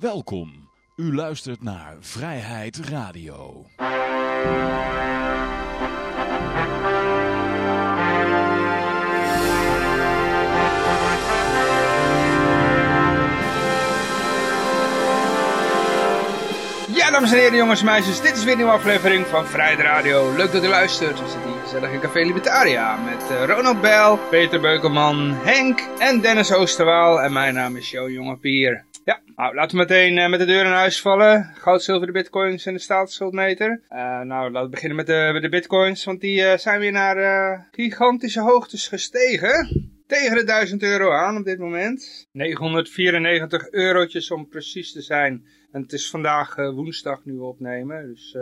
Welkom. U luistert naar Vrijheid Radio. Ja, dames en heren, jongens en meisjes, dit is weer een nieuwe aflevering van Vrijheid Radio. Leuk dat u luistert. We zitten hier gezellig in Café Libertaria met eh, Ronald Bell, Peter Beukelman, Henk en Dennis Oosterwaal. En mijn naam is Jo Jonge Pier. Nou, laten we meteen eh, met de deur in huis vallen. Goud, zilver, de bitcoins en de staatsschuldmeter. Eh, nou, laten we beginnen met de, de bitcoins, want die eh, zijn weer naar gigantische hoogtes gestegen. Tegen de 1000 euro aan op dit moment. 994 eurotjes om precies te zijn. En het is vandaag woensdag nu opnemen, dus...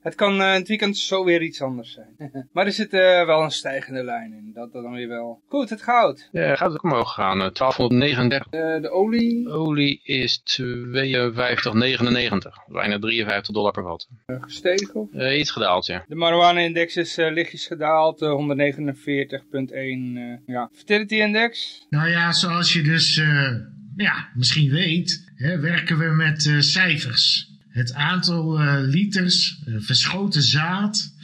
het kan eh, in het weekend zo weer iets anders zijn. maar er zit eh, wel een stijgende lijn in. Dat, dat dan weer wel. Goed, het goud. Ja, gaat ook omhoog gaan. eh, 1239. Eh, de olie Olie is 52,99. Bijna 53 dollar per vat. eh, gestegen. Eh, iets gedaald, ja. De marijuana-index is eh, lichtjes gedaald. eh, 149,1. eh, ja. Fertility-index. Nou ja, zoals je dus eh, ja, misschien weet, hè, werken we met eh, cijfers. Het aantal eh, liters eh, verschoten zaad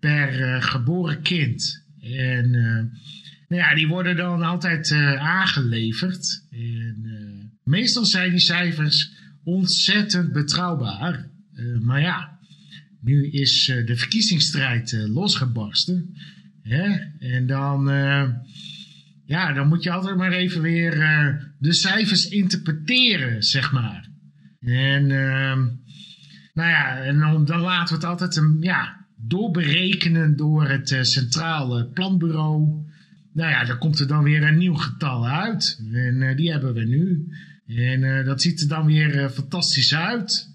per eh, geboren kind. En nou ja, die worden dan altijd aangeleverd. En meestal zijn die cijfers ontzettend betrouwbaar. Maar ja, nu is de verkiezingsstrijd losgebarsten. Hè? En dan... ja, dan moet je altijd maar even weer de cijfers interpreteren, zeg maar. En ehm, nou ja, en dan, laten we het altijd een, ja, doorberekenen door het eh, Centrale Planbureau. Nou ja, dan komt er dan weer een nieuw getal uit. En eh, die hebben we nu. En eh, dat ziet er dan weer fantastisch uit.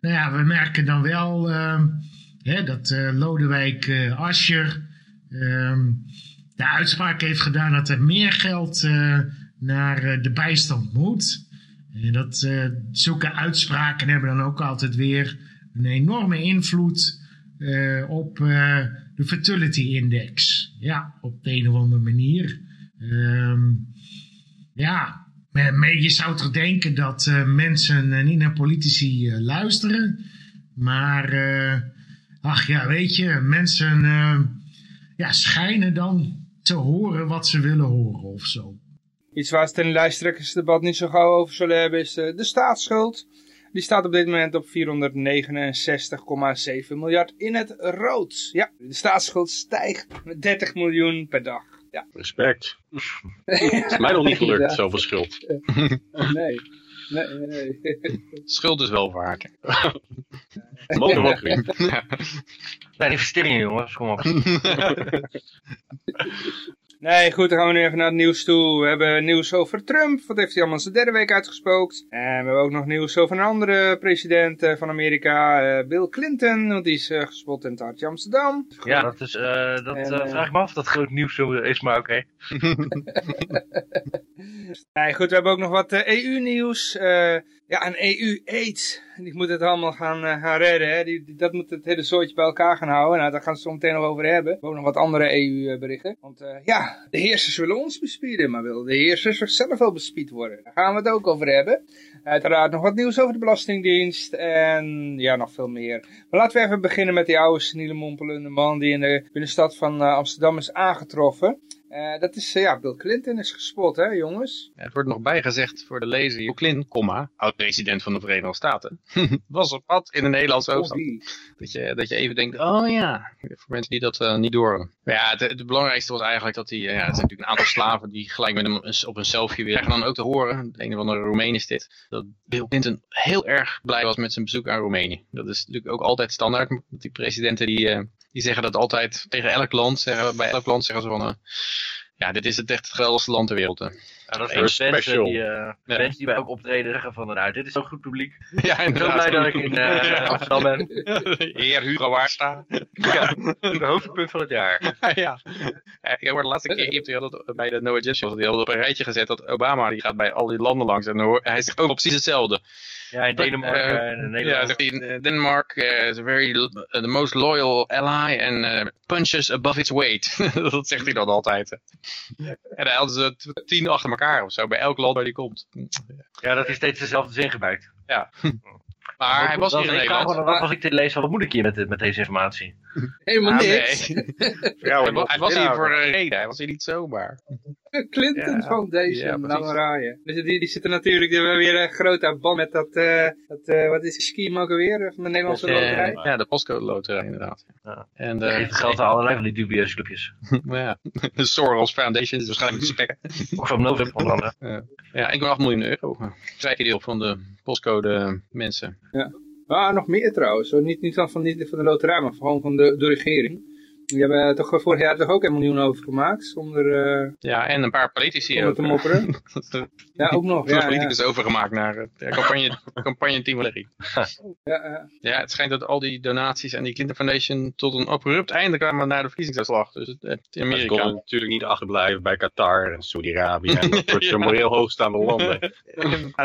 Nou ja, we merken dan wel ehm, hè, dat Lodewijk Asscher ehm, de uitspraak heeft gedaan dat er meer geld naar de bijstand moet. En dat eh, zulke uitspraken hebben dan ook altijd weer een enorme invloed eh, op eh, de fertility index. Ja, op de een of andere manier. Ehm, ja, je zou toch denken dat mensen niet naar politici luisteren. Maar, ach ja, weet je, mensen ja, schijnen dan te horen wat ze willen horen of zo. Iets waar ze het in het lijsttrekkersdebat niet zo gauw over zullen hebben is eh, de staatsschuld. Die staat op dit moment op 469,7 miljard in het rood. Ja, de staatsschuld stijgt met 30 miljoen per dag. Ja, Respect. Het is mij nog niet gelukt, zoveel schuld. nee. Nee, nee, nee. Schuld is wel waard. Mogen we ook weer. Ja. Bij investeringen jongens, kom op. Nee, goed, dan gaan we nu even naar het nieuws toe. We hebben nieuws over Trump, wat heeft hij allemaal zijn derde week uitgespookt. En we hebben ook nog nieuws over een andere president eh, van Amerika, eh, Bill Clinton, want die is eh, gespot in het hartje Amsterdam. Ja, dat is, eh, dat En, vraag ik me af of dat groot nieuws zo is, maar oké. Nee, goed, we hebben ook nog wat EU-nieuws. ja, een EU-AIDS. Die moet het allemaal gaan, eh, gaan redden. Hè. Die, dat moet het hele soortje bij elkaar gaan houden. Nou, daar gaan we het zo meteen nog over hebben. We ook nog wat andere EU-berichten. Want eh, ja, de heersers willen ons bespieden. Maar willen de heersers zelf wel bespied worden? Daar gaan we het ook over hebben. Uiteraard nog wat nieuws over de Belastingdienst. En ja, nog veel meer. Maar laten we even beginnen met die oude seniele mompelende man die in de binnenstad van eh, Amsterdam is aangetroffen. Eh, dat is, eh, ja, Bill Clinton is gespot, hè, jongens? Ja, het wordt nog bijgezegd voor de lezer. Bill Clinton, comma, oud-president van de Verenigde Staten, was op pad in de Nederlandse hoofdstad. die. Dat je, dat je even denkt, oh ja, voor mensen die dat eh, niet door. Maar ja, het, het belangrijkste was eigenlijk dat hij, eh, ja, het zijn natuurlijk een aantal slaven die gelijk met hem op een selfie weer krijgen dan ook te horen, de een of andere Roemeen is dit, dat Bill Clinton heel erg blij was met zijn bezoek aan Roemenië. Dat is natuurlijk ook altijd standaard, die presidenten die, die zeggen dat altijd tegen elk land, zeggen, bij elk land zeggen ze van, eh, ja, dit is het echt het geweldigste land ter wereld. hè. Ja, dat Een is voor mensen special. die, eh, Ja. mensen die bij ook optreden zeggen van, nou, dit is zo'n goed publiek. Ja, Ik ben heel blij dat ik in eh, Amsterdam ben. Heer Hugo Waarsta. Ja, de hoogtepunt van het jaar. ja. Ja, Ik hoorde de laatste keer had het bij de Noah Jazz Show, die had het op een rijtje gezet dat Obama die gaat bij al die landen langs en hij zegt ook precies hetzelfde. Ja, in Denemarken en in Ja, Nederland. zegt hij, eh, Denmark eh, is a very uh, the most loyal ally and eh, punches above its weight. dat zegt hij dan altijd. En hij hadden ze tien achter elkaar of zo, bij elk land waar hij komt. Ja, dat hij steeds dezelfde zin gebruikt. Maar hij was hier in Nederland. als ik dit lees, van, wat moet ik hier met, met deze informatie? Helemaal Ah, niks. nee. Ja, Hij, wa- hij was hier voor een reden, hij was hier niet zomaar. Clinton Ja. Foundation, Ja. Dus die, die zitten natuurlijk, die weer een grote band met dat, eh, dat eh, wat is die scheme ook alweer, van de Nederlandse eh, loterij. Ja, de postcode loterij inderdaad. Ja. En Dat de, geeft geld aan allerlei van die dubieuze clubjes. ja, de Soros Foundation is waarschijnlijk te spekken. Oxfam Novib onder andere. Ja, 1,8 miljoen euro. Zeker deel van de postcode mensen. Ah, nog meer trouwens. Niet, niet van, van de loterij, maar gewoon van de, de regering. Die hebben toch vorig jaar toch ook een miljoen overgemaakt, zonder, eh Ja, en een paar politici zonder ook. te mopperen. Ja, ook nog. Ja, ja, politicus overgemaakt naar het eh, campagne, campagne Team Larry. ja, ja. Ja, het schijnt dat al die donaties en die Clinton Foundation tot een abrupt einde kwamen na de verkiezingsuitslag. Dus het, het in Maar ze konden Amerika. natuurlijk niet achterblijven bij Qatar en Saudi-Arabië en dat soort moreel hoogstaande landen.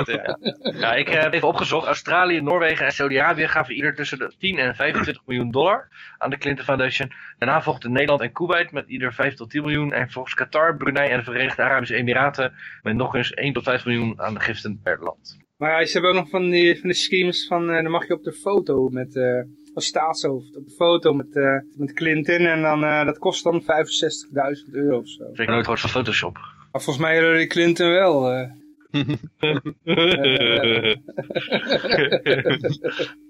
Ja. Ja, ik heb even opgezocht. Australië, Noorwegen en Saudi-Arabië gaven ieder tussen de 10 en 25 miljoen dollar aan de Clinton Foundation. Daarna volgden Nederland en Kuwait met ieder 5 tot 10 miljoen. En volgens Qatar, Brunei en de Verenigde Arabische Emiraten met nog eens 1 tot 5 miljoen aan de giften per land. Maar ja, ze hebben ook nog van die, van die schemes van, eh, dan mag je op de foto met, eh als staatshoofd, op de foto met, eh, met Clinton en dan, eh, dat kost dan 65.000 euro of zo. Heb nooit gehoord van Photoshop. Maar volgens mij Hillary Clinton wel.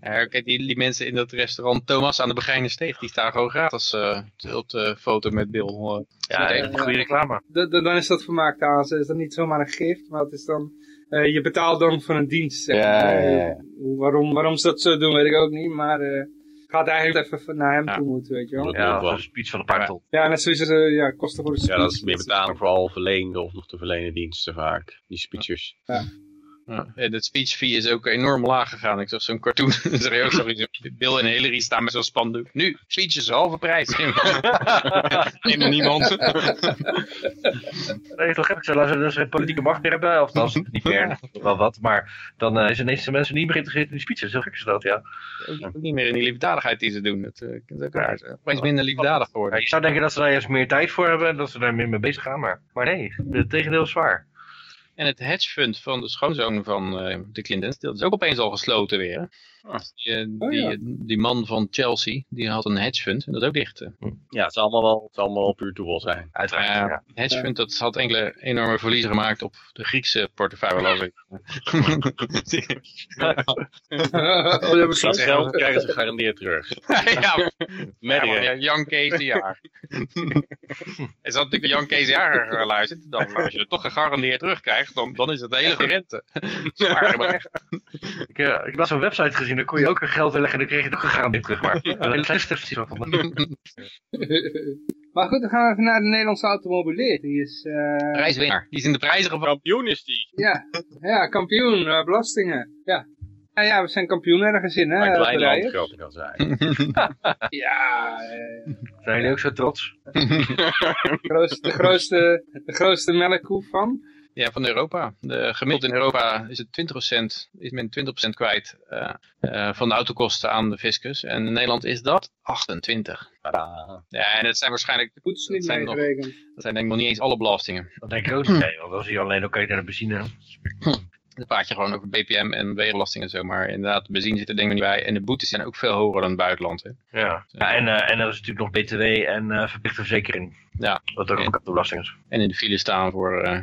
eh. Ja, kijk, die, die mensen in dat restaurant Thomas aan de Begijnensteeg, die staan gewoon gratis eh, op de foto met Bill. eh. Ja, Meteen. echt goede reclame. Dan is dat vermaakt aan ze. Is dat niet zomaar een gift, maar het is dan, eh, je betaalt dan voor een dienst. Zeg. Ja, maar. ja, ja. Eh, Waarom, waarom ze dat zo doen, weet ik ook niet, maar eh gaat eigenlijk even naar hem Ja. toe moeten, weet je wel. Dat Ja, wel. een speech van de partel. Ja, net zoals uh, ja, kosten voor de Ja, dat is speech. meer betalen voor al verleende of nog te verlenen diensten vaak. Die speeches. Ja, en de speech fee is ook enorm laag gegaan. Ik zag zo'n cartoon, zo, Bill en Hillary staan met zo'n spandoek. Nu, speech is halve prijs. Neemt niemand. Nee, toch heb ik zo als een politieke macht meer hebben, of het niet meer, wel wat, maar dan eh, is ineens de mensen niet meer geïnteresseerd in die speeches. Heel gek is dat, ja. Ook niet meer in die liefdadigheid die ze doen. Dat eh, is ook raar. Zijn Opeens minder liefdadig ja. geworden. Je zou denken dat ze daar juist meer tijd voor hebben en dat ze daar meer mee bezig gaan, maar, maar nee, het tegendeel is waar. En het hedge fund van de schoonzoon van eh, de Clintons, dat is ook opeens al gesloten weer. Ah. Die, eh, Oh, ja. eh, die man van Chelsea, die had een hedge fund en dat is ook dicht. eh. Ja, het zal allemaal wel, het zal allemaal wel puur toeval zijn. Uiteraard, ja. hedge fund dat had enkele enorme verliezen gemaakt op de Griekse portefeuille, geloof ik. oh, ze Dat geld krijgen ze gegarandeerd terug. ja, Met ja, ja, Jan Kees de Jaar. Is dat natuurlijk Jan Kees de Jaar geluisterd? Dan, als je het toch gegarandeerd terugkrijgt, dan, dan is het de hele rente. Zwaar belegd. Ik, eh, ik had zo'n website gezien, daar kon je ook een geld inleggen en dan kreeg je het ook terug, maar een slechte precies wat van. maar goed, dan gaan we even naar de Nederlandse automobilist. Die is, eh, Prijswinnaar. Die is in de prijzen gevallen. Kampioen is die. ja, ja, kampioen, eh, belastingen. Ja. Nou ja, we zijn kampioen ergens in, hè? Maar een klein land rijden. groter kan zijn. Ja, Zijn jullie ook zo trots? de grootste, de grootste, de grootste melkkoe van. Ja, van Europa. De, gemiddeld in Europa is het 20%, is men 20% kwijt eh, eh, van de autokosten aan de fiscus. En in Nederland is dat 28. Tadaa. Ja, en dat zijn waarschijnlijk, Goed is niet Dat zijn nog- dat zijn denk ik nog niet eens alle belastingen. Dat denk ik ook niet, nee, want dan zie je alleen ook kijken naar de benzine. Dan praat je gewoon over BPM en wegenbelasting en zo. Maar inderdaad, de benzine zit er denk ik niet bij. En de boetes zijn ook veel hoger dan in het buitenland. Hè. Ja. ja en, eh, en er is natuurlijk nog BTW en eh, verplichte verzekering. Ja. Wat ook een belasting is. En in de file staan voor eh,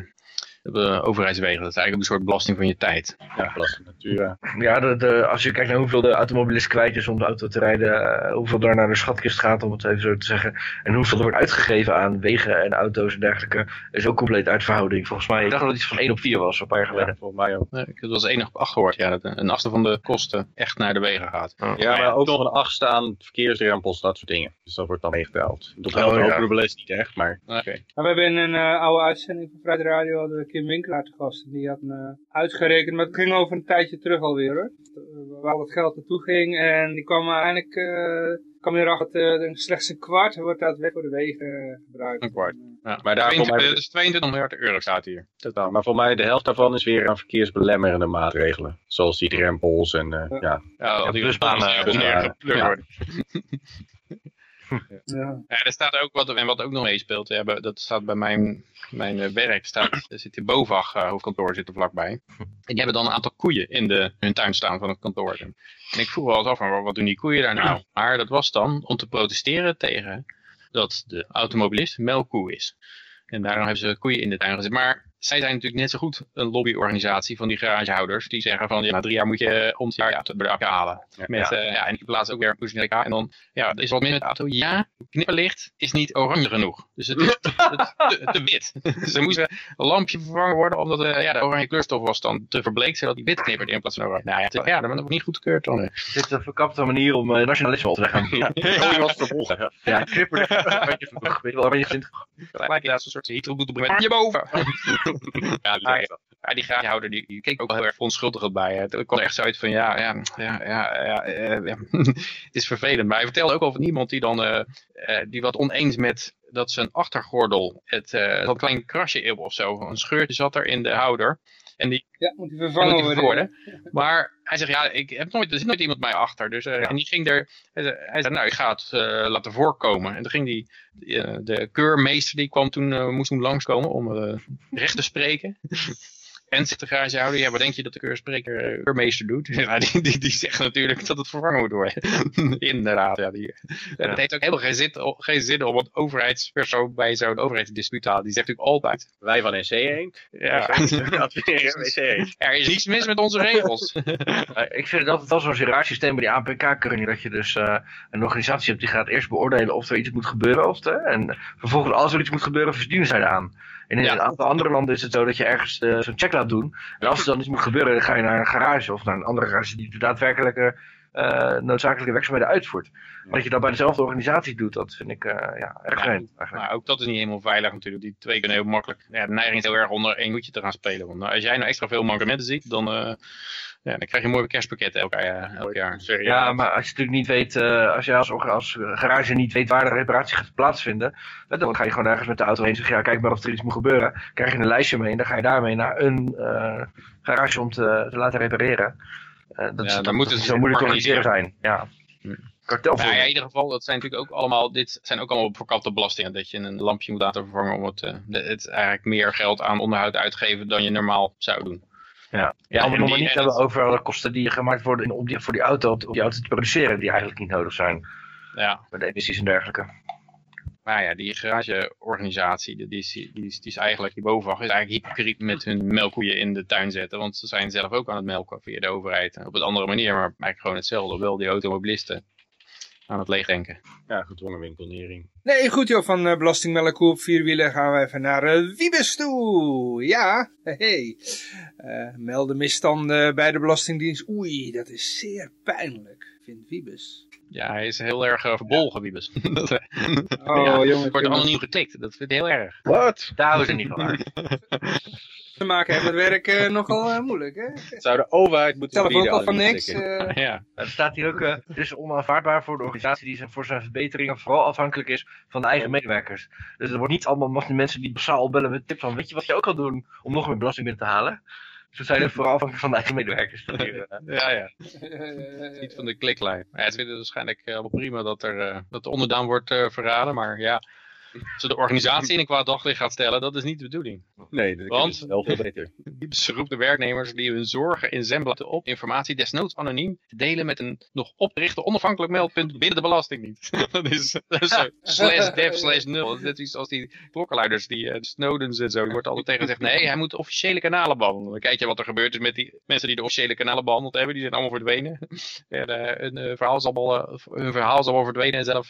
de overheidswegen. Dat is eigenlijk een soort belasting van je tijd. Ja, belasting natura. Ja, de, de, als je kijkt naar hoeveel de automobilist kwijt is om de auto te rijden, eh, hoeveel daar naar de schatkist gaat, om het even zo te zeggen, en hoeveel er wordt uitgegeven aan wegen en auto's en dergelijke, is ook compleet uit verhouding. Volgens mij, ik dacht dat het iets van 1 op 4 was, een paar jaar Ja, geleden. volgens mij ook. Nee, ik heb wel eens één op acht gehoord. Ja, dat een achtste van de kosten echt naar de wegen gaat. Ja, maar ook nog een achtste aan verkeersrempels, dat soort dingen. Dus dat wordt dan meegeteld. Dat geldt Oh, ook ja. voor de niet echt, maar... Oké. Maar we hebben in een eh, oude uitzending van Vrijde Radio hadden we Kim Winkelaar te gast. En die had me uitgerekend, maar het ging over een tijdje terug alweer hoor. Eh, Waar al het geld naartoe ging. En die kwam uiteindelijk, eh, kwam je erachter dat uh, slechts een kwart wordt daadwerkelijk voor de wegen uh, gebruikt. Een kwart. Ja. Maar daar 22, voor mij- dus 22 miljard euro staat hier. Totaal. Maar voor mij de helft daarvan is weer aan verkeersbelemmerende maatregelen. Zoals die drempels en eh, Ja. ja. Ja, die neergeplukt Ja. Ja. Ja, er staat ook wat, en wat ook nog meespeelt, hebben, dat staat bij mijn, mijn eh, werk, staat, er zit in BOVAG eh, hoofdkantoor zit er vlakbij. En die hebben dan een aantal koeien in de, hun tuin staan van het kantoor. En ik vroeg wel eens af, maar wat doen die koeien daar nou? Maar dat was dan om te protesteren tegen dat de automobilist melkkoe is. En daarom hebben ze koeien in de tuin gezet. Maar zij zijn natuurlijk net zo goed een lobbyorganisatie van die garagehouders. Die zeggen van, ja, na drie jaar moet je ons jaar auto halen. Met, ja. ja, en die plaatsen ook weer een En dan, ja, is wat meer met de auto. Ja, knipperlicht is niet oranje genoeg. Dus het is te, te, te wit. dus er moest een lampje vervangen worden, omdat uh, ja, de oranje kleurstof was dan te verbleekt, zodat die wit knipperde in plaats van oranje. Nou ja, het, ja dat wordt niet goedgekeurd dan. Dit is een verkapte manier om uh, nationalisme op te leggen. Ja, ja. was vervolgen. Ja, knipperlicht. Weet je wel, oranje vindt. Gelijk inderdaad zo'n soort moet op je boven. ja, die, ja, die die, die keek ook wel heel erg onschuldig bij. Het kwam echt zo uit van ja, ja, ja, ja, ja, ja, ja. het is vervelend. Maar hij vertelde ook over iemand die dan uh, uh, die wat oneens met dat zijn achtergordel het uh, klein krasje of zo. Een scheurtje zat er in de houder. En die, ja, moet die vervangen moet die worden. Maar hij zegt, ja, ik heb nooit, er zit nooit iemand mij achter. Dus, uh, ja. En die ging er, hij zei, hij zei nou, ik ga het uh, laten voorkomen. En toen ging die, uh, de keurmeester, die kwam toen, moest toen langskomen om recht te spreken. En zegt de garagehouder, ja, wat denk je dat de keurspreker, uh, keurmeester doet? Ja, die, die, die zegt natuurlijk dat het vervangen moet worden. Inderdaad, ja. Die, ja. Het heeft ook helemaal geen zin, geen zin om een overheidspersoon bij zo'n overheidsdispuut te halen. Die zegt natuurlijk altijd. Wij van NC1. Ja. er is niets mis met onze regels. ik vind het altijd wel zo'n raar systeem bij die APK-keuring. Dat je dus uh, een organisatie hebt die gaat eerst beoordelen of er iets moet gebeuren. Of te, en vervolgens als er iets moet gebeuren, verdienen zij eraan. En in ja. een aantal andere landen is het zo dat je ergens uh, zo'n check laat doen. En als er dan iets moet gebeuren, dan ga je naar een garage of naar een andere garage die de daadwerkelijke uh, noodzakelijke werkzaamheden uitvoert. Maar dat je dat bij dezelfde organisatie doet, dat vind ik uh, ja, erg vreemd. Ja, maar ook dat is niet helemaal veilig natuurlijk. Die twee kunnen heel makkelijk, ja, de neiging is heel erg onder één hoedje te gaan spelen. Want als jij nou extra veel mankementen ziet, dan, uh, ja, dan krijg je mooie kerstpakketten elk, elk jaar. Sorry, ja, maar als je natuurlijk niet weet, uh, als je als, als garage niet weet waar de reparatie gaat plaatsvinden, dan ga je gewoon ergens met de auto heen en zeg ja, kijk maar of er iets moet gebeuren. Krijg je een lijstje mee en dan ga je daarmee naar een garage om te, te laten repareren. Uh, dat ja, dan moet het zo moeilijk te organiseren zijn. Ja. Hm. Nou, ja, in ieder geval, dat zijn natuurlijk ook allemaal, dit zijn ook allemaal verkapte belastingen. Dat je een lampje moet laten vervangen om het, uh, het eigenlijk meer geld aan onderhoud uitgeven dan je normaal zou doen. Ja, ja om het nog niet hebben over alle kosten die gemaakt worden om die, voor die auto, om die auto te produceren, die eigenlijk niet nodig zijn. Ja. Bij de emissies en dergelijke. Maar ja, die garageorganisatie, die is, die, is, die is eigenlijk, die BOVAG is eigenlijk hypocriet met hun melkkoeien in de tuin zetten. Want ze zijn zelf ook aan het melken via de overheid. Op een andere manier, maar eigenlijk gewoon hetzelfde. Wel die automobilisten aan het leegdenken. Ja, gedwongen winkelnering. Nee, goed joh, van uh, belastingmelkkoe op vier wielen gaan we even naar uh, Wiebes toe. Ja, hey. Uh, melden misstanden bij de Belastingdienst. Oei, dat is zeer pijnlijk, vindt Wiebes. Ja, hij is heel erg uh, verbolgen, Wiebes. oh, ja, jongen. Het wordt anoniem geklikt, dat vind ik heel erg. Wat? Daar houdt het niet van. Te maken hebben het werk uh, nogal uh, moeilijk, hè? Zou de overheid moeten Zelf ook al van niks. Uh... ja. Er staat hier ook, het is onaanvaardbaar voor de organisatie die voor zijn verbeteringen vooral afhankelijk is van de eigen medewerkers. Dus er wordt niet allemaal mensen die basaal bellen met tips van, weet je wat je ook kan doen om nog meer belasting binnen te halen? Ze zijn er vooral afhankelijk van de eigen medewerkers. ja, ja. Niet van de kliklijn. Ja, het vinden waarschijnlijk uh, wel prima dat er uh, dat de onderdaan wordt uh, verraden, maar ja. Ze de organisatie in een kwaad daglicht gaat stellen, dat is niet de bedoeling. Nee, dat Want, is wel veel beter. Roept de werknemers die hun zorgen inzembelen op informatie desnoods anoniem te delen met een nog oprichte onafhankelijk meldpunt binnen de belastingdienst. dat is, dat is zo, slash dev slash nul. Net iets als die klokkenluiders, die uh, Snowdens en zo. Die wordt altijd tegen gezegd, nee, hij moet officiële kanalen behandelen. Dan kijk je wat er gebeurt is met die mensen die de officiële kanalen behandeld hebben. Die zijn allemaal verdwenen. en, uh, hun, uh, verhaal is allemaal, hun verhaal is allemaal verdwenen en zelf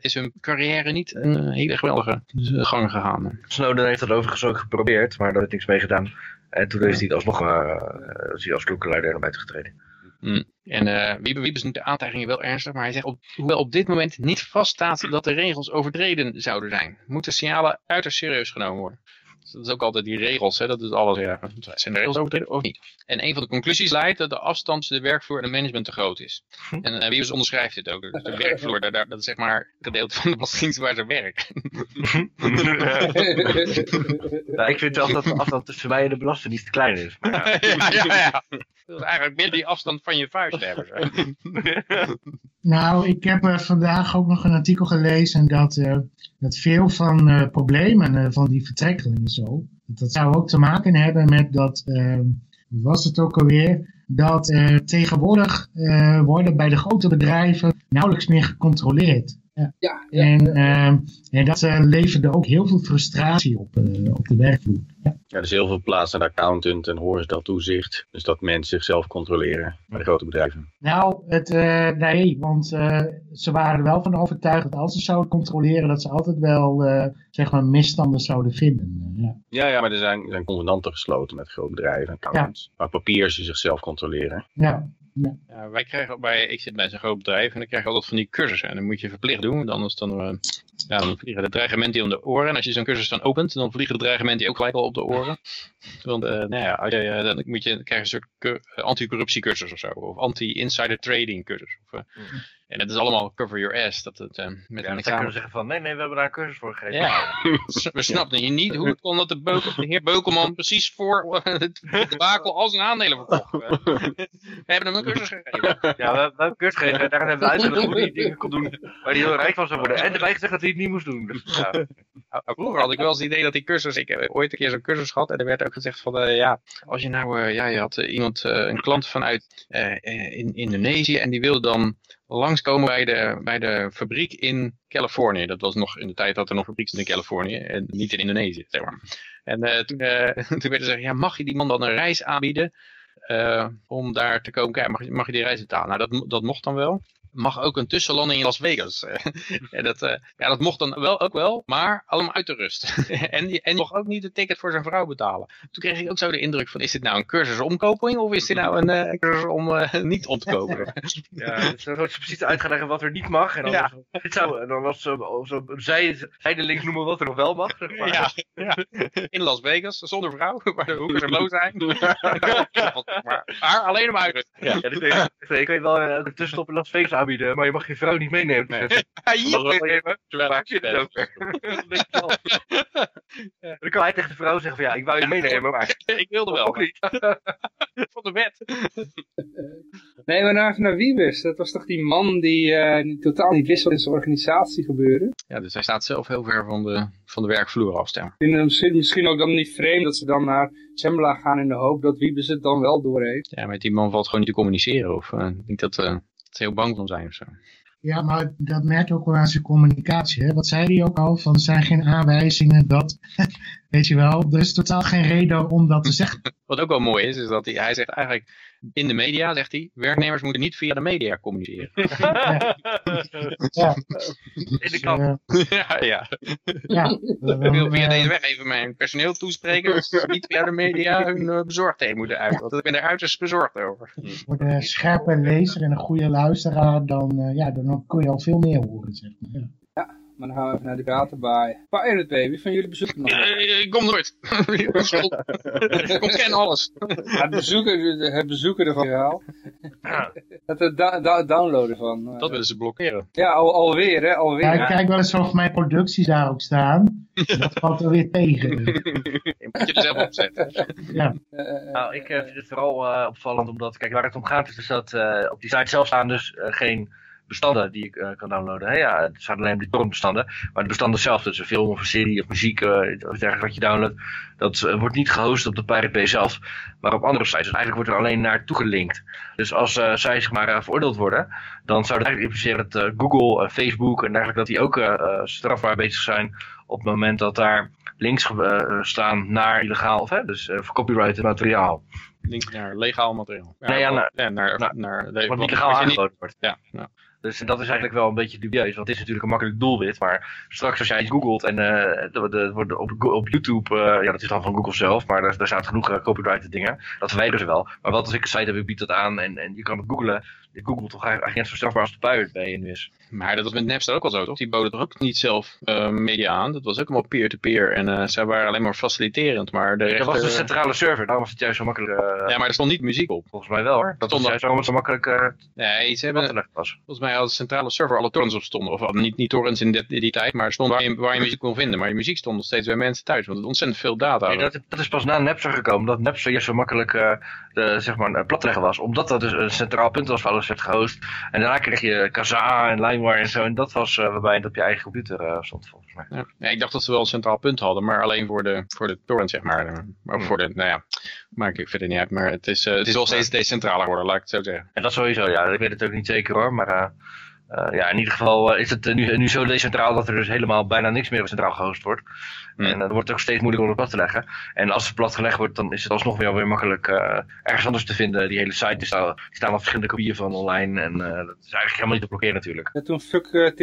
is hun carrière niet een hele geweldige gang gegaan. Snowden heeft dat overigens ook geprobeerd, maar daar heeft niks mee gedaan. En toen is hij alsnog uh, is hij als klokkenluider naar buiten getreden. Mm. En uh, Wiebe Wiebes noemt de aantijgingen wel ernstig, maar hij zegt, op, hoewel op dit moment niet vaststaat dat de regels overtreden zouden zijn, moeten signalen uiterst serieus genomen worden. Dat is ook altijd die regels, hè? dat is alles. Ja. Zijn de regels overtreden of niet? En een van de conclusies leidt dat de afstand tussen de werkvloer en de management te groot is. En uh, wie onderschrijft dit ook? Dus de werkvloer, daar, daar, dat is zeg maar het gedeelte van de belastingdienst waar ze werken. nou, ik vind zelf dat de afstand tussen mij en de belastingdienst te klein is. ja, ja, ja. Dat is eigenlijk meer die afstand van je vuist hebben. nou, ik heb uh, vandaag ook nog een artikel gelezen dat, uh, dat veel van uh, problemen van die vertrekkelingen dat zou ook te maken hebben met dat, was het ook alweer, dat tegenwoordig worden bij de grote bedrijven nauwelijks meer gecontroleerd. Ja. Ja, ja. En, en dat leverde ook heel veel frustratie op, op de werkvloer. Ja. Ja, er is heel veel plaats aan de accountant en horizontaal toezicht. Dus dat mensen zichzelf controleren bij de grote bedrijven. Nou, het, uh, nee, want uh, ze waren er wel van overtuigd dat als ze zouden controleren, dat ze altijd wel, uh, zeg maar, misstanden zouden vinden. ja. ja, ja, maar er zijn, er zijn convenanten gesloten met grote bedrijven en accountants. Ja. Maar papier ze zichzelf controleren. Ja. Ja. ja. wij krijgen bij, ik zit bij zo'n groot bedrijf en dan krijg je altijd van die cursussen. En dan moet je verplicht doen, anders dan, uh, ja, dan vliegen de dreigementen om de oren. En als je zo'n cursus dan opent, dan vliegen de dreigementen ook gelijk al op de oren. Want uh, nou ja, als je, uh, dan moet je, dan krijg je een soort anti-corruptiecursus of zo. Of anti-insider trading cursus. Of, mm. En dat is allemaal cover your ass. Dat het, uh, met ja, dan zeggen van, nee, nee, we hebben daar een cursus voor gegeven. Ja, we snapten je niet hoe het kon dat de, Beukel, de heer Beukelman precies voor het debakel al zijn aandelen verkocht. we hebben hem een cursus gegeven. Ja, we, hebben een cursus gegeven. Daar hebben we uitgelegd hoe hij dingen kon doen waar hij heel rijk van zou worden. En erbij gezegd dat hij het niet moest doen. Dus. Vroeger had ik wel eens het idee dat die cursus, ik heb ooit een keer zo'n cursus gehad en er werd ook gezegd van, uh, ja, als je nou, uh, ja, je had uh, iemand, een klant vanuit in Indonesië en die wilde dan langskomen bij de, bij de fabriek in Californië. Dat was nog in de tijd dat er nog fabriek zat in Californië en niet in Indonesië, zeg maar. En toen, toen werd er gezegd, ja, mag je die man dan een reis aanbieden om daar te komen kijken? Mag, mag je die reis betalen? Nou, dat, dat mocht dan wel mag ook een tussenlanding in Las Vegas. en dat, uh, ja, dat mocht dan wel ook wel, maar allemaal uit de rust. en, en mocht ook niet de ticket voor zijn vrouw betalen. Toen kreeg ik ook zo de indruk van, is dit nou een cursus omkoping of is dit nou een uh, cursus om uh, niet om te kopen? ja, dus dan wordt precies uitgelegd wat er niet mag. En dan, ja. was, dit zou, dan was zo, zo zij, zijdelings noemen wat er nog wel mag. Zeg maar. ja, ja, in Las Vegas, zonder vrouw, waar de hoekers er loos zijn. maar, maar alleen maar uit. Ja, ja, dus ik, ik weet wel een tussenstop in Las Vegas aanbieden, maar je mag je vrouw niet meenemen. Nee. Ja, hier meenemen. Het ook? Dan kan hij tegen de vrouw zeggen van ja, ik wou je meenemen, maar ik wilde wel. Ook niet. Van de wet. Nee, maar naar, naar Wiebes, dat was toch die man die, uh, die totaal niet wist wat in zijn organisatie gebeurde? Ja, dus hij staat zelf heel ver van de, van de werkvloer af. Ik vind het misschien, misschien ook dan niet vreemd dat ze dan naar Zembla gaan in de hoop dat Wiebes het dan wel doorheeft. Ja, met die man valt gewoon niet te communiceren. Of uh, ik denk dat... Uh, ze heel bang van zijn of zo. Ja, maar dat merkt ook wel aan zijn communicatie. Hè? Wat zei hij ook al? Van er zijn geen aanwijzingen dat, weet je wel, er is totaal geen reden om dat te zeggen. Wat ook wel mooi is, is dat hij, hij zegt eigenlijk in de media, zegt hij, werknemers moeten niet via de media communiceren. ja. ja. In de kant. ja, ja. ja. Ik wil via deze weg even mijn personeel toespreken, dat ze niet via de media hun uh, bezorgdheid moeten uit. Want ik ben er uiterst bezorgd over. Voor een scherpe lezer en een goede luisteraar, dan, uh, ja, dan kun je al veel meer horen, zeg maar. Maar dan gaan we even naar de waterbaai. Pirate Baby, van jullie bezoeken nog? Uh, ik kom nooit. ik ontken alles. het bezoeken, het bezoeken ervan verhaal. Het da da downloaden van. Dat willen ze blokkeren. Ja, al, alweer hè, alweer. Ja, ik kijk wel eens of mijn producties daar ook staan. Dat valt er weer tegen. Je moet je er zelf opzetten. Ja. Uh, nou, ik uh, vind het vooral uh, opvallend omdat, kijk, waar het om gaat is dus dat op die site zelf staan dus geen bestanden die ik uh, kan downloaden. Hè? Ja, het zijn alleen die torrentbestanden. Maar de bestanden zelf, dus een film of een serie of muziek, uh, of dergelijke wat je downloadt, dat uh, wordt niet gehost op de Pirate zelf, maar op andere sites. Dus eigenlijk wordt er alleen naar toegelinkt. Dus als zij zeg maar veroordeeld worden, dan zou dat eigenlijk impliceren dat Google, Facebook en dergelijke, dat die ook strafbaar bezig zijn op het moment dat daar links staan naar illegaal, of, hè, dus voor copyrighted materiaal. link naar legaal materiaal. Nee, ja, naar- ja, naar, naar- naar, Wat wat- niet legaal wat je niet- aangeboden wordt. Ja, nou, Dus dat is eigenlijk wel een beetje dubieus, want het is natuurlijk een makkelijk doelwit. Maar straks als jij iets googelt en de, de- op, op YouTube, eh, ja dat is dan van Google zelf, maar daar, daar staat genoeg uh, dingen. Dat verwijderen ze wel. Maar wat als ik een site heb, ik bied dat aan en, en je kan het googlen. Je googelt toch eigenlijk net zo strafbaar als de Pirate Bay nu is. Maar dat was met Napster ook al zo, toch? Die boden toch ook niet zelf eh, media aan. Dat was ook allemaal peer-to-peer. En eh zij waren alleen maar faciliterend. Maar de Dat was een centrale server, daarom was het juist zo makkelijk. eh, Ja, maar er stond niet muziek op. Volgens mij wel hoor. Dat Stond juist het zo makkelijk Nee, ze hebben, was. volgens mij had de centrale server alle torrents op stonden. Of niet, niet torrents in, dit- in die tijd, maar stond waar je, waar je muziek kon vinden. Maar die muziek stond nog steeds bij mensen thuis. Want het ontzettend veel data. Nee, dat, dat is pas na Napster gekomen, dat Napster juist zo makkelijk de, zeg maar, plat leggen was. Omdat dat dus een centraal punt was waar alles werd gehost. En daarna kreeg je Kazaa en LimeWire en zo. En dat was eh, waarbij het op je eigen computer eh, stond volgens mij. Ja. Ja, ik dacht dat ze wel een centraal punt hadden, maar alleen voor de, voor de torrent, zeg maar. Maar Hmm. voor de, nou ja, maakt ik verder niet uit. Maar het is, eh, het is wel steeds decentraler geworden, laat ik het zo zeggen. En dat sowieso, ja. Ik weet het ook niet zeker hoor. Maar eh, eh, ja, in ieder geval eh, is het eh, nu, nu zo decentraal dat er dus helemaal bijna niks meer centraal gehost wordt. Hmm. En het wordt ook steeds moeilijker om het plat te leggen. En als het plat gelegd wordt, dan is het alsnog weer, weer makkelijk eh, ergens anders te vinden. Die hele site, die staan, die staan al verschillende kopieën van online. En eh, dat is eigenlijk helemaal niet te blokkeren natuurlijk. Ja, toen fuck eh,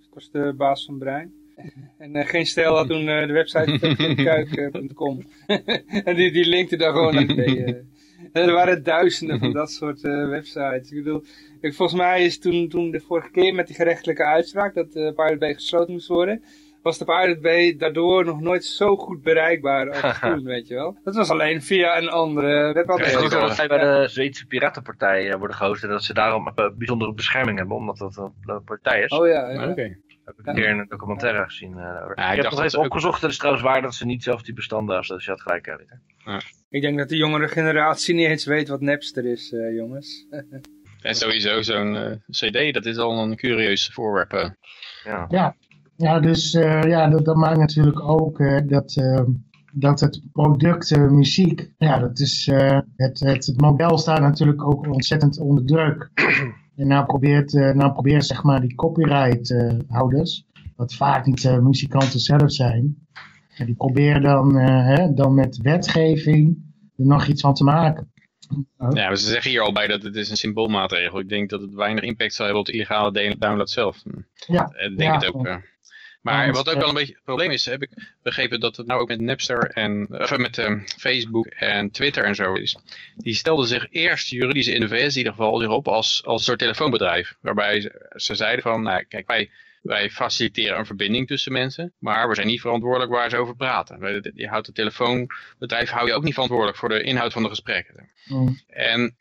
dat was de baas van Brein. En eh, geen stijl had toen eh, de website fucktimkuik.com. en die, die linkte daar gewoon aan mee. eh. Er waren duizenden van dat soort eh, websites. Ik bedoel, ik, volgens mij is toen, toen de vorige keer met die gerechtelijke uitspraak dat de Pirate Bay gesloten moest worden, was de Pirate Bay daardoor nog nooit zo goed bereikbaar als toen, weet je wel. Dat was alleen via een andere Ja, ik zo wel. dat zij bij de Zweedse Piratenpartij eh, worden gehost. En dat ze daarom eh, bijzondere bescherming hebben, omdat dat een partij is. Oh ja, ja. Oké. heb ik een keer in een documentaire gezien. eh, daarover. Ja, ik ik heb dacht nog dat ook- opgezocht. Het is trouwens waar dat ze niet zelf die bestanden hebben. Dus je had gelijk, eh, Peter. Ik denk dat de jongere generatie niet eens weet wat Napster is, eh, jongens. En sowieso zo'n eh, cd, dat is al een curieus voorwerp. eh. Ja. Ja, ja dus eh, ja, dat, dat maakt natuurlijk ook eh, dat, eh, dat het product eh, muziek, ja, dat is, het, het, het model staat natuurlijk ook ontzettend onder druk. En nou probeert, eh, nou probeert zeg maar die copyright eh, houders, wat vaak niet muzikanten zelf zijn, ja, die proberen dan, hè, dan met wetgeving er nog iets van te maken. Ja, maar ze zeggen hier al bij dat het is een symboolmaatregel. Ik denk dat het weinig impact zal hebben op de illegale download zelf. Ja, Ik denk ja, het ook. Eh. Maar Ja, wat ook wel een beetje het probleem is, heb ik begrepen dat het nou ook met Napster en of met eh, Facebook en Twitter en zo is. Die stelden zich eerst juridisch in de VS in ieder geval zich op als, als soort telefoonbedrijf. Waarbij ze, ze zeiden van, nou kijk, wij, wij faciliteren een verbinding tussen mensen, maar we zijn niet verantwoordelijk waar ze over praten. Je houdt het telefoonbedrijf hou je ook niet verantwoordelijk voor de inhoud van de gesprekken. Mm. En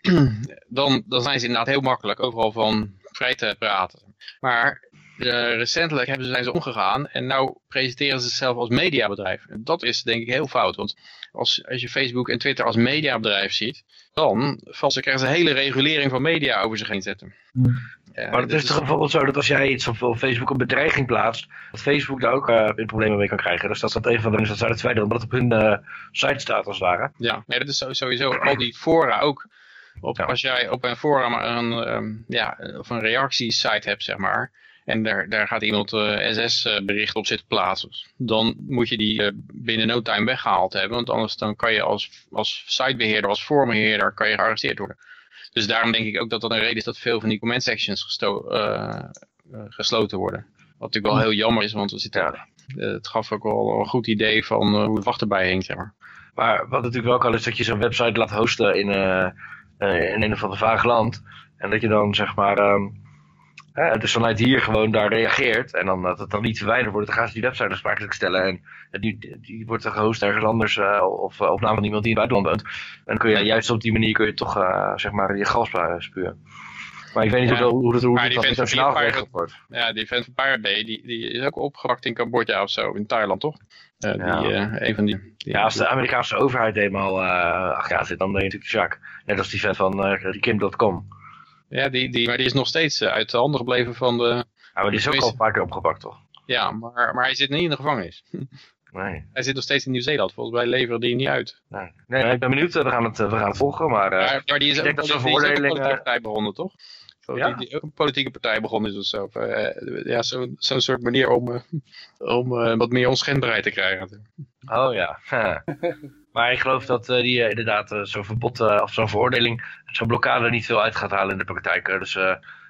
dan, dan zijn ze inderdaad heel makkelijk overal van vrij te praten. Maar eh, recentelijk hebben ze, zijn ze omgegaan en nou presenteren ze zichzelf als mediabedrijf. En dat is denk ik heel fout, want als, als je Facebook en Twitter als mediabedrijf ziet, dan valt ze, krijgen ze een hele regulering van media over zich heen zetten. Ja, Maar het dit is toch bijvoorbeeld zo dat als jij iets op Facebook een bedreiging plaatst, dat Facebook daar ook in problemen mee kan krijgen. Dus dat is dat een van de dingen dat zij het verwijderen, omdat het op hun eh, site staat als het ware. Ja, nee, dat is sowieso al die fora ook. Op, Ja. Als jij op een forum een, ehm, ja, of een reactiesite hebt, zeg maar. En daar, daar gaat iemand eh SS-bericht op zitten plaatsen. Dan moet je die eh, binnen no time weggehaald hebben. Want anders dan kan je als, als sitebeheerder, als forumbeheerder, kan je gearresteerd worden. Dus daarom denk ik ook dat dat een reden is dat veel van die comment sections eh, eh, gesloten worden. Wat natuurlijk wel heel jammer is, want we zitten, Ja. eh, het gaf ook wel een goed idee van eh, hoe het wacht erbij hing, zeg maar. Maar wat natuurlijk wel kan is dat je zo'n website laat hosten in, eh, eh, in een of ander vaag land. En dat je dan zeg maar, ehm, hè, dus vanuit hier gewoon daar reageert. En dan dat het dan niet verwijderd wordt, dan gaan ze die website aansprakelijk stellen. En die, die wordt dan gehost ergens anders eh, of eh, op naam van iemand die in het buitenland woont. En dan kun je juist op die manier kun je toch eh, zeg maar je gas eh, spuwen. Maar ik weet niet Ja. hoe, hoe, het- hoe het van internationaal geregeld wordt. Ja, die vent van Pirate Bay, die, die is ook opgepakt in Cambodja of zo, in Thailand toch? Eh, Ja. die, eh, een van die. die Ja, als de Amerikaanse overheid eenmaal uh, ach ja, zit, dan ben je natuurlijk de Jacques. Net als die vent van eh, die Kim.com. ja, die, die, maar die is nog steeds eh, uit de handen gebleven van de... Ja, maar die is ook al een paar keer opgepakt, toch? Ja, maar, maar hij zit niet in de gevangenis. Nee. Hij zit nog steeds in Nieuw-Zeeland. Volgens mij leveren die niet uit. Nee, nee, ik ben benieuwd. eh, We gaan het, eh, we gaan het volgen. Maar, eh, maar, maar die is ik ook, denk dat die, de die is ook een veroordeling, politieke partij begonnen, toch? Zo, Ja? Die, die ook een politieke partij begonnen is of zo. Ja, zo'n zo'n soort manier om, om wat meer onschendbaarheid te krijgen. Oh ja. maar ik geloof dat eh, die eh, inderdaad eh, zo'n verbod of zo'n veroordeling, zo'n blokkade niet veel uit gaat halen in de praktijk. Dus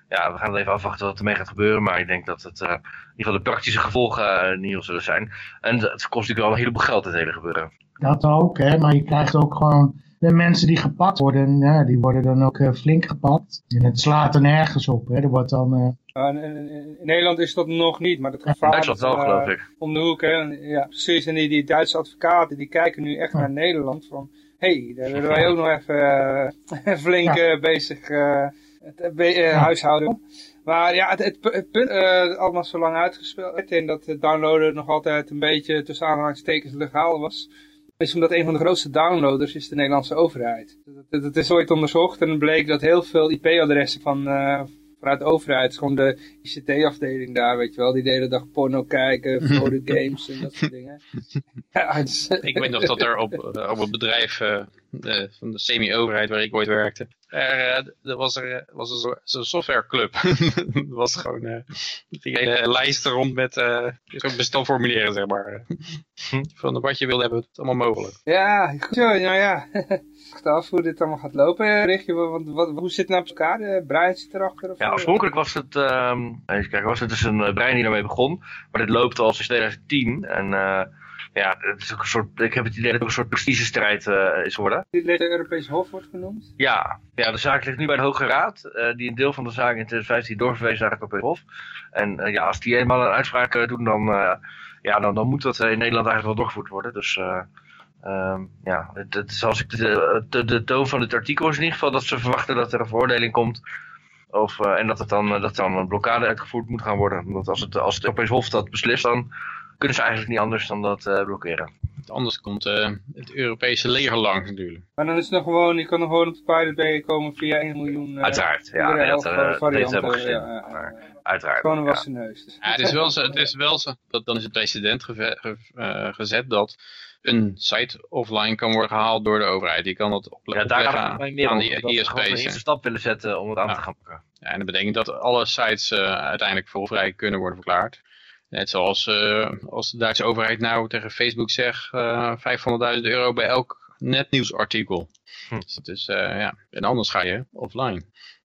ja, we gaan het even afwachten wat ermee gaat gebeuren. Maar ik denk dat het in ieder geval de praktische gevolgen niet zullen zijn. En het kost natuurlijk wel een heleboel geld, het hele gebeuren. Dat ook, hè. Maar je krijgt ook gewoon... De mensen die gepakt worden, die worden dan ook flink gepakt. En het slaat er nergens op, hè. Er wordt dan... Uh, in, in- Nederland is dat nog niet, maar dat gevaar Duitsland wel, eh, geloof ik. om de hoek. Hè. Ja, precies. En die, die Duitse advocaten die kijken nu echt naar Nederland van... Hé, hey, daar willen wij ook nog even eh, flink eh, bezig be- Ja. huishouden. Maar ja, het, het, het punt, allemaal zo lang uitgespeeld en dat het downloaden nog altijd een beetje tussen aanhalingstekens legaal was. Is omdat een van de grootste downloaders is de Nederlandse overheid. Dat, dat, dat is ooit onderzocht en het bleek dat heel veel IP-adressen van, vanuit de overheid, gewoon de ICT-afdeling daar, weet je wel, die de hele dag porno kijken, fraude games en dat soort dingen. Ja, het is- Ik weet nog dat er op, eh, op een bedrijf eh, eh, van de semi-overheid waar ik ooit werkte, er, eh, er was er was er zo- zo'n softwareclub. dat was gewoon, eh die hele lijsten rond met eh zo'n bestelformulieren, zeg maar. Van wat je wil hebben, het allemaal mogelijk. Ja, goed zo, nou ja. Af hoe dit allemaal gaat lopen, Richtje. Want wat, hoe zit het nou op elkaar? De Brian zit erachter? Of Ja, zo? oorspronkelijk was het, ehm, even kijken, was het dus een eh, brein die daarmee begon. Maar dit loopt al sinds 2010. En eh, ja, het is ook een soort, ik heb het idee dat het ook een soort prestigestrijd eh is geworden. Die het Europees Hof wordt genoemd? Ja, ja, de zaak ligt nu bij de Hoge Raad. eh, die een deel van de zaak in 2015 doorverwezen naar het Europees Hof. En eh, ja, als die eenmaal een uitspraak eh, doen, dan, eh, ja, dan, dan moet dat eh, in Nederland eigenlijk wel doorgevoerd worden. Dus ehm, ja, het, het, zoals ik de, de, de toon van het artikel is in ieder geval dat ze verwachten dat er een veroordeling komt. Of, eh, en dat, het dan, eh, dat dan een blokkade uitgevoerd moet gaan worden. Want als het, als het Europees Hof dat beslist, dan kunnen ze eigenlijk niet anders dan dat eh, blokkeren. Anders komt eh, het Europese leger langs natuurlijk. Maar dan is het nog gewoon, je kan nog gewoon op de Pirate Bay komen via 1 miljoen. Uiteraard, ja. dat, dat geen zin. ja. Maar uiteraard. Gewoon een ja. wassen neus. Dus- Ja, het is wel zo, het is wel zo dat dan is het precedent geve- ge- gezet dat een site offline kan worden gehaald door de overheid. Die kan dat ople- Ja, daar opleggen gaat het meer aan die een ISP's. eerste stap willen zetten om het aan te gaan pakken. Ja, en dat betekent dat alle sites eh, uiteindelijk volvrij kunnen worden verklaard. Net zoals eh, als de Duitse overheid nou tegen Facebook zegt eh 500.000 euro bij elk netnieuwsartikel. Hm. Dus dat is, eh, ja, en anders ga je offline.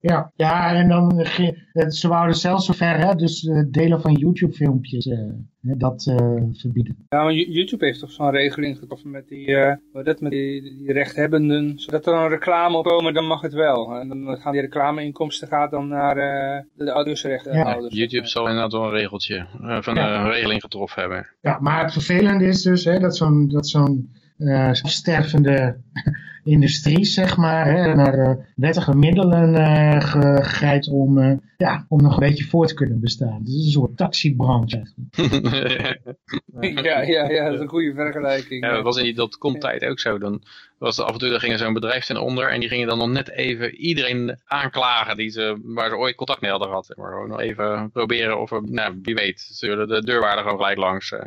Ja, ja en dan, eh, eh, ze wouden zelfs zover, hè, dus eh, delen van YouTube-filmpjes, eh, hè, dat eh, verbieden. Ja, maar Yo- YouTube heeft toch zo'n regeling getroffen met die, eh, wat dat, met die, die rechthebbenden. Zodat er een reclame op komen, dan mag het wel. En dan gaan die reclameinkomsten gaat dan naar eh, de audiorechthouders. YouTube zal inderdaad wel een regeltje eh, van Ja. een regeling getroffen hebben. Ja, maar het vervelende is dus hè, dat zo'n dat zo'n eh, stervende industrie, zeg maar, hè, naar eh, wettige middelen eh, ge- grijpt om, eh, ja, om nog een beetje voor te kunnen bestaan. Het is een soort taxibranche eigenlijk. ja, ja, ja, dat is een goede vergelijking. Ja, dat was in die dotcom tijd ook zo. Dan was af en toe, dan ging er zo'n bedrijf ten onder en die gingen dan nog net even iedereen aanklagen die ze, waar ze ooit contact mee hadden gehad. Maar gewoon nog even proberen of, nou, wie weet, ze willen de deurwaarder gewoon gelijk langs. eh,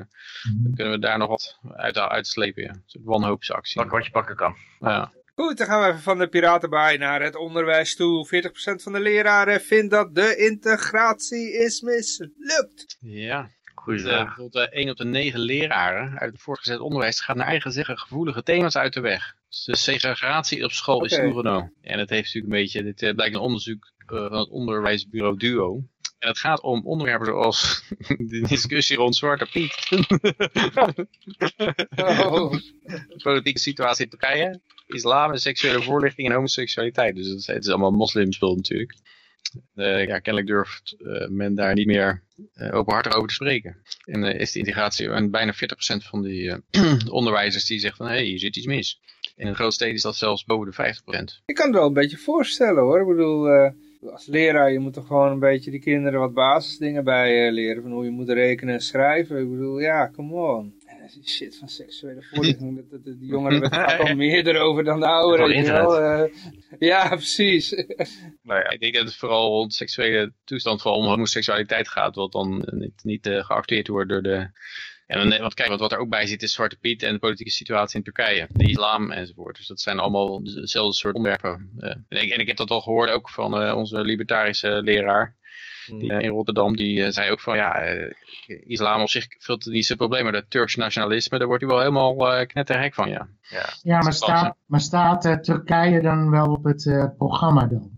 dan kunnen we daar nog wat uit, uitslepen, ja. Een soort wanhoopsactie. Pak wat je pakken kan. Ja. Goed, dan gaan we even van de piratenbaai naar het onderwijs toe. 40% van de leraren vindt dat de integratie is mislukt. ja. Goeie Eh, bijvoorbeeld eh, 1 op de 9 leraren uit het voortgezet onderwijs gaat naar eigen zeggen gevoelige thema's uit de weg. Dus de segregatie op school is toegenomen. En dat heeft natuurlijk een beetje, dit eh, blijkt een onderzoek eh, van het onderwijsbureau Duo. En het gaat om onderwerpen zoals de discussie rond Zwarte Piet. Oh. de politieke situatie in Turkije, islam en seksuele voorlichting en homoseksualiteit. Dus het is, het is allemaal moslimspul natuurlijk. Eh, ja, kennelijk durft eh, men daar niet meer eh, openhartig over te spreken. En is de integratie, en bijna 40% van die onderwijzers die zegt van, hé, hey, hier zit iets mis. In een groot steden is dat zelfs boven de 50%. Ik kan het wel een beetje voorstellen hoor. Ik bedoel, als leraar, je moet toch gewoon een beetje die kinderen wat basisdingen bij leren. Van hoe je moet rekenen en schrijven. Ik bedoel, ja, come on. Shit van seksuele voorlichting. dat, die jongeren gaat al meer erover dan de ouderen. Van. Eh, ja, precies. Nou ja, ik denk dat het vooral rond seksuele toestand, vooral om homoseksualiteit gaat, wat dan eh, niet, niet eh, geacteerd wordt door de... En dan, want kijk, wat, wat er ook bij zit is Zwarte Piet en de politieke situatie in Turkije, de islam enzovoort. Dus dat zijn allemaal dezelfde soort onderwerpen. Eh, en, ik, en ik heb dat al gehoord ook van eh, onze libertarische leraar. Die, in Rotterdam, die eh, zei ook van ja, eh, islam op zich vult niet zijn probleem, maar dat Turks nationalisme, daar wordt hij wel helemaal eh knetterhek van, ja. Ja, maar is wel staat, maar staat eh, Turkije dan wel op het eh, programma dan?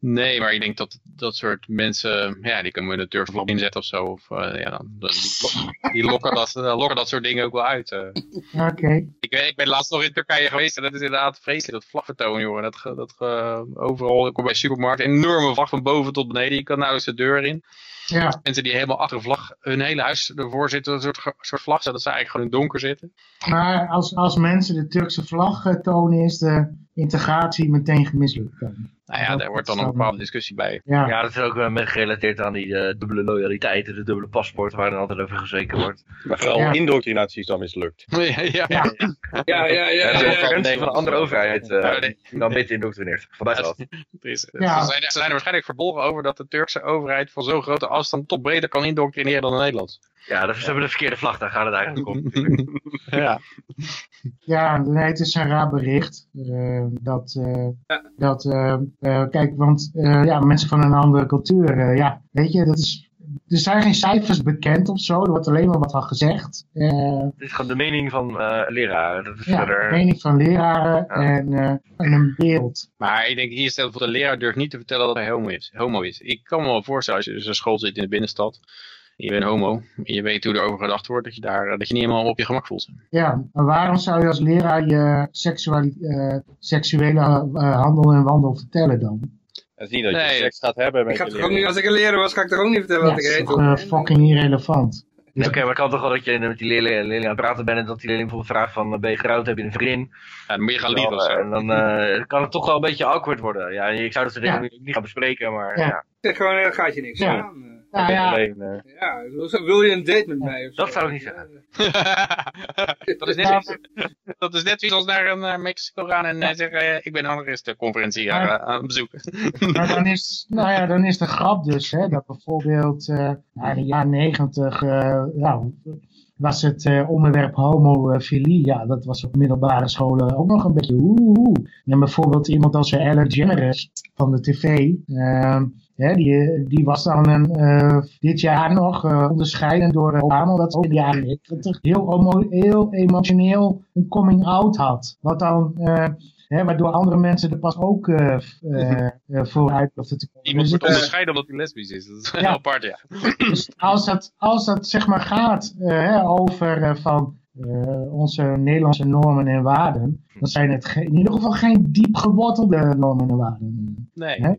Nee, maar ik denk dat dat soort mensen, ja, die kunnen we de Turkse vlag inzetten of zo. Of, eh, ja, dan, die, lokken, dat, eh, lokken dat soort dingen ook wel uit. eh. Oké. Ik, ik ben laatst nog in Turkije geweest en dat is inderdaad vreselijk, dat vlagvertoon, jongen. Dat, dat overal, ik kom bij supermarkt, enorme vlag van boven tot beneden. Je kan nauwelijks de deur in. Ja, Mensen die helemaal achter de vlag, hun hele huis ervoor zitten, een soort, soort vlag, zodat ze eigenlijk gewoon in het donker zitten. maar als, als mensen de Turkse vlag tonen, is de integratie meteen gemislukt. dan. Nou ja, Dat- daar wordt dan dat een bepaalde discussie bij. Ja, Ja, dat is ook uh, gerelateerd aan die eh, dubbele loyaliteit, de dubbele paspoort, waar dan altijd over gezeken wordt. Maar vooral Ja. indoctrinatie is dan mislukt. ja, ja, Ja. Ja, ja, ja. Ja, ja, de ja. mensen van een andere overheid eh, Ja, nee. die dan beter indoctrineert. Van buitenaf. Het is- Ja. Ze, zijn, ze zijn er waarschijnlijk verbolgen over dat de Turkse overheid van zo'n grote afstand tot breder kan indoctrineren dan de Nederlands. Ja, dat- ze hebben de verkeerde vlag, daar gaat het eigenlijk om. ja. ja nee, het is een raar bericht. eh, dat, eh, dat eh, kijk, want eh, ja, mensen van een andere cultuur, eh, ja, weet je, dat is, er zijn geen cijfers bekend of zo. Er wordt alleen maar wat van gezegd. Eh, Het is gewoon de mening van eh leraren. Dat is ja, verder... mening van leraren Ja. en, eh, en een beeld. Maar ik denk hier stelt voor de leraar durft niet te vertellen dat hij homo is. Homo is. Ik kan me wel voorstellen als je dus een school zit in de binnenstad. Je bent homo. En je weet hoe er over gedacht wordt. Dat je, daar, dat je niet helemaal op je gemak voelt. Ja, maar waarom zou je als leraar je eh, seksuele eh, handel en wandel vertellen dan? Het is niet dat je Nee. seks gaat hebben met Ik ga je toch ook niet, als ik een leraar was, ga ik toch ook niet vertellen Ja, wat dat ik is heet. toch eh, fucking irrelevant. Oké, maar het kan toch wel dat je met die leerling, leerling aan het praten bent en dat die leerling bijvoorbeeld vraagt van, eh, ben je getrouwd, heb je een vriendin? Ja, dan moet je gaan eh, zo. en dan eh, kan het toch wel een beetje awkward worden. Ja, ik zou dat soort dingen niet gaan bespreken, maar Ja. gewoon, er gaat je niks Ja. aan. Nou ja, Alleen, eh, Ja, wil- wil je een date met mij? Of Dat zo? zou ik niet zeggen. dat, is net, zoiets- dat is net als naar een eh, Mexico gaan en eh, zeggen, ik ben een anarchistenconferentie Ja. uh, aan het bezoeken. maar dan is, nou ja, dan is de grap dus, hè, dat bijvoorbeeld eh, nou, in de jaren negentig, eh, nou, was het eh, onderwerp homofilie, ja, dat was op middelbare scholen ook nog een beetje oeh. En bijvoorbeeld iemand als eh, Ellen DeGeneres van de tv, ehm, die, die was dan een, eh, dit jaar nog eh, onderscheiden door Obama, dat hij in de jaren negentig heel, homo- heel emotioneel een coming out had. Wat dan... Hè, waardoor andere mensen er pas ook eh, f- eh, eh, vooruit hoefden te komen. Iemand Dus, wordt het- onderscheiden omdat hij lesbisch is. Dat is Ja. heel apart, ja. dus als, dat, als dat zeg maar gaat hè, over van eh, onze Nederlandse normen en waarden, dan zijn het in ieder geval geen diep gewortelde normen en waarden. Nee,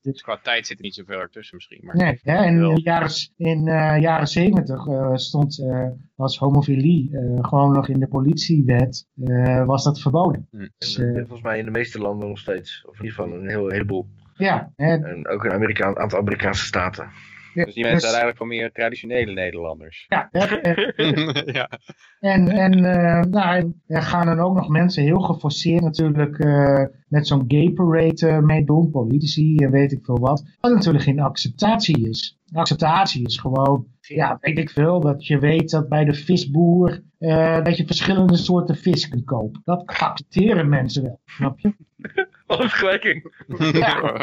zit, qua tijd zit er niet zoveel ertussen misschien. Maar Nee, hè, en in de jaren, in, eh, jaren 70 eh, stond, eh, was homofilie eh, gewoon nog in de politiewet, eh, was dat verboden. Hm. Dus, En, eh, Volgens mij in de meeste landen nog steeds. Of in ieder geval een heel, heleboel. ja, hè, En ook een Amerikaan, aantal Amerikaanse staten. Dus die mensen zijn eigenlijk van meer traditionele Nederlanders. ja, eh, ja. En, en uh, nou, er gaan dan ook nog mensen heel geforceerd natuurlijk uh, met zo'n gay parade uh, meedoen, politici en weet ik veel wat. Wat natuurlijk geen acceptatie is. Acceptatie is gewoon, ja, weet ik veel, dat je weet dat bij de visboer uh, dat je verschillende soorten vis kunt kopen. Dat accepteren mensen wel, snap je? Een vergelijking. Ja.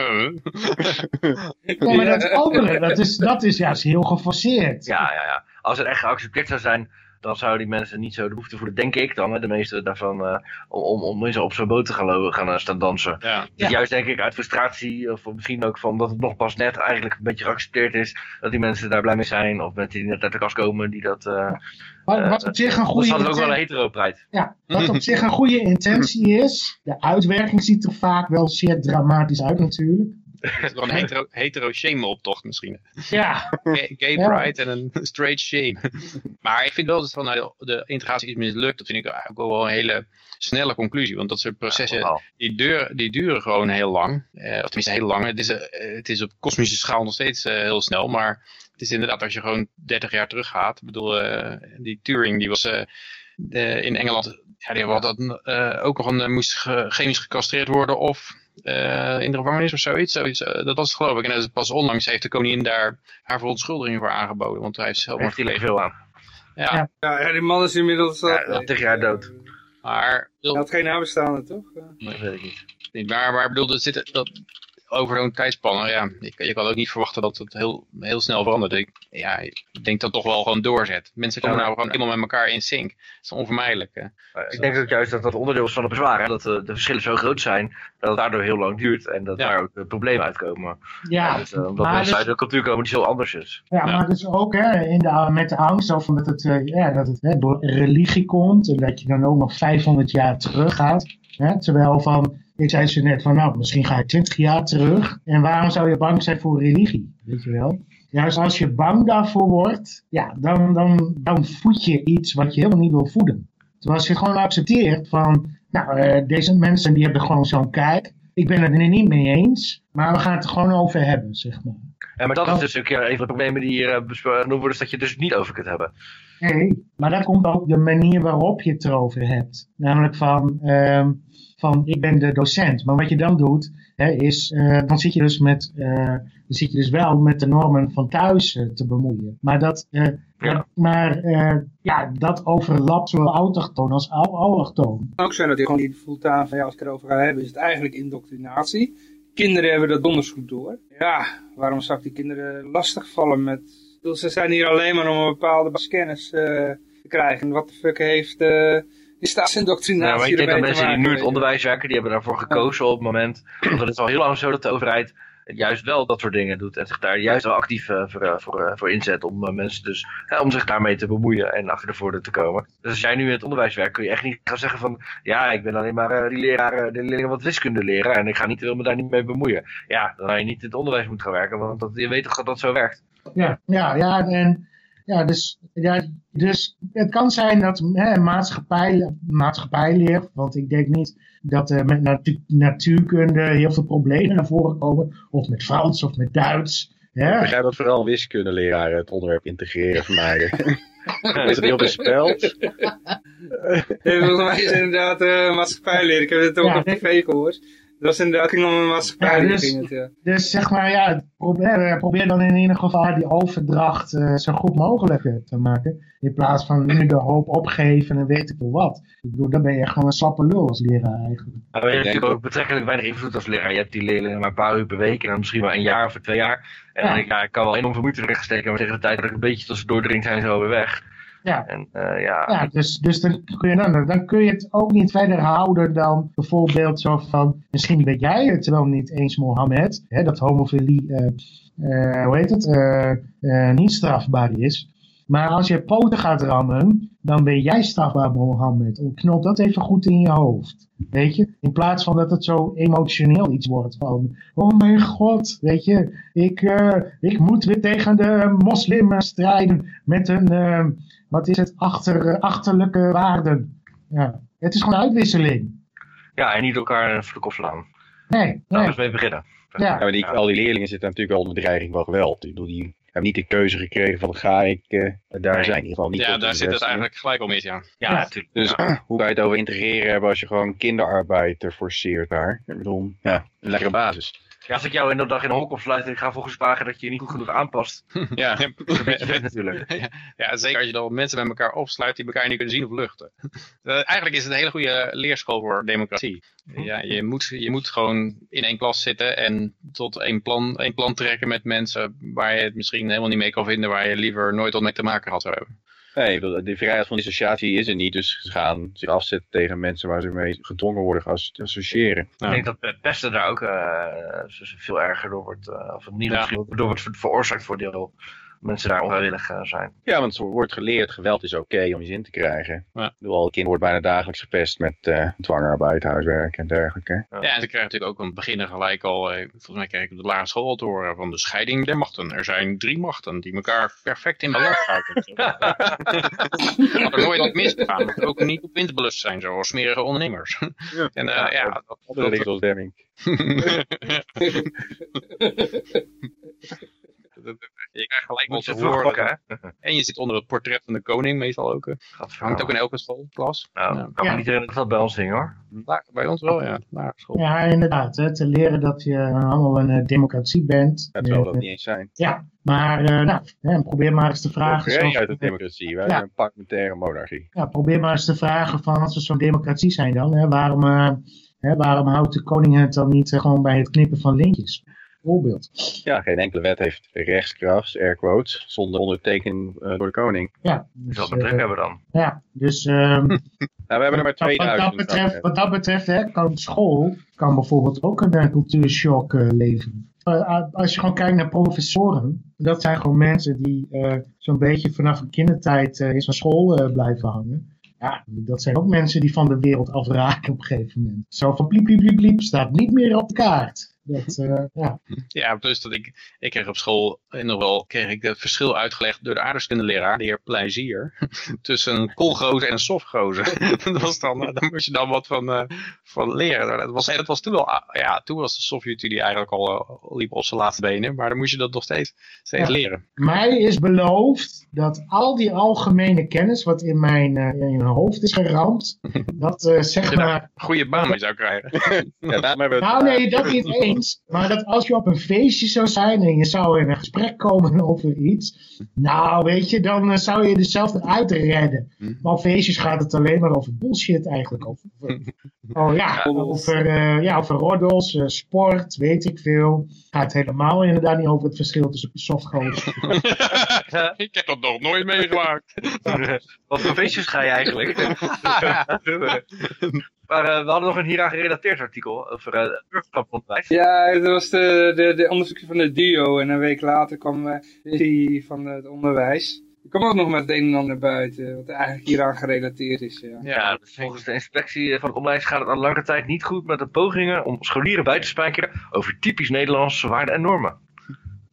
ja, maar dat andere, dat is, dat is juist heel geforceerd. Ja, ja, ja. Als het echt geaccepteerd zou zijn, dan zouden die mensen niet zo de behoefte voelen, denk ik dan, hè, de meeste daarvan, uh, om, om mensen op zo'n boot te gaan, gaan uh, staan dansen. Ja. Dus Ja. juist denk ik uit frustratie, of misschien ook van dat het nog pas net eigenlijk een beetje geaccepteerd is, dat die mensen daar blij mee zijn, of mensen die net uit de kast komen, die dat... Uh, Wat, wat op zich een goede we ook wel een hetero-pride. Ja, wat op zich een goede intentie is. De uitwerking ziet er vaak wel zeer dramatisch uit natuurlijk. Het is wel een hetero, hetero shame optocht misschien. Ja, Gay, gay Ja. pride en een straight shame. maar ik vind wel dat van nou, de integratie is mislukt. Dat vind ik eigenlijk ook wel een hele snelle conclusie. Want dat soort processen, Ja, die, duren, die duren gewoon heel lang. Eh, of tenminste heel lang. Het is, eh, het is op kosmische schaal nog steeds eh, heel snel. Maar het is inderdaad als je gewoon 30 jaar teruggaat. Ik bedoel, eh, die Turing die was... eh, de- in Engeland, ja, die had dat, eh, ook nog een, moest ge- chemisch gecastreerd worden of eh, in de gevangenis of zoiets. zoiets eh, dat was het geloof ik. En pas onlangs heeft de koningin daar haar verontschuldiging voor aangeboden. Want hij heeft zelfmoord Heeft gepleegd. veel aan. Ja, Ja. Ja, die man is inmiddels... Ja, uh, dat tegen jaar dood. maar, Hij had geen nabestaanden, toch? Ja. Dat weet ik niet. niet waar, maar ik bedoel, er zit, dat, over zo'n tijdspannen, ja, je, je kan ook niet verwachten dat het heel, heel snel verandert. Ik, ja, ik denk dat het toch wel gewoon doorzet. Mensen gaan nou gewoon helemaal met elkaar in sync. Dat is onvermijdelijk. hè. Ik denk ook juist dat dat onderdeel is van het bezwaar. Hè? Dat eh, de verschillen zo groot zijn dat het daardoor heel lang duurt. En dat Ja. daar ook eh, problemen uitkomen. Ja, Dus, eh, omdat mensen dus- uit een cultuur komen die zo anders is. Ja, Ja. maar dus ook hè, in de, met de angst over dat het, ja, dat het hè, door religie komt en dat je dan ook nog 500 jaar terug gaat. Hè, terwijl van, ik zei ze net van nou, misschien ga je 20 jaar terug. En waarom zou je bang zijn voor religie? Weet je wel? Juist als je bang daarvoor wordt, ja, dan, dan, dan voed je iets wat je helemaal niet wil voeden. Terwijl als je het gewoon accepteert van, nou, eh, deze mensen die hebben gewoon zo'n kijk. Ik ben het er niet mee eens, maar we gaan het er gewoon over hebben, zeg maar. En maar dat is dus ook ja, een van de problemen die hier eh, besproken worden, is dat je het dus niet over kunt hebben. Nee, maar daar komt ook de manier waarop je het erover hebt. Namelijk van, ehm, van ik ben de docent. Maar wat je dan doet, hè, is, eh, dan zit je dus met, eh, dan zit je dus wel met de normen van thuis eh, te bemoeien. Maar dat, eh, Ja. dat- maar, eh, ja, dat overlapt zowel autochtoon als al- allochtoon. Het kan ook zijn dat hij gewoon niet voelt aan van ja, als ik het erover ga hebben, is het eigenlijk indoctrinatie. Kinderen hebben dat donders goed door. Ja, waarom zou ik die kinderen lastigvallen met... Bedoel, Ze zijn hier alleen maar om een bepaalde basiskennis eh te krijgen. Wat de fuck heeft eh die staatsindoctrinatie Nou, maar ik denk dat mensen die nu het je? onderwijs werken, die hebben daarvoor gekozen op het moment. Want het is al heel lang zo dat de overheid juist wel dat soort dingen doet. En zich daar juist wel actief eh, voor, eh, voor, eh, voor inzet om mensen dus, om zich daarmee te bemoeien en achter de voordeur te komen. Dus als jij nu in het onderwijs werkt, kun je echt niet gaan zeggen van, ja, ik ben alleen maar die leraar, de leerlingen wat wiskunde leren en ik ga niet, wil me daar niet mee bemoeien. Ja, dan had je niet in het onderwijs moeten gaan werken, want dat, je weet toch dat dat zo werkt. Ja, ja, ja, en ja, dus, ja, dus het kan zijn dat hè, maatschappij, maatschappijleer, want ik denk niet dat er met natu- natuurkunde heel veel problemen naar voren komen, of met Frans of met Duits. Ik Hè? begrijp dat vooral wiskundeleraren het onderwerp integreren vermijden. is het heel bespeld? Volgens mij is het inderdaad eh maatschappijleer. Ik heb het ook Ja, op tv gehoord. Dat was inderdaad, ging om een maatschappijleer. Ja, dus- ging het, ja. Dus zeg maar, ja, probeer, eh, probeer dan in ieder geval die overdracht eh, zo goed mogelijk eh, te maken. In plaats van nu de hoop opgeven en weet ik veel wat. Ik bedoel, dan ben je gewoon een slappe lul als leraar eigenlijk. Maar je hebt natuurlijk ook- betrekkelijk weinig invloed als leraar. Je hebt die leerlingen maar een paar uur per week en dan misschien wel een jaar of twee jaar. En dan Ja. denk ik, ja, ik kan wel enorm veel moeite erin steken, maar tegen de tijd dat ik een beetje tussendoor drink, zijn ze alweer weg. Ja. En eh, ja, Ja, dus, dus dan, kun je dan, dan kun je het ook niet verder houden dan bijvoorbeeld zo van, misschien ben jij het wel niet eens Mohammed, hè, dat homofilie, eh, eh, hoe heet het, niet strafbaar is. Maar als je poten gaat rammen, dan ben jij strafbaar Mohammed. Knop dat even goed in je hoofd. Weet je? In plaats van dat het zo emotioneel iets wordt van, oh mijn god, weet je, ik, ik moet weer tegen de moslim strijden met een, wat is het, achter, eh, achterlijke waarden. Ja. Het is gewoon uitwisseling. ja, en niet elkaar voor de kop slaan. Nee, Daar nee. is mee beginnen. Ja. Ja, maar die, al die leerlingen zitten natuurlijk wel onder bedreiging van geweld. Ik bedoel, die hebben niet de keuze gekregen van ga ik eh, daar Nee. zijn. In ieder geval niet Ja, daar zit het eigenlijk gelijk om is, ja. Ja, Ja. natuurlijk. Dus Ja. hoe kan je het over integreren hebben als je gewoon kinderarbeid er forceert daar? Ik bedoel, ja, een lekkere basis. Ja, als ik jou in de dag in een hok opsluit ik ga volgens vragen dat je je niet goed genoeg aanpast, ja. dat is een beetje vet natuurlijk. Ja, zeker als je dan mensen met elkaar opsluit die elkaar niet kunnen zien of luchten. Eh, eigenlijk is het een hele goede leerschool voor democratie. Ja, je, moet, je moet gewoon in één klas zitten en tot één plan, één plan trekken met mensen waar je het misschien helemaal niet mee kan vinden, waar je liever nooit wat mee te maken had zou hebben. Nee, de vrijheid van dissociatie is er niet. Dus ze gaan zich afzetten tegen mensen waar ze mee gedwongen worden te associëren. Ja. Ik denk dat pe- pesten daar ook eh, veel erger door wordt, eh, of niet Ja. door wordt ver- veroorzaakt voor deel mensen daar onwillig eh, zijn. Ja, want er wordt geleerd, geweld is oké om je zin te krijgen. Ja. Ik bedoel, al kind wordt bijna dagelijks gepest met eh, dwangarbeid, huiswerk en dergelijke. Ja, en ze krijgen natuurlijk ook een beginner gelijk al, eh, volgens mij kreeg ik op de lagere school al te horen van de scheiding der machten. Er zijn drie machten die elkaar perfect in balans houden. Had er nooit wat misgegaan, moet ook niet op winstbelust zijn zoals smerige ondernemers. En eh, ja, dat, zoals Demming. je krijgt gelijk wat Moet te je vroeg pakken, horen. hè? En je zit onder het portret van de koning meestal ook. eh. Hangt ook in elke schoolklas. Nou, Ja. kan me Ja. niet herinneren dat dat bij ons ding hoor. Bij ons wel, ja. Lagere school. Ja, inderdaad. Hè, te leren dat je allemaal een eh, democratie bent. Dat zou Eh, dat niet eens zijn. Ja, maar eh, nou, hè, probeer maar eens te vragen. Zo- uit de democratie. Wij Ja. zijn een parlementaire monarchie. ja, probeer maar eens te vragen van als we zo'n democratie zijn dan. Hè, waarom, eh, Hè, waarom houdt de koning het dan niet eh, gewoon bij het knippen van lintjes? Bijvoorbeeld. Ja, geen enkele wet heeft rechtskracht, air quotes, zonder onderteken eh, door de koning. Ja, Dus dus, dat bedrijf eh, hebben we dan. ja, dus ehm, Nou, we hebben er maar wat, wat 2000. dat betreft, wat dat betreft hè, kan school kan bijvoorbeeld ook een eh, cultuurshock eh, leveren. Eh, als je gewoon kijkt naar professoren, dat zijn gewoon mensen die eh, zo'n beetje vanaf een kindertijd eh, in zo'n school eh, blijven hangen. Ja, dat zijn ook mensen die van de wereld afraken op een gegeven moment. Zo van bliep, bliep, bliep, bliep, staat niet meer op de kaart. Dat, eh, ja. Ja, plus dat ik, ik kreeg op school nog wel kreeg ik het verschil uitgelegd door de aardrijkskundeleraar, de heer Plezier, tussen een koolgozer en een softgozer. dat was dan, eh, daar moest je dan wat van, eh, van leren. Dat was, en dat was toen al, ah, ja, toen was de Sovjet-Unie eigenlijk al uh, liep op zijn laatste benen, maar dan moest je dat nog steeds, steeds Ja. leren. Mij is beloofd dat al die algemene kennis wat in mijn, eh, in mijn hoofd is geramd, dat eh, zeg maar goede baan mee zou krijgen. Ja, daarom hebben we het- Nou nee, dat niet eens. Maar dat als je op een feestje zou zijn en je zou in een gesprek komen over iets. Nou weet je, dan eh, zou je er zelf eruit redden. Maar op feestjes gaat het alleen maar over bullshit eigenlijk. Over, over- oh ja, over, eh, ja, over roddels, eh, sport, weet ik veel. Gaat helemaal inderdaad niet over het verschil tussen softgoals. ik heb dat nog nooit meegemaakt. Wat voor feestjes ga je eigenlijk? Maar eh, we hadden nog een hieraan gerelateerd artikel over uh, burgerschapsonderwijs. Ja, dat was de, de, de onderzoekje van de DIO en een week later kwam eh, die van het onderwijs. Er kwam ook nog met het een en ander buiten, wat eigenlijk hieraan gerelateerd is. Ja. Ja, dus volgens de inspectie van het onderwijs gaat het al lange tijd niet goed met de pogingen om scholieren bij te spijkeren over typisch Nederlandse waarden en normen.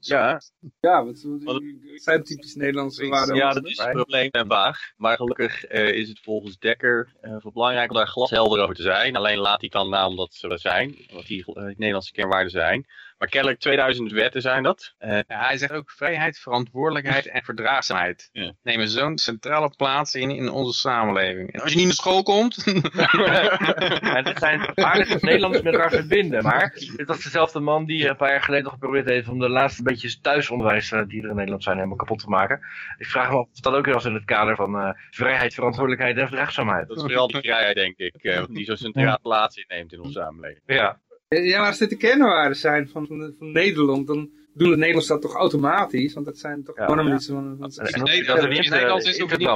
Ja, Ja, wat, wat zijn typisch Nederlandse waarden? ja, dat is een probleem en vaag. Maar gelukkig eh, is het volgens Dekker eh, belangrijk om daar glashelder over te zijn. Alleen laat hij dan na omdat ze er zijn, wat die eh, Nederlandse kernwaarden zijn. Maar kennelijk 2000 wetten zijn dat. Eh, Ja, hij zegt ook vrijheid, verantwoordelijkheid en verdraagzaamheid Ja. nemen zo'n centrale plaats in in onze samenleving. En als je niet naar school komt, en dit zijn waarden die Nederlanders met elkaar verbinden. Maar dit was dezelfde man die een paar jaar geleden nog geprobeerd heeft om de laatste beetjes thuisonderwijs eh, die er in Nederland zijn helemaal kapot te maken. Ik vraag me af of dat ook weer was in het kader van eh, vrijheid, verantwoordelijkheid en verdraagzaamheid. dat is vooral die vrijheid, denk ik, eh, want die zo centrale plaats inneemt in onze samenleving. Ja. Ja, maar als dit de kernwaarden zijn van, van, van Nederland, dan doen de Nederlanders dat toch automatisch? Want dat zijn toch Ja, normen ja. van... dat- nee, dat dat er is niet, Nederlands eh, is in ook te niet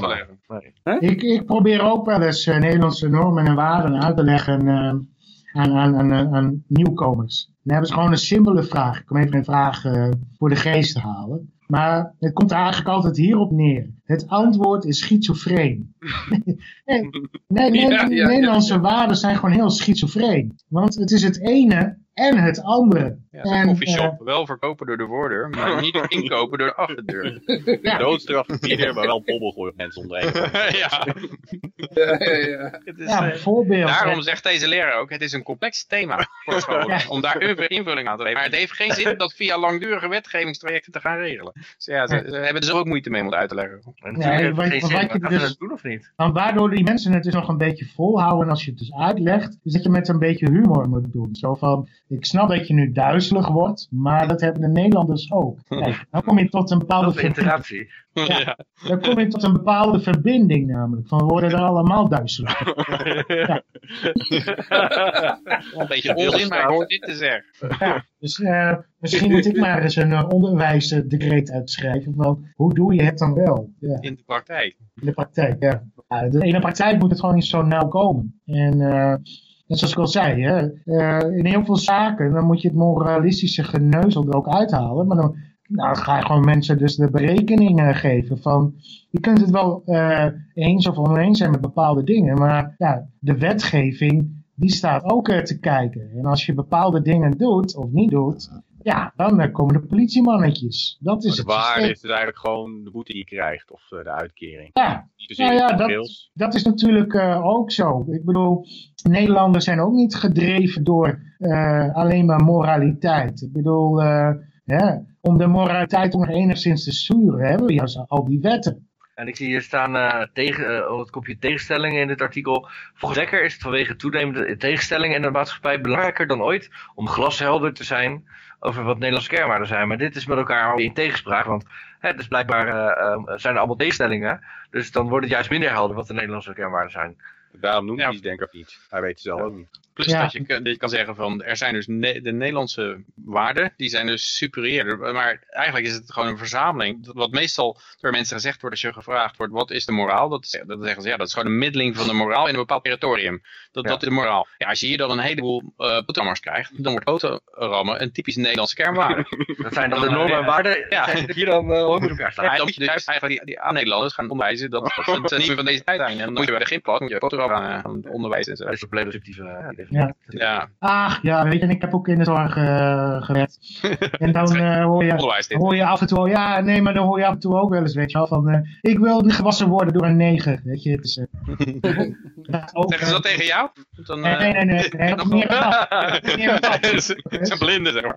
ik, ik probeer ook wel eens eh, Nederlandse normen en waarden uit te leggen eh, aan, aan, aan, aan nieuwkomers. Dan hebben ze gewoon een simpele vraag. Ik kom even een vraag eh, voor de geest te halen. Maar het komt er eigenlijk altijd hierop neer. Het antwoord is schizofreen. nee, nee, nee, Ja, ja, ja. Nederlandse waarden zijn gewoon heel schizofreen. Want het is het ene en het andere. Ja, en, koffieshop. Wel verkopen door de voordeur, maar niet inkopen door de achterdeur. eh, ja, Doodstraf voor iedereen, maar wel bobbel gooien op mensen onderheen. ja, Ja, ja, ja. het is, ja, eh, bijvoorbeeld. Daarom zegt deze leraar ook, het is een complex thema voor scholen, Ja. om daar invulling- invulling aan te geven. Maar het heeft geen zin dat via langdurige wetgevingstrajecten te gaan regelen. Dus ja, ze, ze hebben er ook moeite mee om het uit te leggen. En Nee, wat- wat je dus- doen of niet? Waardoor die mensen het dus nog een beetje volhouden en als je het dus uitlegt, is dat je met een beetje humor moet doen. Zo van, ik snap dat je nu duizelig wordt, maar dat hebben de Nederlanders ook. Kijk, dan kom je tot een bepaalde iteratie. Ja. Dan kom je tot een bepaalde verbinding namelijk. Van we worden er allemaal duizelig. Een beetje onzin, maar ik hoor dit te zeggen. Ja, dus eh, misschien moet ik maar eens een uh, onderwijsdecreet uitschrijven van hoe doe je het dan wel? Ja, In de praktijk. in de praktijk, ja. ja in de praktijk moet het gewoon niet zo nauw komen. En eh, net zoals ik al zei, eh, in heel veel zaken dan moet je het moralistische geneuzel er ook uithalen. Maar dan, nou, ga je gewoon mensen dus de berekeningen geven van... Je kunt het wel eh, eens of oneens zijn met bepaalde dingen, maar ja, de wetgeving die staat ook eh, te kijken. En als je bepaalde dingen doet of niet doet, ja, dan komen de politiemannetjes. Dat is de het waarde systeem. is dus eigenlijk gewoon de boete die je krijgt, of eh, de uitkering. Ja, zozeer Nou ja, dat- dat is natuurlijk eh, ook zo. Ik bedoel, Nederlanders zijn ook niet gedreven door eh, alleen maar moraliteit. Ik bedoel, eh, hè, om de moraliteit nog enigszins te sturen, hebben we juist al die wetten. En ik zie hier staan eh, tegen, op het kopje tegenstellingen in dit artikel. Volgens Dekker is het vanwege toenemende tegenstellingen in de maatschappij belangrijker dan ooit om glashelder te zijn over wat Nederlandse kernwaarden zijn. Maar dit is met elkaar in tegenspraak, want hè, dus blijkbaar eh, eh, zijn er allemaal tegenstellingen. Dus dan wordt het juist minder helder wat de Nederlandse kernwaarden zijn. Daarom noemt Ja. hij het denk ik ook niet. Hij weet het zelf ook niet. Plus Ja. dat, je, kan- dat je kan zeggen van, er zijn dus ne- de Nederlandse waarden, die zijn dus superieur. Maar eigenlijk is het gewoon een verzameling. Wat meestal door mensen gezegd wordt als je gevraagd wordt, wat is de moraal? Dat, dat zeggen ze, ja, dat is gewoon een middeling van de moraal in een bepaald territorium. Dat, Ja. dat is de moraal. Ja, als je hier dan een heleboel uh, boterhammers krijgt, dan wordt boterhammen een typisch Nederlandse kernwaarde. Dat zijn dan de normen en waarden Ja. zijn hier dan uh, met elkaar staan. Ja, dan moet je juist eigenlijk die, die aan Nederlanders gaan onderwijzen dat ze niet meer van deze tijd zijn. En dan moet je bij de gymplaat moet je boterham gaan, gaan onderwijzen en zo. Dat is een Ja. Ja, Ach, ja, weet je, en ik heb ook in de zorg eh, gewerkt. En dan eh, hoor, je, hoor je af en toe, ja, nee, maar dan hoor je af en toe ook wel eens, weet je wel, van, eh, ik wil niet gewassen worden door een neger, weet je. Is, ook, Zeggen ze dat tegen jou? Dan, Nee, eh, nee, nee, nee, nee, meer dat. Meer dat. Ze zijn blinden, zeg maar.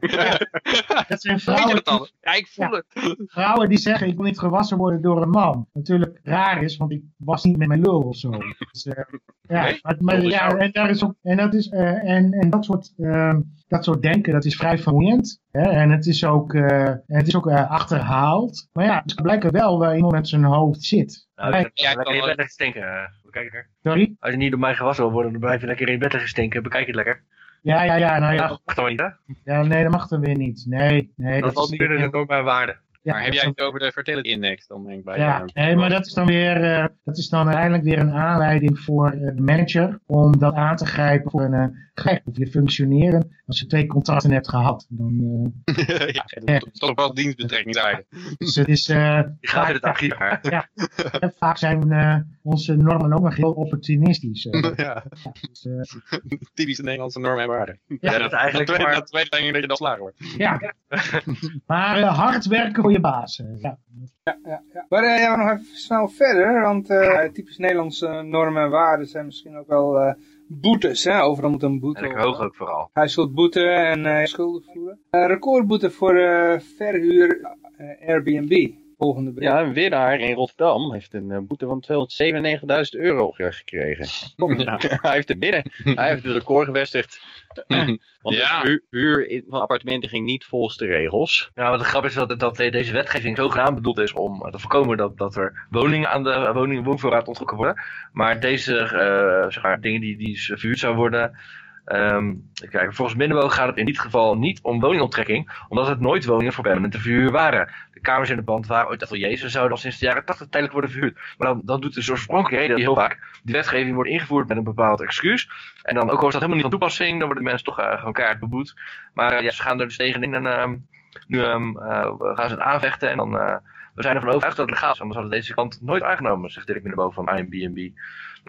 Dat zijn Weet je vrouwen, dat dan? Ja, ik voel Ja. het. vrouwen die zeggen, ik wil niet gewassen worden door een man. Natuurlijk raar is, want ik was niet met mijn lul of zo. Dus, ja, Nee, maar, is ja, en, daar is ook, en, dat, is, eh, en, en dat, soort, ehm, dat soort denken, dat is vrij vermoeiend. Hè? En het is ook, eh, het is ook eh, achterhaald. Maar ja, het blijkt wel waar iemand met zijn hoofd zit. Nou, Kijk, lekker Ja, lekker in bed liggen stinken. Bekijk er. sorry? Als je niet door mij gewassen wil worden, dan blijf je lekker in bed liggen stinken. Bekijk het lekker. Ja, ja, ja, nou ja, Dat mag dan niet, hè? ja, nee, dat mag dan weer niet. Nee, nee. Dat valt is- niet binnen de normen en waarden. Ja, Maar heb dat jij het over de fertility index dan denk ik bij Ja, nee, maar dat is dan weer, eh, dat is dan uiteindelijk weer een aanleiding voor eh, de manager om dat aan te grijpen voor een uh, gek of je functioneren. Als je twee contracten hebt gehad, dan, eh, ja, dat is toch wel dienstbetrekking zijn. dus het is, eh, Je gaat in het archief. eh, vaak zijn eh, onze normen ook nog heel opportunistisch. eh. ja, Dus, eh, typische Nederlandse normen en waarden. Ja, dat is eigenlijk dat, maar- dat weet denk ik dat je dan slagen wordt. ja. maar eh, hard werken je baas. eh, ja. Maar eh, ja, we nog even snel verder, want eh, typisch Nederlandse normen en waarden zijn misschien ook wel eh, boetes. Hè? Overal moet een boete En ik hoog ook vooral. Hij zult boete en eh, schulden voeren. Eh, recordboete voor eh, verhuur eh, Airbnb. Volgende. Ja, een winnaar in Rotterdam heeft een eh, boete van 297.000 euro ge- gekregen. Ja. hij heeft er binnen. Hij heeft het record gevestigd. Want Ja. de huur, van appartementen ging niet volgens de regels. Ja, wat de grap is dat, dat deze wetgeving zogenaamd bedoeld is om te voorkomen dat, dat er woningen aan de woning, woonvoorraad onttrokken worden. Maar deze eh, zeg maar, dingen die, die verhuurd zouden worden. Ehm, kijk, volgens Minnewoog gaat het in dit geval niet om woningonttrekking, omdat het nooit woningen voor permanente verhuur waren. De kamers in de pand waren ooit ateliers en zouden al sinds de jaren 80 tijdelijk worden verhuurd. Maar dan, dan doet de oorspronkelijke reden heel vaak die wetgeving wordt ingevoerd met een bepaald excuus. En dan ook al is dat helemaal niet van toepassing, dan worden de mensen toch eh, gewoon keihard beboet. Maar eh, ja, ze gaan er dus tegenin en ehm, nu ehm, eh, gaan ze het aanvechten en dan... we zijn ervan overtuigd dat het legaal is, anders hadden deze kant nooit aangenomen, zegt Dirk Minneboog van Airbnb.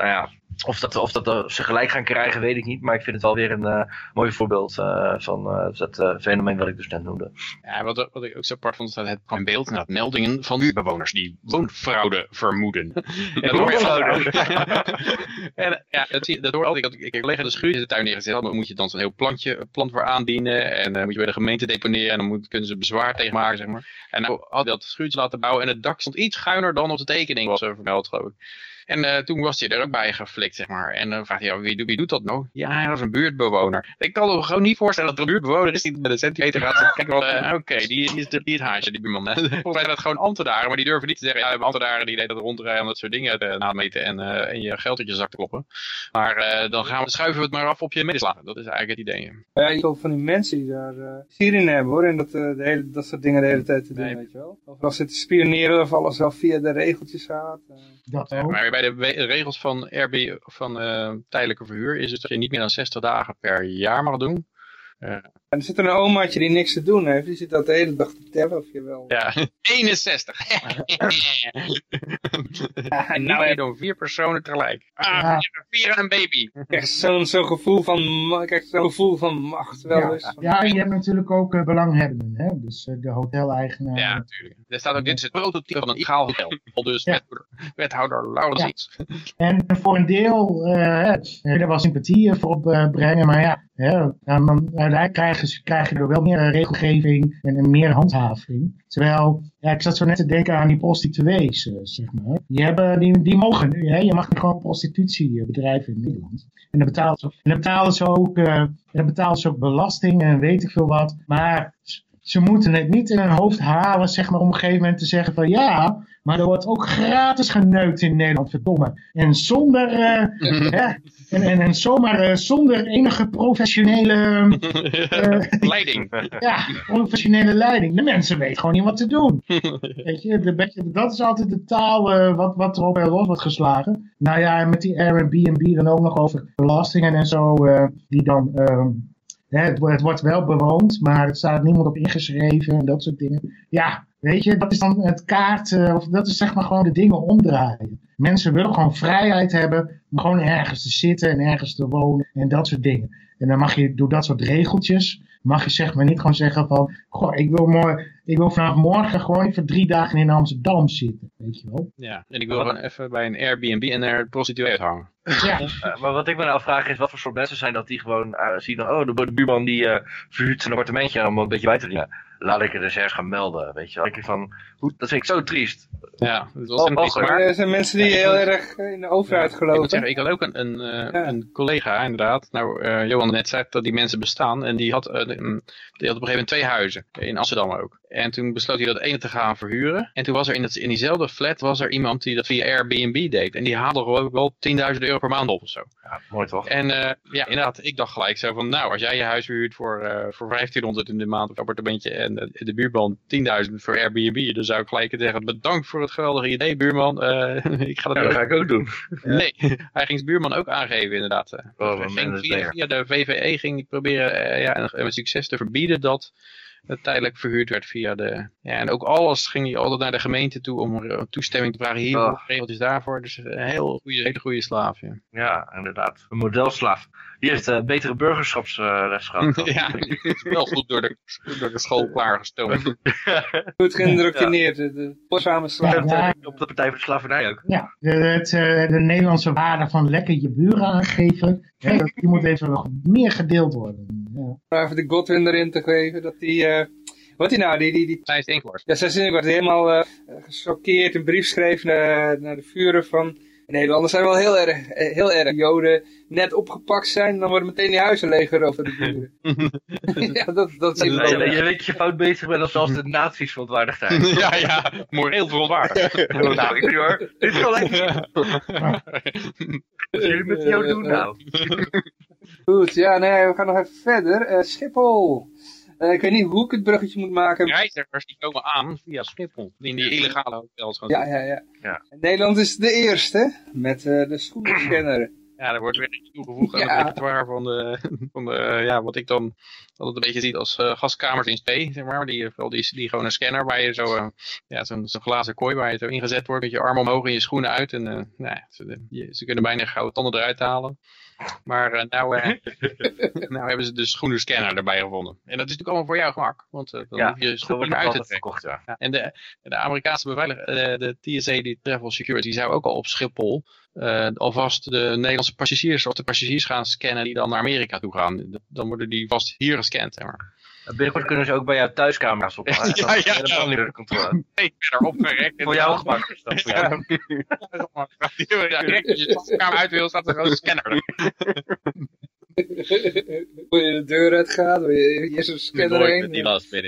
Nou ja, of dat, of dat eh, ze gelijk gaan krijgen, weet ik niet. Maar ik vind het wel weer een eh, mooi voorbeeld eh, van eh, dat eh, fenomeen wat ik dus net noemde. Ja, wat, wat ik ook zo apart vond, staat het in beeld meldingen van buurtbewoners die woonfraude vermoeden. En dat hoor je altijd. en ja, dat, zie, dat hoor altijd. Ik, had- ik heb collega de schuur in de tuin neergezet. Dan moet je dan zo'n heel plantje, plant voor aandienen. En dan moet je bij de gemeente deponeren. En dan moet, kunnen ze bezwaar tegen maken, zeg maar. En nou had dat schuurtje laten bouwen. En het dak stond iets schuiner dan op de tekening was er vermeld, geloof ik. En eh, toen was hij er ook bij geflikt, zeg maar. En dan vraagt hij, ja, wie, doet- wie doet dat nou? Ja, hij was een buurtbewoner. Ik kan me gewoon niet voorstellen dat er een buurtbewoner is die met een centimeter gaat van, eh, Oké, die, die is de, die het haasje, die buurman. Volgens mij zijn dat gewoon ambtenaren, maar die durven niet te zeggen. Ja, we hebben ambtenaren die deden dat rondrijden om dat soort dingen te nameten en, eh, en je geld uit je zak te kloppen. Maar eh, dan gaan we, schuiven we het maar af op je middenslagen. Dat is eigenlijk het idee. Ja, ik hoop van die mensen die daar eh zin in hebben hoor. En dat, eh, de hele, dat soort dingen de hele tijd te doen, Nee. weet je wel. Overal zitten spioneren of alles wel via de regeltjes gaat. Dat Ja, ook. maar bij de we- regels van RB, van eh, tijdelijke verhuur is het dat je niet meer dan 60 dagen per jaar mag doen. En er zit er een omaatje die niks te doen heeft. Die zit dat de hele dag te tellen of je wel... Ja, 61. en nou heb je dan vier personen tegelijk. Ah, Ja. vier en een baby. Krijg zo'n zo'n gevoel van, krijg zo'n gevoel van macht wel Ja, eens. ja, je hebt natuurlijk ook eh, belanghebbenden, hè? dus eh, de hoteleigenaar. Ja, natuurlijk. Er staat ook, dit is het prototype van een ideaal hotel. Al dus Ja. wethouder, wethouder Laurens Ja. iets. En voor een deel eh er wel sympathie voor opbrengen, maar ja, hè, dan, uiteindelijk krijgen krijg je er wel meer eh, regelgeving en, meer handhaving. Terwijl, ik zat zo net te denken aan die prostituees, eh, zeg maar. Die, hebben, die, die mogen nu, hè, je mag nu gewoon prostitutie eh, bedrijven in Nederland. En dan betalen ze, en dan ze ook, eh, dan betalen ze ook belasting en weet ik veel wat. Maar ze moeten het niet in hun hoofd halen, zeg maar, om op een gegeven moment te zeggen van ja, Maar er wordt ook gratis geneukt in Nederland, verdomme. En zonder, eh, hè, en, en, en zomaar eh, zonder enige professionele, eh, Leiding. ja, professionele leiding. De mensen weten gewoon niet wat te doen. Weet je, de, beetje- dat is altijd de taal wat, wat er op en los wordt geslagen. Nou ja, en met die Airbnb dan ook nog over belastingen en zo, die dan... ehm, hè, het, wordt- het wordt wel bewoond, maar het staat niemand op ingeschreven en dat soort dingen. Ja, weet je, dat is dan het kaart, eh, of dat is zeg maar gewoon de dingen omdraaien. Mensen willen gewoon vrijheid hebben om gewoon ergens te zitten en ergens te wonen en dat soort dingen. En dan mag je door dat soort regeltjes, mag je zeg maar niet gewoon zeggen van, goh, ik wil, mooi, ik wil vanaf morgen gewoon even drie dagen in Amsterdam zitten, weet je wel. Ja, en ik wil gewoon even bij een Airbnb en er een prostituee uithangen. Ja, Eh, maar wat ik me nou afvraag is, wat voor soort mensen zijn dat die gewoon eh, zien dan, oh, de, de buurman die eh, verhuurt zijn appartementje om een beetje bij te. Laat ik er dus ergens gaan melden, weet je wel. Ik denk van, hoe, dat vind ik zo triest. Ja, het was Oh, een oh, maar- Er zijn mensen die heel erg in de overheid Ik moet geloven. zeggen, ik had ook een, een, eh, Ja. een collega, inderdaad. Nou, eh, Johan net zei dat die mensen bestaan. En die had, eh, mm, die had op een gegeven moment twee huizen. In Amsterdam ook. En toen besloot hij dat ene te gaan verhuren. En toen was er in, het, in diezelfde flat was er iemand die dat via Airbnb deed. En die haalde gewoon wel 10.000 euro per maand op of zo. Ja, mooi toch? En eh, ja, inderdaad, ik dacht gelijk zo van, nou, als jij je huis verhuurt voor, eh, voor 1500 in de maand op appartementje en eh, de buurman 10.000 voor Airbnb, dan zou ik gelijk zeggen, bedankt voor het geweldige idee, buurman. Eh, ik ga dat Ja, dat ga ik ook doen. Nee, hij ging zijn buurman ook aangeven inderdaad. eh. Oh, ging via, via de VVE ging hij proberen eh, ja, en- en met succes te verbieden dat het tijdelijk verhuurd werd via de... Ja, en ook alles ging hij altijd naar de gemeente toe om eh, toestemming te vragen. Hier, Oh. regeltjes daarvoor. Dus een heel goede, hele goede slaaf. Ja, Ja, inderdaad. Een modelslaaf. Die heeft eh, betere burgerschapsles gehad. ja die is wel goed door de, door de school klaargestoomd. Goed geïndoctrineerd. De, de slaaf. Ja, Op de Partij voor de Slavernij ook. ja. De, het, eh, de Nederlandse waarde van lekker je buren aangeven, dat- die moet even nog meer gedeeld worden. Ja. Even de Godwin erin te geven. Dat die... eh, wat die nou? Die, die, die, Zij is het inkwart. ja, zij werd helemaal eh gechoqueerd een brief schreef naar, naar de vuren van... Nederlanders zijn wel heel erg, eh, heel erg. Joden net opgepakt zijn, dan worden meteen die huizen leeggeroofd door de buren. ja, dat, dat is Ja, je, weet- je weet dat je fout bezig bent als zelfs de nazi's verontwaardigd zijn. ja, ja, moreel verontwaardigd. nou, ik hoor. Dit is wel lekker. Wat jullie met jou doen nou? Goed, ja, nee, we gaan nog even verder. Eh, Schiphol. Eh, ik weet niet hoe ik het bruggetje moet maken. Reizigers die komen aan via Schiphol. In die illegale hotels Ja, ja, ja. Ja. En Nederland is de eerste met eh, de schoenenscanner. Ja, er wordt weer iets toegevoegd aan Ja. het repertoire van de, van de eh, ja, wat ik dan altijd een beetje zie als eh, gaskamers in spe, zeg maar. Die, wel die, die gewoon een scanner waar je zo, ja, zo'n glazen kooi waar je zo ingezet wordt met je armen omhoog en je schoenen uit. En eh, nou ja, ze, ze kunnen bijna gouden tanden eruit halen. Maar eh, nou, eh, nou hebben ze de schoenenscanner erbij gevonden. En dat is natuurlijk allemaal voor jouw gemak, want eh, dan Ja, hoef je schoenen uit te verkocht, ja. Ja, en de, de Amerikaanse beveiliger, de TSA, die Travel Security, zou ook al op Schiphol alvast de Nederlandse passagiers of de passagiers gaan scannen die dan naar Amerika toe gaan. Dan worden die vast hier gescand. Zeg maar. Binnenkort kunnen ze ook bij jouw thuiscamera's ophangen. Ja, ja, dan ja. kan niet de controle. Ik ben erop gerekt. Voor jouw gemak. is dat voor jou. Ja, direct als je de badkamer uit wil, staat er gewoon een scanner. Hoe je de deur uitgaat, hoe je eerst een scanner heen.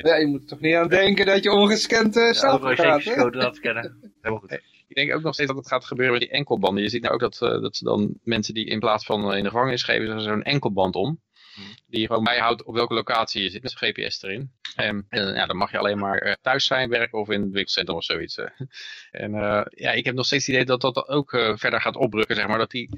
Ja, je moet er toch niet aan denken dat je ongescand uh, Ja, zelf overal gaat, dat. Helemaal goed. Ik denk ook nog steeds dat het gaat gebeuren met die enkelbanden. Je ziet nou ook dat, eh, dat ze dan mensen die in plaats van in de gevangenis geven, ze zo'n enkelband om. Die je gewoon bijhoudt op welke locatie je zit met zijn GPS erin. En, en ja, dan mag je alleen maar eh, thuis zijn, werken of in het winkelcentrum of zoiets. eh. En eh, ja, ik heb nog steeds het idee dat dat ook eh, verder gaat oprukken, zeg maar. Dat die,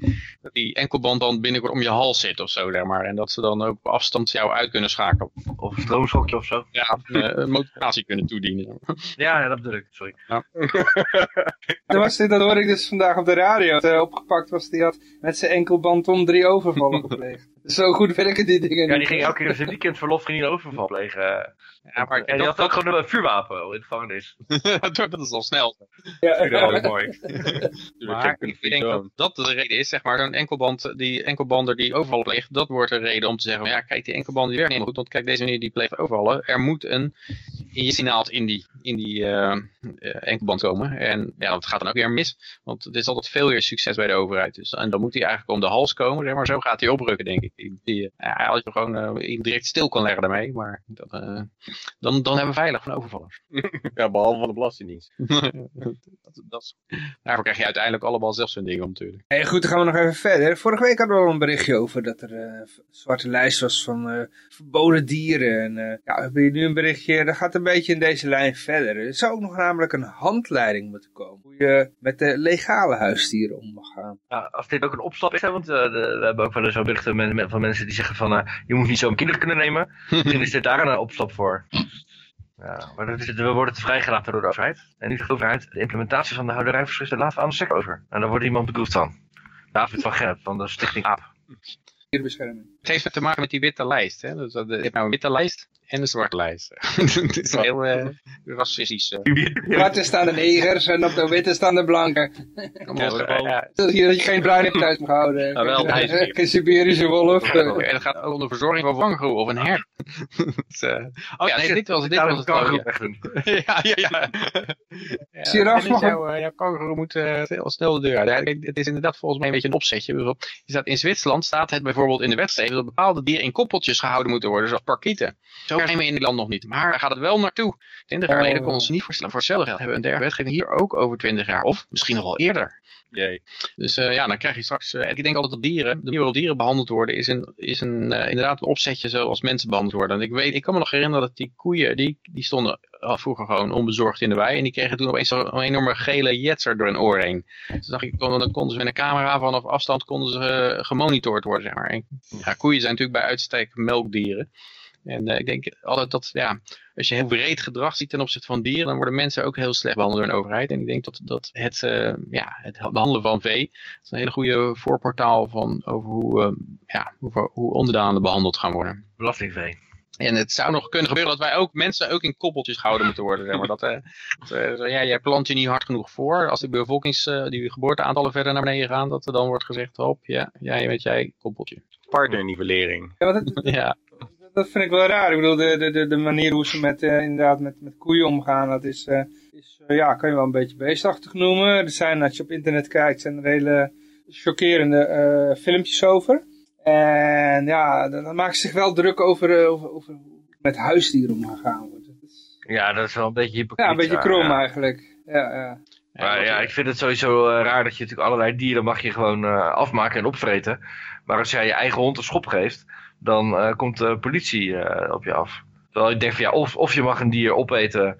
dat die enkelband dan binnenkort om je hals zit of zo, zeg maar. En dat ze dan ook op afstand jou uit kunnen schakelen. Of een stroomschokje of zo. Ja, een, motivatie kunnen toedienen. Ja, ja, dat bedoel ik. Sorry. Dat, was dit, dat hoorde ik dus vandaag op de radio. Dat, eh, opgepakt was, die had met zijn enkelband om drie overvallen gepleegd. Zo goed werken die dingen Ja, die ging elke keer in zijn weekendverlof ging hij een overval plegen. Ja, maar En die had ook gewoon een vuurwapen in de gevangenis. dat is al snel. Ja, Dat was mooi. Maar ik denk dat dat de reden is, zeg maar, zo'n enkelband, die enkelbander die overval pleegt, dat wordt een reden om te zeggen, ja, kijk, die enkelband die werkt niet helemaal goed, want kijk, deze meneer die pleegt overvallen. Er moet een signaal in die, in die eh, eh, enkelband komen. En ja, dat gaat dan ook weer mis. Want het is altijd veel meer succes bij de overheid. Dus, en dan moet hij eigenlijk om de hals komen. Zeg maar zo gaat hij oprukken, denk ik. Die, die, ja, als je gewoon uh, direct stil kan leggen daarmee. Maar dat, dan, dan hebben we veilig van overvallers. ja, behalve van de Belastingdienst. dat, dat, daarvoor krijg je uiteindelijk allemaal zelfzendingen natuurlijk. Hey, goed, dan gaan we nog even verder. Vorige week hadden we al een berichtje over dat er een zwarte lijst was van verboden dieren. En ja, we hebben hier nu een berichtje, dat gaat een beetje in deze lijn verder. Er zou ook nog namelijk een handleiding moeten komen. Hoe je met de legale huisdieren om mag gaan. Ja, als dit ook een opstap is, hè, want uh, de, we hebben ook wel eens zo berichten met, met, van mensen die zeggen van... Uh, je moet niet zo'n kinderen kunnen nemen. Misschien is dit daar een opstap voor. Ja, maar dat is, we worden te vrijgelaten door de overheid. En nu zegt de overheid, de implementatie van de houderijverschriften laten we aan de sector over. En dan wordt iemand bedoeld van. David van Gerp van de Stichting AAP. Het heeft te maken met die witte lijst. Hè? Dus, je hebt nou een witte lijst en de zwarte lijst. het is heel uh, racistisch. Uh. Zwarte staan de negers en op de witte staan de blanken. Ja, ja. Dat je geen bruine thuis mag houden. Nou, wel, geen Siberische wolf. en dat gaat ook onder verzorging van kangoeroe of een hert. dus, uh, oh ja, nee, dit was, dit was het kangoeroe ja, ja, ja. ja Giraf mag jouw, jouw kangoeroe moet uh, heel snel de deur uit. het is inderdaad volgens mij een beetje een opzetje. Je staat, in Zwitserland staat het bijvoorbeeld in de wetgeving dat bepaalde dieren in koppeltjes gehouden moeten worden, zoals parkieten. Zo zijn we in Nederland nog niet. Maar daar gaat het wel naartoe. Twintig jaar geleden konden ze niet voorstellen. Voor hetzelfde geld hebben we een dergelijke wetgeving hier ook over twintig jaar. Of misschien nog wel eerder. Jee. Dus uh, ja, dan krijg je straks... Uh, ik denk altijd dat dieren, de manier waarop dieren behandeld worden... is, een, is een, uh, inderdaad een opzetje zoals mensen behandeld worden. En ik, weet, ik kan me nog herinneren dat die koeien... die, die stonden vroeger gewoon onbezorgd in de wei. En die kregen toen opeens een enorme gele jetser door een oor heen. Dus dacht ik, dan konden ze met een camera vanaf afstand konden ze, gemonitord worden. Zeg maar. En, ja, koeien zijn natuurlijk bij uitstek melkdieren. En uh, ik denk altijd dat, ja, als je heel breed gedrag ziet ten opzichte van dieren, dan worden mensen ook heel slecht behandeld door een overheid. En ik denk dat, dat het, uh, ja, het behandelen van vee, is een hele goede voorportaal van over hoe, uh, ja, hoe, hoe onderdanen behandeld gaan worden. Belastingvee. En het zou nog kunnen gebeuren dat wij ook mensen ook in koppeltjes gehouden moeten worden. Zeg maar. dat, uh, dat uh, ja, jij plant je niet hard genoeg voor. Als de bevolkings, uh, die geboorteaantallen verder naar beneden gaan, dat er dan wordt gezegd, hop, ja, jij weet jij, koppeltje. Partnernivellering. Ja, dat, ja. Dat vind ik wel raar. Ik bedoel, de, de, de manier hoe ze met, inderdaad met, met koeien omgaan, dat is, is ja, kan je wel een beetje beestachtig noemen. Er zijn, als je op internet kijkt, zijn er hele chockerende filmpjes over. En ja, dan maken ze zich wel druk over, over, over hoe met huisdieren omgegaan wordt. Ja, dat is wel een beetje hypocriet. Ja, een beetje krom ja. eigenlijk. Ja, ja. Maar ja, ik vind het sowieso raar dat je natuurlijk allerlei dieren mag je gewoon afmaken en opvreten. Maar als jij je eigen hond een schop geeft, dan uh, komt de politie op je af. Terwijl ik denk van ja, of, of je mag een dier opeten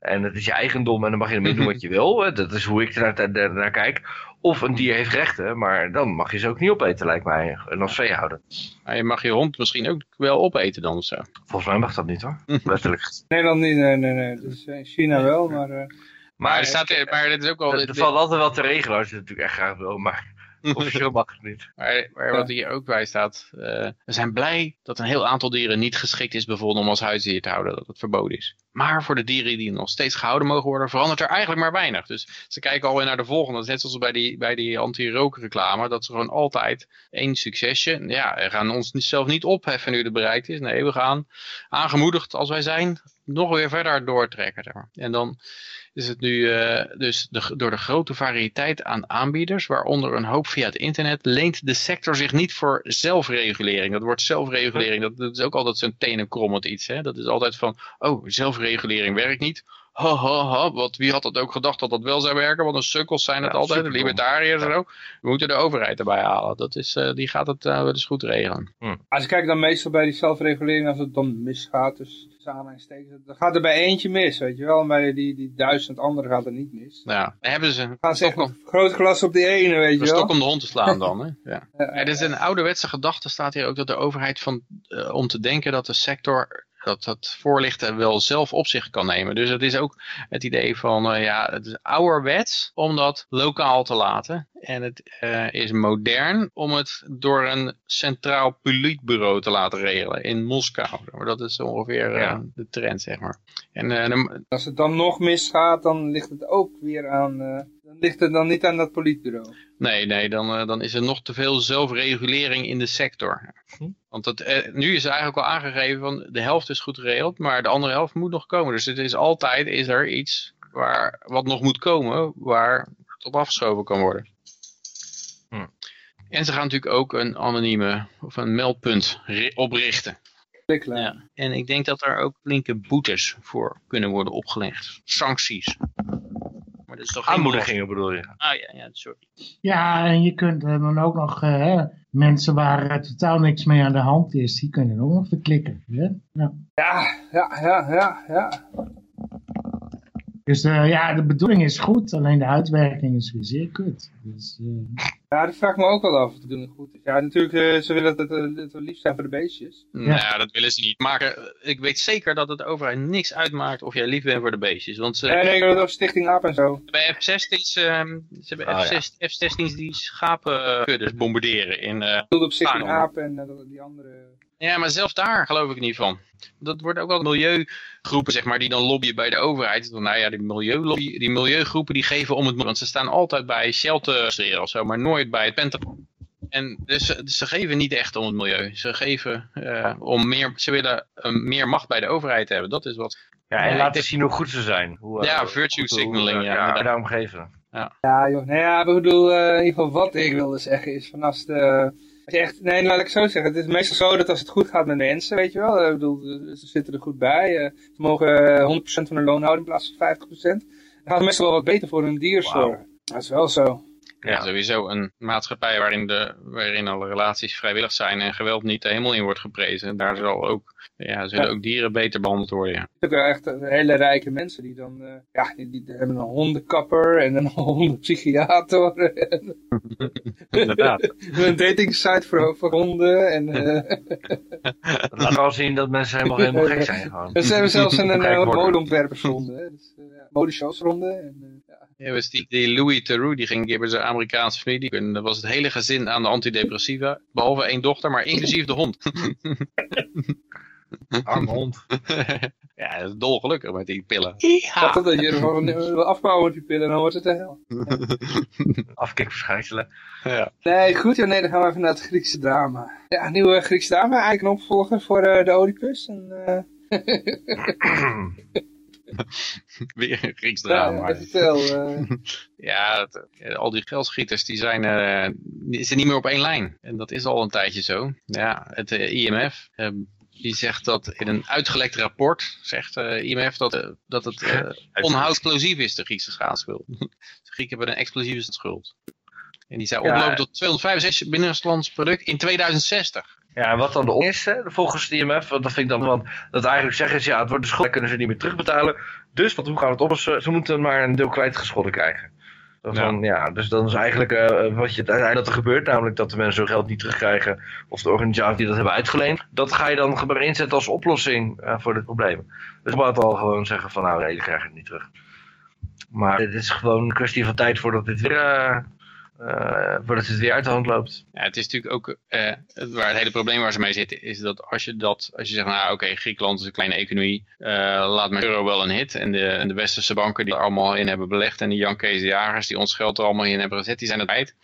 en het is je eigendom en dan mag je ermee doen wat je wil. Dat is hoe ik er naar, naar kijk. Of een dier heeft rechten, maar dan mag je ze ook niet opeten, lijkt mij. En als veehouder. Maar je mag je hond misschien ook wel opeten dan of zo. Volgens mij mag dat niet hoor. Letterlijk. Nederland niet, nee, nee, nee. Dus in China wel, maar... Uh... Maar, er staat, maar dit is ook wel... Er valt altijd wel te regelen als je het natuurlijk echt graag wil, maar... Officieel mag het niet. Maar, maar wat hier ook bij staat, uh, we zijn blij dat een heel aantal dieren niet geschikt is bevonden om als huisdier te houden, dat het verboden is. Maar voor de dieren die nog steeds gehouden mogen worden, verandert er eigenlijk maar weinig. Dus ze kijken alweer naar de volgende. Net zoals bij die, bij die anti-rookreclame, dat ze gewoon altijd één succesje. Ja, we gaan ons zelf niet opheffen nu het bereikt is. Nee, we gaan aangemoedigd als wij zijn, nog weer verder doortrekken. En dan is het nu uh, dus de, door de grote variëteit aan aanbieders, waaronder een hoop via het internet, leent de sector zich niet voor zelfregulering. Dat wordt zelfregulering, dat, dat is ook altijd zo'n tenenkrommend iets. Hè? Dat is altijd van, oh, zelfregulering werkt niet. Ha, ha, ha, wat, wie had dat ook gedacht dat dat wel zou werken? Want de sukkels zijn het Ja, altijd, de libertariërs en zo. We moeten de overheid erbij halen. Dat is, uh, die gaat het uh, wel eens goed regelen. Als je kijkt dan meestal bij die zelfregulering, als het dan misgaat, dus samen en steken, dan gaat er bij eentje mis, weet je wel. En bij die, die duizend anderen gaat er niet mis. Nou Ja, dan hebben ze Dan gaan ze echt Stok een groot glas op die ene, weet een je stok wel. om de hond te slaan dan. Hè? Ja. Ja, Er is een ouderwetse gedachte, staat hier ook, dat de overheid van, eh, om te denken dat de sector dat dat voorlichten wel zelf op zich kan nemen. Dus het is ook het idee van, eh, ja, het is ouderwets om dat lokaal te laten. En het eh, is modern om het door een centraal politbureau te laten regelen in Moskou. Maar dat is ongeveer eh, Ja. de trend, zeg maar. En eh, Als het dan nog misgaat, dan ligt het ook weer aan, eh, Dan ligt het dan niet aan dat politbureau. Nee, nee, dan, eh, dan is er nog te veel zelfregulering in de sector. Hm. Want dat, eh, nu is er eigenlijk al aangegeven van de helft is goed geregeld, maar de andere helft moet nog komen. Dus het is altijd is er iets waar, wat nog moet komen, waar het op afgeschoven kan worden. Hm. En ze gaan natuurlijk ook een anonieme of een meldpunt ri- oprichten. Ja. En ik denk dat er ook flinke boetes voor kunnen worden opgelegd. Sancties. Maar dat is toch geen Aanmoedigingen bedoel je? Ah ja, ja, sorry. Ja, en je kunt eh, dan ook nog eh, hè, mensen waar eh, totaal niks mee aan de hand is, die kunnen ook nog verklikken. Hè? Ja. Ja, ja, ja, ja, ja. Dus eh, ja, de bedoeling is goed, alleen de uitwerking is weer zeer kut. Dus, eh, Ja, dat vraag ik me ook wel af of het doen het goed is. Ja, natuurlijk, eh, ze willen dat het, eh, het wel lief zijn voor de beestjes. Nou, dat willen ze niet. Maar eh, ik weet zeker dat het de overheid niks uitmaakt of jij lief bent voor de beestjes. Want ze, En ik denk dat Stichting Aap en zo. bij F-16's, ehm, ze hebben ja. F-16 F-16's die schapenkuddes bombarderen. In, eh, Ik bedoelde op Stichting. Aap en eh, die andere... ja, maar zelfs daar geloof ik niet van. Dat wordt ook wel milieugroepen, zeg maar, die dan lobbyen bij de overheid. Dan, nou ja, die, milieulobby, die milieugroepen die geven om het... Want ze staan altijd bij shelter of zo, maar nooit bij het Pentagon. En dus, ze- ze geven niet echt om het milieu. Ze geven eh, om meer... Ze willen eh, meer macht bij de overheid hebben. Dat is wat... Ja, en Ja, laten zien hoe goed ze zijn. Hoe, eh, Ja, virtue hoe- signaling, hoe- ja, ja, daarom geven. Ja, joh. Nou ja, ik bedoel, in ieder geval wat ik wilde zeggen is van als de... Je echt, nee, laat ik het zo zeggen. Het is meestal zo dat als het goed gaat met mensen, weet je wel. eh, Ik bedoel, ze zitten er goed bij. eh, ze mogen eh, 100% van hun loon houden in plaats van 50%. Dan gaat het meestal wel wat beter voor hun dierzorg. Dat is wel zo. Ja. Ja. sowieso een maatschappij waarin, de, waarin alle relaties vrijwillig zijn en geweld niet de hemel in wordt geprezen. Daar zal ook, ja, zullen Ja. ook dieren beter behandeld worden. Ja. Je hebt ook wel echt eh, hele rijke mensen die dan, eh, ja, die, die hebben een hondenkapper en een hondenpsychiater. en Inderdaad. een datingsite voor, voor honden. En, eh, Dat laat wel zien dat mensen helemaal, helemaal gek zijn gewoon. ze hebben zelfs een, een, modeontwerpersronde. Dus, ja, modeshowsronde. En, ja. Ja, was die, die Louis Theroux, die ging een keer bij zijn Amerikaanse familie. En dat was het hele gezin aan de antidepressiva. Behalve één dochter, maar inclusief de hond. Arme hond. ja, dat is dolgelukkig met die pillen. Ik dacht dat je ervan afbouwen met die pillen, dan wordt het te hel. Afkikverschijnselen. Ja. Nee, goed nee, dan gaan we even naar het Griekse drama. Ja, nieuwe Griekse drama, eigenlijk een opvolger voor eh, de Oedipus. En, eh, Weer een Grieks ja, drama. ja, vertel. eh. Ja, het- eh, al die geldschieters die zijn, eh, die zijn niet meer op één lijn. En dat is al een tijdje zo. Ja, het eh, IMF, eh, die zegt dat in een uitgelekt rapport, zegt eh IMF dat, eh, dat het eh onhoudexplosief is, de Griekse staatsschuld. de Grieken hebben een explosieve schuld. En die zou Ja. oplopen tot 265 binnenlands product in 2060. Ja, en wat dan de op is, hè, volgens de IMF, want dat vind ik dan, want dat eigenlijk zeggen is, ja, het wordt de schuld, kunnen ze niet meer terugbetalen. Dus, wat, hoe gaan we het oplossen? Ze moeten maar een deel kwijtgescholden krijgen. Dat Ja. dan, ja, dus dan is eigenlijk eh, wat je uiteindelijk dat er gebeurt, namelijk dat de mensen hun geld niet terugkrijgen, of de organisaties die dat hebben uitgeleend, dat ga je dan maar inzetten als oplossing eh, voor dit probleem. Dus we moeten al gewoon zeggen van, nou nee, die krijgen het niet terug. Maar het is gewoon een kwestie van tijd voordat dit weer, eh, eh, voordat het weer uit de hand loopt. Ja, het is natuurlijk ook, eh, het, waar het hele probleem waar ze mee zitten, is dat als je dat, als je zegt, nou oké, Griekenland is een kleine economie, eh, laat mijn euro wel een hit. En de, en de westerse banken die er allemaal in hebben belegd en die Jan Kees de Jagers die ons geld er allemaal in hebben gezet, die zijn het.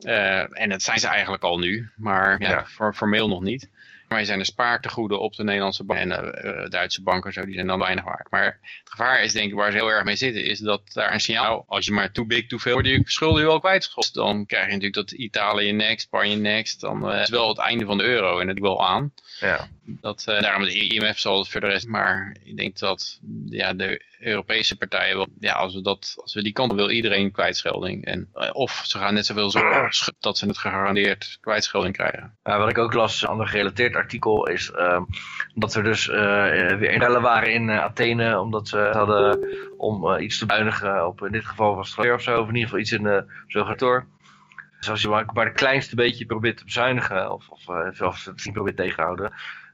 Eh, en dat zijn ze eigenlijk al nu, maar ja, formeel nog niet. Je zijn de spaartegoeden op de Nederlandse bank en de eh, Duitse banken, zo, die zijn dan weinig waard. Maar het gevaar is denk ik, waar ze heel erg mee zitten, is dat daar een signaal, als je maar too big, too veel, worden je schulden wel kwijtgescholden. Dan krijg je natuurlijk dat Italië next, Spanje next, dan eh, is het wel het einde van de euro en dat wel aan. Ja. Dat, eh, daarom de IMF zal het voor de rest, maar ik denk dat ja, de Europese partijen, wel, ja, als we, dat, als we die kant op wil iedereen kwijtschelding. En, eh, of ze gaan net zoveel zorgen dat ze het gegarandeerd kwijtschelding krijgen. Uh, wat ik ook las, een ander gerelateerd artikel, is uh, dat er dus uh, weer rellen waren in uh, Athene, omdat ze hadden om uh, iets te bezuinigen, op in dit geval was het of zo, of in ieder geval iets in de zogator. Dus als je maar, maar het kleinste beetje probeert te bezuinigen, of, of, of het niet probeert tegenhouden,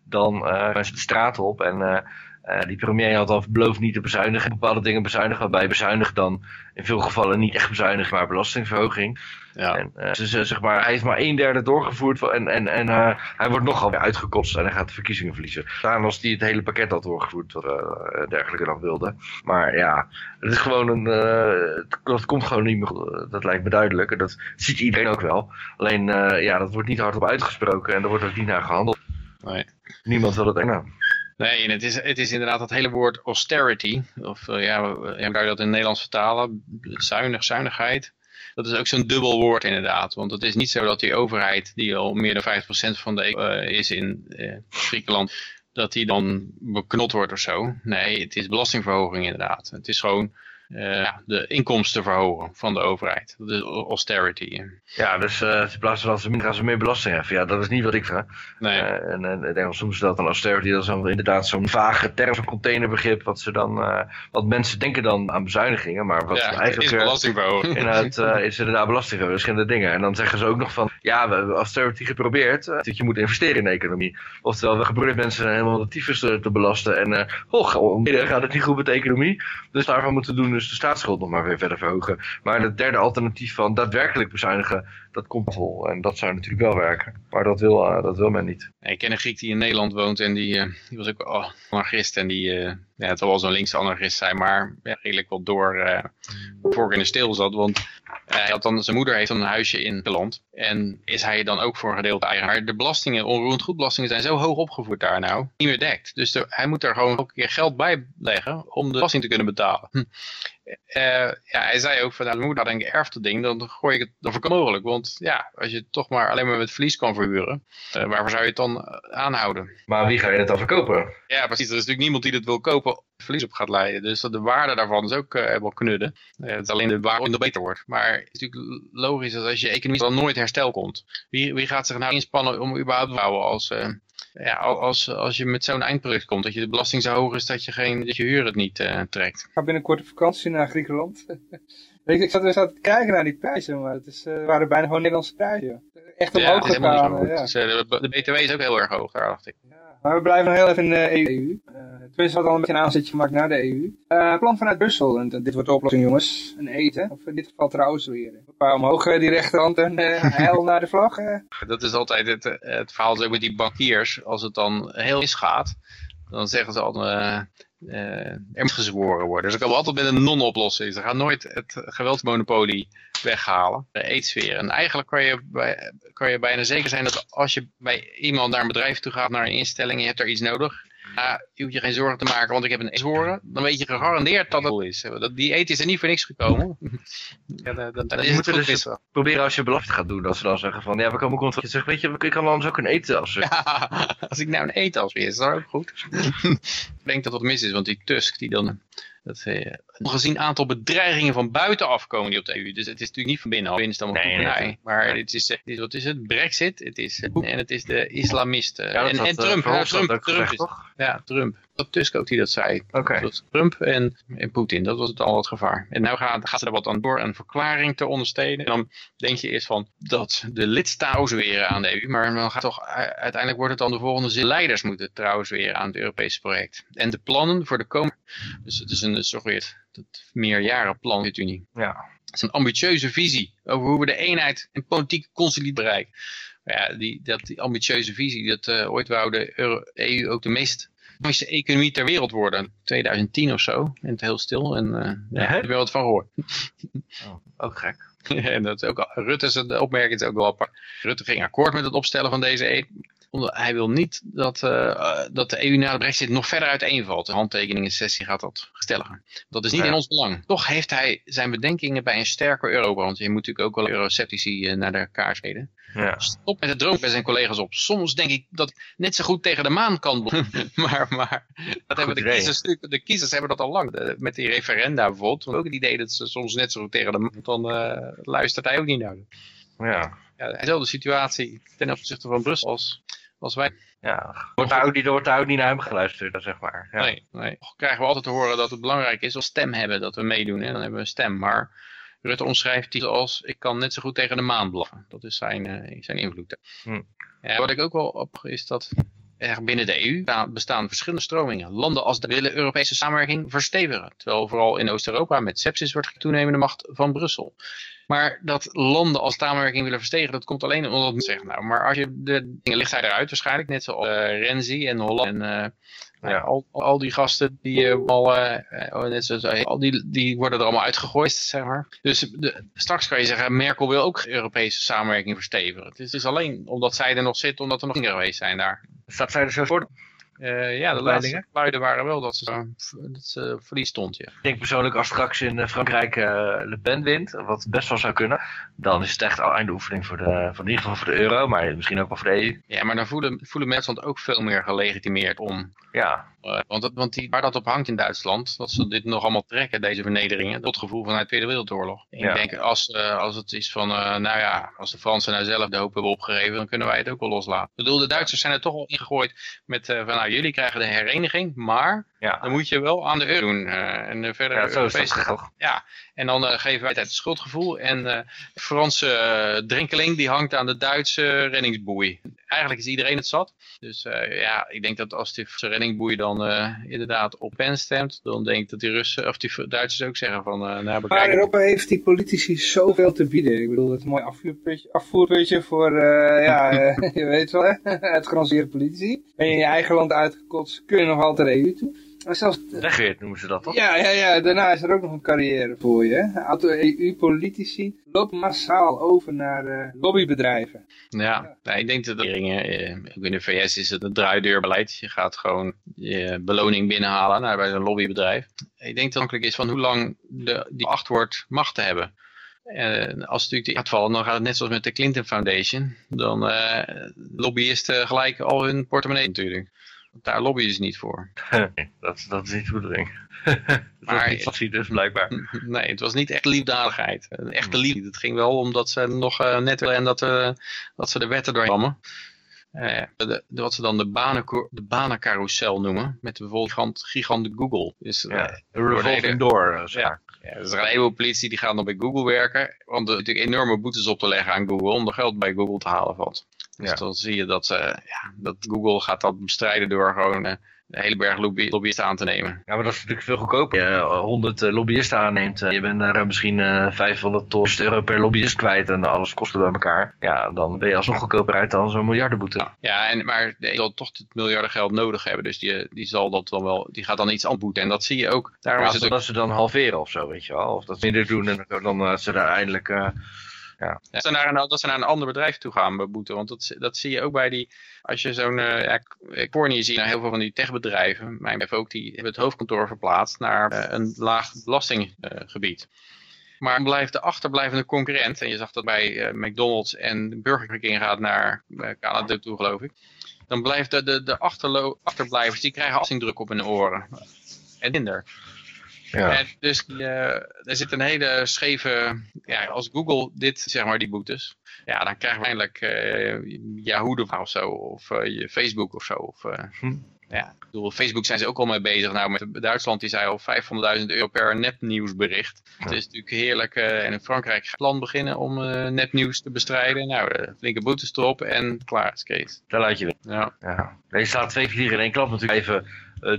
dan gaan ze de straat op en Eh, die premier had al beloofd niet te bezuinigen, bepaalde dingen bezuinigen. Waarbij bezuinigd dan in veel gevallen niet echt bezuinigd, maar belastingverhoging. Ja. En, eh, ze- ze- zeg maar, hij is maar een derde doorgevoerd en, en, en eh, hij wordt nogal weer uitgekotst en hij gaat de verkiezingen verliezen. Daarom was hij het hele pakket al doorgevoerd wat eh dergelijke dan wilde. Maar ja, het is gewoon een, eh, dat komt gewoon niet meer goed. Eh, Dat lijkt me duidelijk en dat ziet iedereen ook wel. Alleen eh, ja, dat wordt niet hardop uitgesproken en er wordt ook niet naar gehandeld. Nee. Niemand wil het nou. Nee, en het is, het is inderdaad dat hele woord austerity. Of eh, ja, hoe ja, hoe kan je dat in het Nederlands vertalen? Zuinig, zuinigheid. Dat is ook zo'n dubbel woord inderdaad. Want het is niet zo dat die overheid, die al meer dan 50% van de eh, is in eh, Griekenland, dat die dan beknot wordt of zo. Nee, het is belastingverhoging inderdaad. Het is gewoon eh, ja, de inkomsten verhogen van de overheid. Dat is austerity. Ja, dus eh in plaats van dat ze minder gaan ze meer belasting heffen. Ja, dat is niet wat ik vraag. Nee. Eh, en en noemen ze dat dan austerity. Dat is dan inderdaad zo'n vage term, zo'n containerbegrip. Wat, ze dan, wat mensen denken dan aan bezuinigingen. Maar wat ja, eigenlijk is belastingverhoging. inderdaad is inderdaad belasting. Verschillende dingen. En dan zeggen ze ook nog van, ja, we hebben austerity geprobeerd. dat je moet investeren in de economie. Oftewel, we geprobeerd mensen helemaal de tyfus te, te belasten. En oh, gaat het niet goed met de economie. Dus daarvan moeten we doen dus de staatsschuld nog maar weer verder verhogen. Maar het derde alternatief van daadwerkelijk bezuinigen, dat komt vol. En dat zou natuurlijk wel werken. Maar dat wil, eh, dat wil men niet. Ik ken een Griek die in Nederland woont en die, eh, die was ook oh, anarchist. En die, eh, ja, het wel zo'n linkse anarchist zijn, maar ja, redelijk wel door voor in de steel zat. Want hij had dan, zijn moeder heeft dan een huisje in het land. En is hij dan ook voor een gedeelte eigenaar. De belastingen, onroerend goedbelastingen zijn zo hoog opgevoerd daar nou, niet meer dekt. Dus hij moet er gewoon elke keer geld bij leggen om de belasting te kunnen betalen. Hm. Eh, ja, hij zei ook van, nou, moeder had een geërfd dat ding, dan gooi ik het, dan voorkomt mogelijk. Want ja, als je het toch maar alleen maar met verlies kan verhuren, eh, waarvoor zou je het dan eh, aanhouden? Maar wie ga je het dan verkopen? Ja, precies. Er is natuurlijk niemand die het wil kopen verlies op gaat leiden. Dus dat de waarde daarvan is ook helemaal knudden. Het is alleen de waarde beter wordt. Maar het is natuurlijk logisch dat als je economie dan nooit herstel komt. Wie, wie gaat zich nou inspannen om überhaupt te bouwen als, ja, als, als je met zo'n eindproduct komt. Dat je de belasting zo hoog is dat je, geen, dat je huur het niet eh, trekt. Ik ga binnenkort op vakantie naar Griekenland. ik, ik zat er zat te kijken naar die prijzen, maar het is, eh, waren bijna gewoon Nederlandse prijzen. Echt Ja, omhoog helemaal niet gegaan. eh, ja. Dus, eh, de, de BTW is ook heel erg hoog daar, dacht ik. Ja, Maar we blijven nog heel even in de EU. Eh tenminste, wat al een beetje een aanzetje gemaakt naar de EU. Eh, plan vanuit Brussel. En dit wordt de oplossing, jongens. Een eten. Of in dit geval trouwens weer. Een paar omhoog, eh, die rechterhand en heil naar de vlag. Dat is altijd het, het verhaal ook met die bankiers. Als het dan heel misgaat, dan zeggen ze altijd, eh, er moet gezworen worden. Dus ze komen altijd met een non-oplossing. Ze gaan nooit het geweldsmonopolie weghalen, de eetsfeer. En eigenlijk kan je, bij, kan je bijna zeker zijn dat als je bij iemand naar een bedrijf toe gaat, naar een instelling, je hebt daar iets nodig. Ja, je hoeft je geen zorgen te maken, want ik heb een eethoren. Dan weet je gegarandeerd dat het goed is. Dat, die eten is er niet voor niks gekomen. ja, dat, dat, dat is Je het moet goed dus wisselen. proberen als je belofte gaat doen. Dat ze dan zeggen van, ja, we komen controleren. Je zegt, weet je, ik kan anders ook een eten als... Ja, als ik nou een eet als weer, is dat ook goed. ik denk dat wat mis is, want die Tusk, die dan... Dat, eh, ongezien aantal bedreigingen van buitenaf komen die op de EU. Dus het is natuurlijk niet van binnen. Binnen is dan Nee, goed, nee. nee. Maar het is, eh, dit is, wat is het? Brexit. Het is, eh, en het is de islamisten. Ja, dat en, en eh, Trump. Trump, Trump is, ja, Trump. Dat Tusk ook die dat zei. Oké. Dat Trump en, en Poetin, dat was het al het gevaar. En nu gaat, gaat ze er wat aan door een verklaring te ondersteunen. En dan denk je eerst van dat de lidstaten weer aan de EU. Maar dan gaat toch, u- uiteindelijk wordt het dan de volgende zin. Leiders moeten trouwens weer aan het Europese project. En de plannen voor de komende... Dus het is een, het meerjarenplan de Unie. Ja. Het is een ambitieuze visie over hoe we de eenheid en politieke consolidatie bereiken. Ja, die, dat, die ambitieuze visie, dat eh, ooit wou de Euro- EU ook de meest mooiste economie ter wereld worden. 2010 of zo. En het heel stil. En eh ja, heb er wel wat van gehoord. Ook gek. en dat is ook, de opmerking is ook wel apart. Rutte ging akkoord met het opstellen van deze E. Omdat hij wil niet dat, eh, dat de EU na de brexit nog verder uiteenvalt. De handtekeningen-sessie gaat dat stellen. Dat is niet Ja. in ons belang. Toch heeft hij zijn bedenkingen bij een sterker Europa. Want je moet natuurlijk ook wel euroceptici eh, naar de kaart spelen. Ja. Stop met het droom bij zijn collega's op. Soms denk ik dat ik net zo goed tegen de maan kan. maar maar dat hebben de, kiezers, de kiezers hebben dat al lang. Met die referenda bijvoorbeeld. Ook het idee dat ze soms net zo goed tegen de maan. Dan eh, luistert hij ook niet naar. Ja. Ja, dezelfde situatie ten opzichte van Brussel als, als wij. Ja. Wordt daar ook niet, wordt daar ook niet naar hem geluisterd, zeg maar. Ja. Nee, nee. Toch krijgen we altijd te horen dat het belangrijk is als stem hebben. Dat we meedoen. Hè? Dan hebben we een stem. Maar Rutte omschrijft die als ik kan net zo goed tegen de maan blaffen. Dat is zijn, eh, zijn invloed. Hm. Ja, wat ik ook wel op is dat er binnen de EU bestaan verschillende stromingen. Landen als de willen Europese samenwerking verstevigen. Terwijl vooral in Oost-Europa met sepsis wordt toenemende macht van Brussel. Maar dat landen als samenwerking willen verstevigen, dat komt alleen omdat men zegt, nou, maar als je de dingen ligt hij eruit waarschijnlijk, net zoals uh, Renzi en Holland en uh, ja. al, al die gasten die uh, al, net zoals, al die, die worden er allemaal uitgegooid, zeg maar. Dus de, straks kan je zeggen, Merkel wil ook Europese samenwerking verstevigen. Het is, het is alleen omdat zij er nog zit, omdat er nog dingen geweest zijn daar. Staat zij er zo voor? Uh, ja, de laatste geluiden waren wel dat ze, dat ze verlies stond. Ja. Ik denk persoonlijk als straks in Frankrijk uh, Le Pen wint, wat best wel zou kunnen, dan is het echt al einde oefening voor, de, voor in ieder geval voor de euro, maar misschien ook wel voor de EU. Ja, maar dan voelen, voelen mensen ook veel meer gelegitimeerd om. Ja. Uh, want want die, waar dat op hangt in Duitsland, dat ze dit nog allemaal trekken, deze vernederingen, tot gevoel vanuit de Tweede Wereldoorlog. Ja. Ik denk als, als het is van, nou ja, als de Fransen nou zelf de hoop hebben opgegeven, dan kunnen wij het ook wel loslaten. Ik bedoel, de Duitsers zijn er toch al ingegooid met van, nou jullie krijgen de hereniging, maar ja. dan moet je wel aan de euro doen. Uh, en verder ja, zo is dat toch? Ja, en dan uh, geven wij het schuldgevoel. En uh, de Franse drinkeling die hangt aan de Duitse reddingsboei. Eigenlijk is iedereen het zat. Dus ja, ik denk dat als die reddingsboei dan inderdaad op pen stemt, dan denk ik dat die Russen, of die Duitsers ook zeggen van, nou bekijken. Maar Europa heeft die politici zoveel te bieden. Ik bedoel, het mooi afvoerputje, afvoerputje voor, ja, je weet wel, hè, uitgeranceerde politici. Ben je in je eigen land uitgekotst, kun je nog altijd de EU toe. Maar zelfs, noemen ze dat toch? Ja, ja, ja, daarna is er ook nog een carrière voor je. Een aantal EU-politici lopen massaal over naar uh, lobbybedrijven. Ja, ja. ik denk dat de regeringen, eh, in de VS is het een draaideurbeleid. Je gaat gewoon je beloning binnenhalen naar bij een lobbybedrijf. Ik denk dat het afhankelijk is van hoe lang de, die acht wordt macht te hebben. En als het natuurlijk die gaat vallen, dan gaat het net zoals met de Clinton Foundation. Dan uh, lobbyisten gelijk al hun portemonnee natuurlijk. Daar lobbyen ze niet voor. dat, dat is niet de bedoeling. dat maar, was niet dus blijkbaar. Nee, het was niet echt liefdadigheid. Een echte liefde. Het ging wel omdat ze nog uh, net willen en dat, uh, dat ze de wetten doorheen. Uh, de, de, wat ze dan de, banen, de banencarousel noemen. Met bijvoorbeeld gigant Google. Dus, ja, revolving door. Ja. Ja, er een heleboel politie die gaan dan bij Google werken. Want er natuurlijk enorme boetes op te leggen aan Google. Om er geld bij Google te halen valt. Dus ja. dan zie je dat, uh, ja, dat Google gaat dat bestrijden door gewoon uh, een hele berg lobby lobbyisten aan te nemen. Ja, maar dat is natuurlijk veel goedkoper. Je 100 uh, lobbyisten aanneemt, je bent daar misschien 500 euro per lobbyist kwijt en alles kosten bij elkaar. Ja, dan ben je alsnog goedkoper uit dan zo'n miljardenboete. Ja, ja en, maar die zal toch het miljarden geld nodig hebben. Dus die, die, zal dat dan wel, die gaat dan iets aanboeten. En dat zie je ook. Daarom ja, is het dat ze dan halveren of zo, weet je wel. Of dat ze minder doen en dan ze daar eindelijk... Ja. Dat, ze naar een, ze naar een ander bedrijf toe gaan beboeten. Want dat, dat zie je ook bij die, als je zo'n, uh, ja, Corny zie je nou heel veel van die techbedrijven. Mijn bedrijf ook, die hebben het hoofdkantoor verplaatst naar uh, een laag belastinggebied. Maar blijft de achterblijvende concurrent, en je zag dat bij McDonald's en Burger King gaat naar Canada toe geloof ik. Dan blijft de, de, de achterblijvers, die krijgen belastingdruk op hun oren. En minder. Ja. En dus uh, er zit een hele scheve, ja, als Google dit, zeg maar, die boetes, ja, dan krijgen we eindelijk uh, Yahoo of zo, of uh, je Facebook of zo. Of, hm. Ja, ik bedoel, Facebook zijn ze ook al mee bezig. Nou, met Duitsland die zei al 500.000 euro per nepnieuwsbericht. Ja. Het is natuurlijk heerlijk. Uh, en in Frankrijk gaat het land beginnen om uh, nepnieuws te bestrijden. Nou, uh, flinke boetes erop en klaar is Kees. Daar laat je weer. Ja. ja. Je staat twee vliegen in één klap natuurlijk even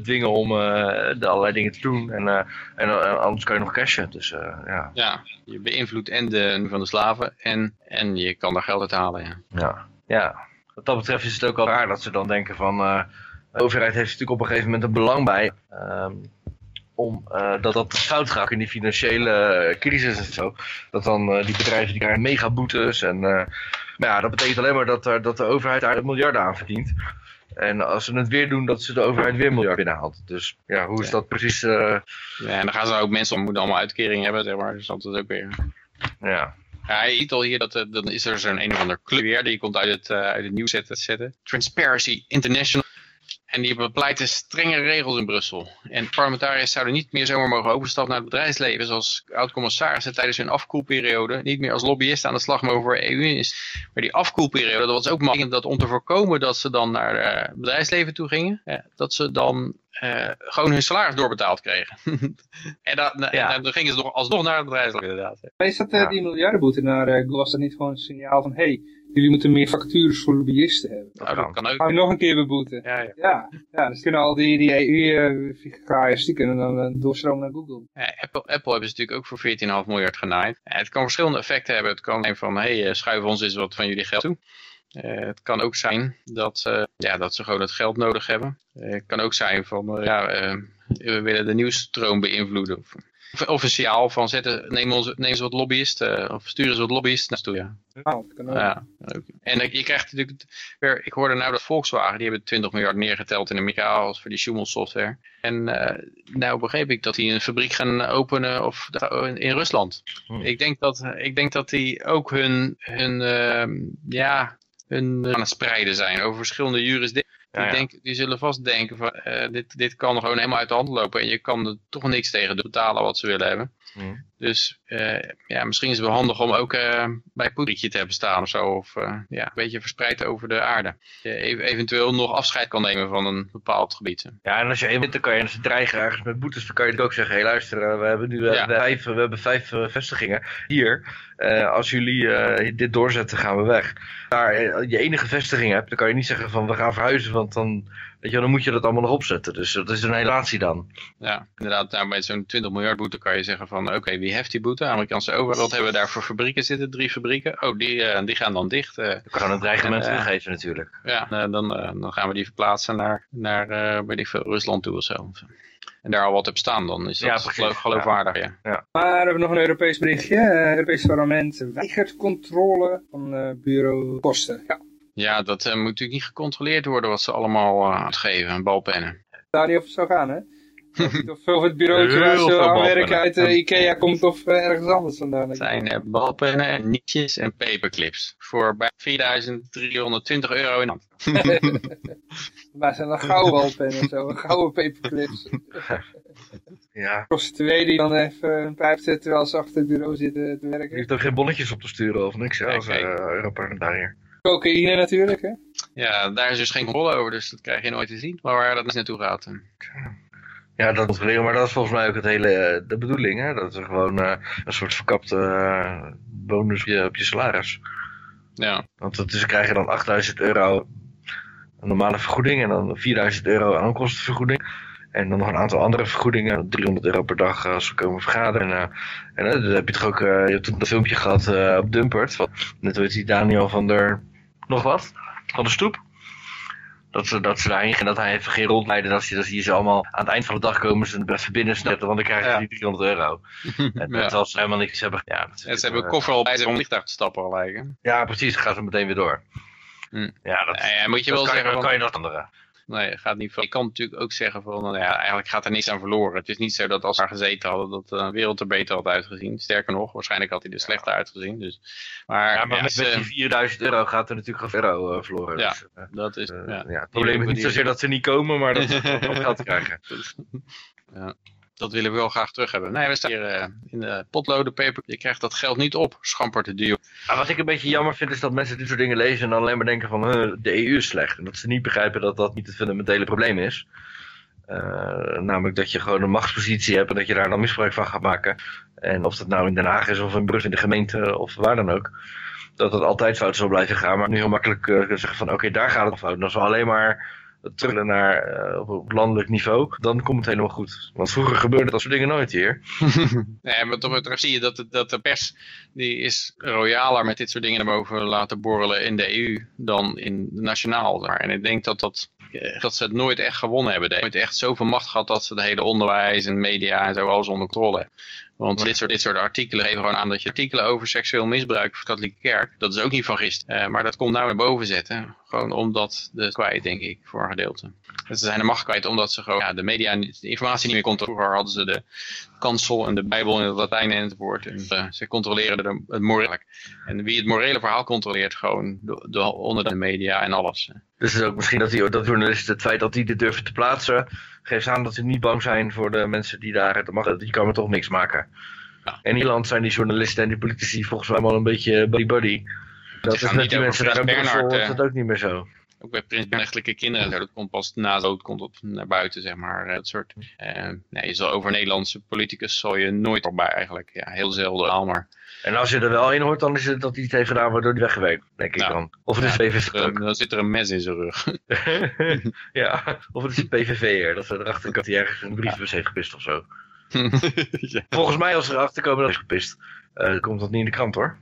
dwingen om de allerlei dingen te doen. En, en anders kan je nog cashen. Dus, ja. ja, je beïnvloedt en de van de slaven en, en je kan daar geld uit halen. Ja. Ja. ja, wat dat betreft is het ook al raar dat ze dan denken van... De overheid heeft natuurlijk op een gegeven moment een belang bij. Um, om uh, dat dat fout gaat in die financiële crisis en zo. Dat dan uh, die bedrijven die krijgen mega boetes. En uh, maar ja, dat betekent alleen maar dat, dat de overheid daar miljarden aan verdient. En als ze het weer doen, dat ze de overheid weer miljard binnenhaalt. Dus ja, hoe is dat precies? Ja, en dan gaan ze ook mensen, moeten allemaal uitkeringen hebben, zeg maar. Dus dat is ook weer... Ja. Ja, je ziet al hier, dat, dan is er zo'n een of ander club weer, die komt uit het, uit het nieuws zetten, zetten. Transparency International. En die bepleiten strenge regels in Brussel. En parlementariërs zouden niet meer zomaar mogen overstappen naar het bedrijfsleven, zoals oud-commissarissen tijdens hun afkoelperiode niet meer als lobbyist aan de slag mogen voor EU is. Maar die afkoelperiode, dat was ook makkelijk dat om te voorkomen dat ze dan naar het bedrijfsleven toe gingen, dat ze dan uh, gewoon hun salaris doorbetaald kregen. en dan, ja. en dan gingen ze nog alsnog naar het bedrijfsleven inderdaad. Maar is dat uh, ja. die miljardenboete naar uh, was dat niet gewoon een signaal van, hé, hey, jullie moeten meer vacatures voor lobbyisten hebben. Nou, dat kan ook. Gaan we nog een keer beboeten. Ja, ja. Ja, ja, dus kunnen al die, die EU-graaiers, die kunnen dan eh, doorstromen naar Google. Ja, Apple, Apple hebben ze natuurlijk ook voor 14,5 miljard genaaid. Ja, het kan verschillende effecten hebben. Het kan zijn van, hé, hey, schuif ons eens wat van jullie geld toe. Eh, het kan ook zijn dat, eh, ja, dat ze gewoon het geld nodig hebben. Eh, het kan ook zijn van, ja, we willen de nieuwsstroom beïnvloeden. Of, of een signaal van, zetten, neem, ons, neem eens wat lobbyisten, of sturen ze wat lobbyisten naartoe, ja. Nou, dat kan ook. Ja, ook. En je krijgt natuurlijk weer, ik hoorde nou dat Volkswagen, die hebben 20 miljard neergeteld in Amerika als voor die Schumel software. En eh, nou begreep ik dat die een fabriek gaan openen of, in, in Rusland. Hmm. Ik, denk dat, ik denk dat die ook hun, hun ehm, ja, hun eh, aan het spreiden zijn over verschillende jurisdicties. Ja, Die, ja. denken- die zullen vast denken van eh, dit, dit kan gewoon helemaal uit de hand lopen en je kan er toch niks tegen betalen wat ze willen hebben. Hmm. Dus eh, ja, misschien is het wel handig om ook eh, bij Poetrietje te hebben staan of zo. Of eh, ja, een beetje verspreid over de aarde. Je ev- eventueel nog afscheid kan nemen van een bepaald gebied. Ja, en als je één wint, dan kan je en ze dreigen ergens met boetes. Dan kan je ook zeggen, hé luister, eh, we hebben nu Ja. vijf, we hebben vijf vestigingen hier. Eh, als jullie eh, dit doorzetten, gaan we weg. Maar eh, je enige vestiging hebt, dan kan je niet zeggen van we gaan verhuizen, want dan, weet je, wel, dan moet je dat allemaal nog opzetten. Dus dat is een relatie dan. Ja, inderdaad, nou, met zo'n 20 miljard boete kan je zeggen van oké, wie heft die boete? Amerikaanse overheid, wat hebben we daar voor fabrieken zitten? Drie fabrieken? Oh, die, eh, die gaan dan dicht. Dan kan je een dreigement En, eh, teruggeven natuurlijk. ja, eh, dan, dan gaan we die verplaatsen naar, naar weet ik veel, Rusland toe of zo. En daar al wat op staan, dan is dat Ja, geloof, geloofwaardig. Ja. Maar we hebben nog een Europees berichtje. Eh, Het Europees parlement weigert controle van eh bureau kosten. Ja, Ja, dat eh, moet natuurlijk niet gecontroleerd worden wat ze allemaal eh, uitgeven, balpennen. daar niet of het zou gaan, hè? Of, het- of, of het bureautje waar ze veel aan balpennen. werken uit de Ikea komt of eh, ergens anders vandaan. Het zijn eh, balpennen, en nietjes en paperclips. Voor bij 4320 euro in hand. Maar zijn dan gouden balpennen en zo, gouden paperclips. Ja. Prostituee die dan even een pijp zet terwijl ze achter het bureau zitten te Je werken. hoeft ook geen bonnetjes op te sturen of niks, hè, als uh, kijk. Europarlementariër. Cocaïne natuurlijk, hè? Ja, daar is dus geen controle over, dus dat krijg je nooit te zien. Maar waar dat dus naartoe gaat. eh. Ja, dat controleren, maar dat is volgens mij ook het hele, eh, de bedoeling, hè. Dat is gewoon eh, een soort verkapte eh, bonus op je, op je salaris. Ja, Want het is, krijg je dan 8000 euro een normale vergoeding en dan 4000 euro aan onkostenvergoeding. En dan nog een aantal andere vergoedingen, 300 euro per dag als we komen vergaderen. En, eh, en dan heb je toch ook, je hebt een filmpje gehad eh, op Dumpert, van, net weet die Daniel van der, nog wat, van de stoep. Dat ze, dat ze daarheen gaan, dat hij even geen rondleiden, dat ze, dat zie je ze allemaal aan het eind van de dag komen ze even binnen zetten, want dan krijgen ze die 300 euro. En Ja. terwijl ze helemaal niks hebben. Ja, en ze hebben een koffer al bij zich om vliegtuig te stappen al lijken. Ja, precies, dan gaan ze meteen weer door. Hm. Ja, dat, Ja, ja, moet je dat wel kan, zeggen dan kan je dat andere. Nee, gaat niet van. Je kan natuurlijk ook zeggen van, nou ja, eigenlijk gaat er niks aan verloren. Het is niet zo dat als ze daar gezeten hadden, dat de wereld er beter had uitgezien. Sterker nog, waarschijnlijk had hij er slechter uitgezien. Dus, maar, Ja, maar ja, met, ze- met die 4000 euro gaat er natuurlijk geen euro eh, verloren. Ja. Dus, eh, dat is, eh, ja. ja. Het probleem is niet zozeer dat ze niet komen, maar dat ze geld krijgen. Ja, dat willen we wel graag terug hebben. Nee, we staan hier eh, in de potloden paper. Je krijgt dat geld niet op. Schamper te duur. Wat ik een beetje jammer vind is dat mensen dit soort dingen lezen en alleen maar denken van "Huh, de EU is slecht. En dat ze niet begrijpen dat dat niet het fundamentele probleem is. Eh, namelijk dat je gewoon een machtspositie hebt en dat je daar dan misbruik van gaat maken. En of dat nou in Den Haag is of in Brussel in de gemeente of waar dan ook. Dat het altijd fout zal blijven gaan. Maar nu heel makkelijk eh, zeggen van oké, daar gaat het fout. En als we alleen maar terug naar eh, op landelijk niveau, dan komt het helemaal goed. Want vroeger gebeurde dat soort dingen nooit hier. Nee, maar toch betreft zie je dat de, dat de pers die is royaler met dit soort dingen naar boven laten borrelen in de EU dan in de nationaal. En ik denk dat, dat, dat ze het nooit echt gewonnen hebben. Ze hebben nooit echt zoveel macht gehad dat ze het hele onderwijs en media en zo alles onder controle hebben. Want dit soort, dit soort artikelen geven gewoon aan dat je artikelen over seksueel misbruik van de katholieke kerk, dat is ook niet van gisteren. Eh, maar dat komt nou naar boven zetten. Gewoon omdat de kwijt, denk ik, voor een gedeelte. Ze zijn de macht kwijt omdat ze gewoon ja, de media, de informatie niet meer controleren. Vroeger hadden ze de kansel en de Bijbel in het Latijn enzovoort. En eh, ze controleren de, het morele. En wie het morele verhaal controleert, gewoon de, de, onder de media en alles. Dus het is ook misschien dat, die, dat journalisten het feit dat die dit durven te plaatsen, geeft aan dat ze niet bang zijn voor de mensen die daar de macht hebben. Die kan me toch niks maken. Ja. In Nederland zijn die journalisten en die politici volgens mij allemaal een beetje buddy-buddy. Dat is met niet die mensen daar Bernhard, is eh. dat ook niet meer zo. ook bij prinsrechtelijke kinderen, dat komt pas na dood komt dat naar buiten, zeg maar. eh, Dat soort. eh, nee, je zal over Nederlandse politicus zal je nooit voorbij eigenlijk. Ja, heel zelden al, maar En als je er wel in hoort, dan is het dat hij iets heeft gedaan waardoor hij weggewerkt, denk ik Nou, dan. Of het is ja, PVV dan zit er een mes in zijn rug. ja, of het is een PVV'er, dat ze erachter dat hij ergens een brievenbus heeft gepist of zo. Volgens mij als ze erachter komen dat hij is gepist, dan komt dat niet in de krant hoor.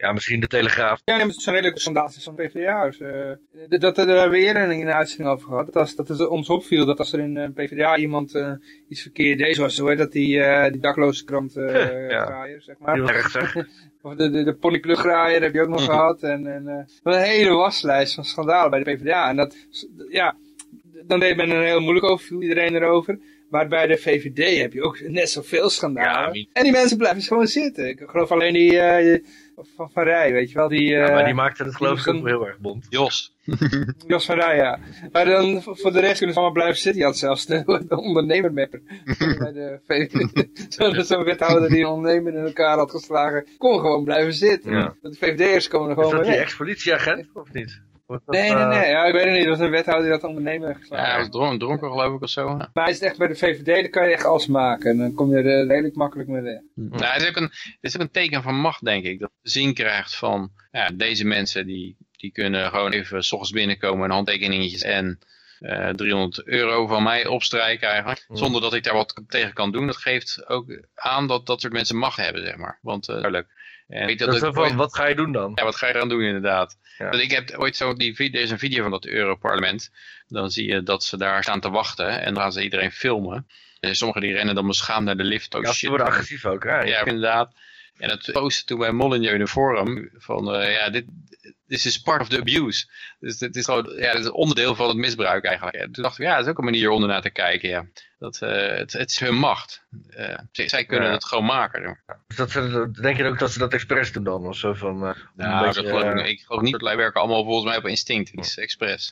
Ja, misschien de Telegraaf. Ja, nee, maar het zijn redelijke schandaals van PvdA'ers. eh dat, hebben we eerder in de uitzending over gehad. Dat, als, dat het ons opviel dat als er in een PvdA iemand eh, iets verkeerd deed, zoals zo dat die, eh, die dakloze krant eh Ja. graaier, zeg maar. was erg zeg. Of de, de, de ponyclubgraaier heb je ook nog gehad. En, en eh, een hele waslijst van schandalen bij de PvdA. En dat, ja, dan deed men er heel moeilijk over, viel iedereen erover. Maar bij de VVD heb je ook net zoveel schandalen. Ja, En die mensen blijven gewoon zitten. Ik geloof alleen die eh, van Van Rij, weet je wel. Die, Ja, maar eh, die maakte het geloof ik ook wel heel erg bond. Jos. Jos van Rij, ja. Maar dan voor de rest kunnen ze allemaal blijven zitten. Je had zelfs de, de ondernemermapper bij de. Zo'n zo'n wethouder die een ondernemer in elkaar had geslagen, kon gewoon blijven zitten. Ja. Want de VVD'ers komen er Is gewoon dat die ex-politieagent of niet? Dat, Nee, nee, eh, nee. Ja, ik weet het niet. Dat was een wethouder die een ondernemer geslagen. Ja, hij was dronken, dronken geloof ik of zo. Maar hij is echt bij de VVD, dan kan je echt alles maken. En dan kom je er eh, redelijk makkelijk mee weg. Nou, het, is ook een, het is ook een teken van macht, denk ik. Dat je zin krijgt van ja, deze mensen die, die kunnen gewoon even s ochtends binnenkomen en handtekeningetjes en eh 300 euro van mij opstrijken eigenlijk. Zonder dat ik daar wat tegen kan doen. Dat geeft ook aan dat dat soort mensen macht hebben, zeg maar. Want eh duidelijk. En weet dat dat is het wel van, ooit- wat ga je doen dan? ja, wat ga je eraan doen inderdaad? Ja. Want ik heb ooit zo, die, vi- er is een video van dat Europarlement. Dan zie je dat ze daar staan te wachten en dan gaan ze iedereen filmen. En sommigen die rennen dan beschaamd naar de lift. Oh Ja, ze worden agressief ook, hè? Ja, inderdaad. En dat postte toen bij Molyneux in een forum van, eh, ja, dit this is part of the abuse. Dus dit is gewoon, ja, dit is onderdeel van het misbruik eigenlijk. En toen dacht ik, ja, dat is ook een manier om ernaar te kijken, ja. Dat, eh, het, het is hun macht. Eh, zij, kunnen Ja. het gewoon maken. Dus dat denk je ook dat ze dat expres doen dan? Of zo van, Nou, beetje, dat geloof ik, ik geloof niet dat wij werken allemaal volgens mij op instinct, iets expres.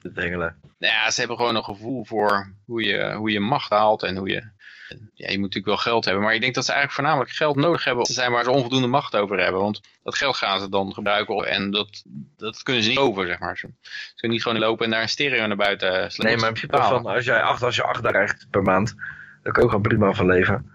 te hengelen. Nou ja, ze hebben gewoon een gevoel voor hoe je, hoe je macht haalt en hoe je... Ja, je moet natuurlijk wel geld hebben, maar ik denk dat ze eigenlijk voornamelijk geld nodig hebben. Ze zijn waar ze onvoldoende macht over hebben, want dat geld gaan ze dan gebruiken en dat, dat kunnen ze niet over, zeg maar. Ze, ze kunnen niet gewoon lopen en daar een stereo naar buiten eh, slaan. Nee, maar in principe van, als, jij acht, als je acht daar krijgt per maand, dan kan je ook gewoon prima van leven.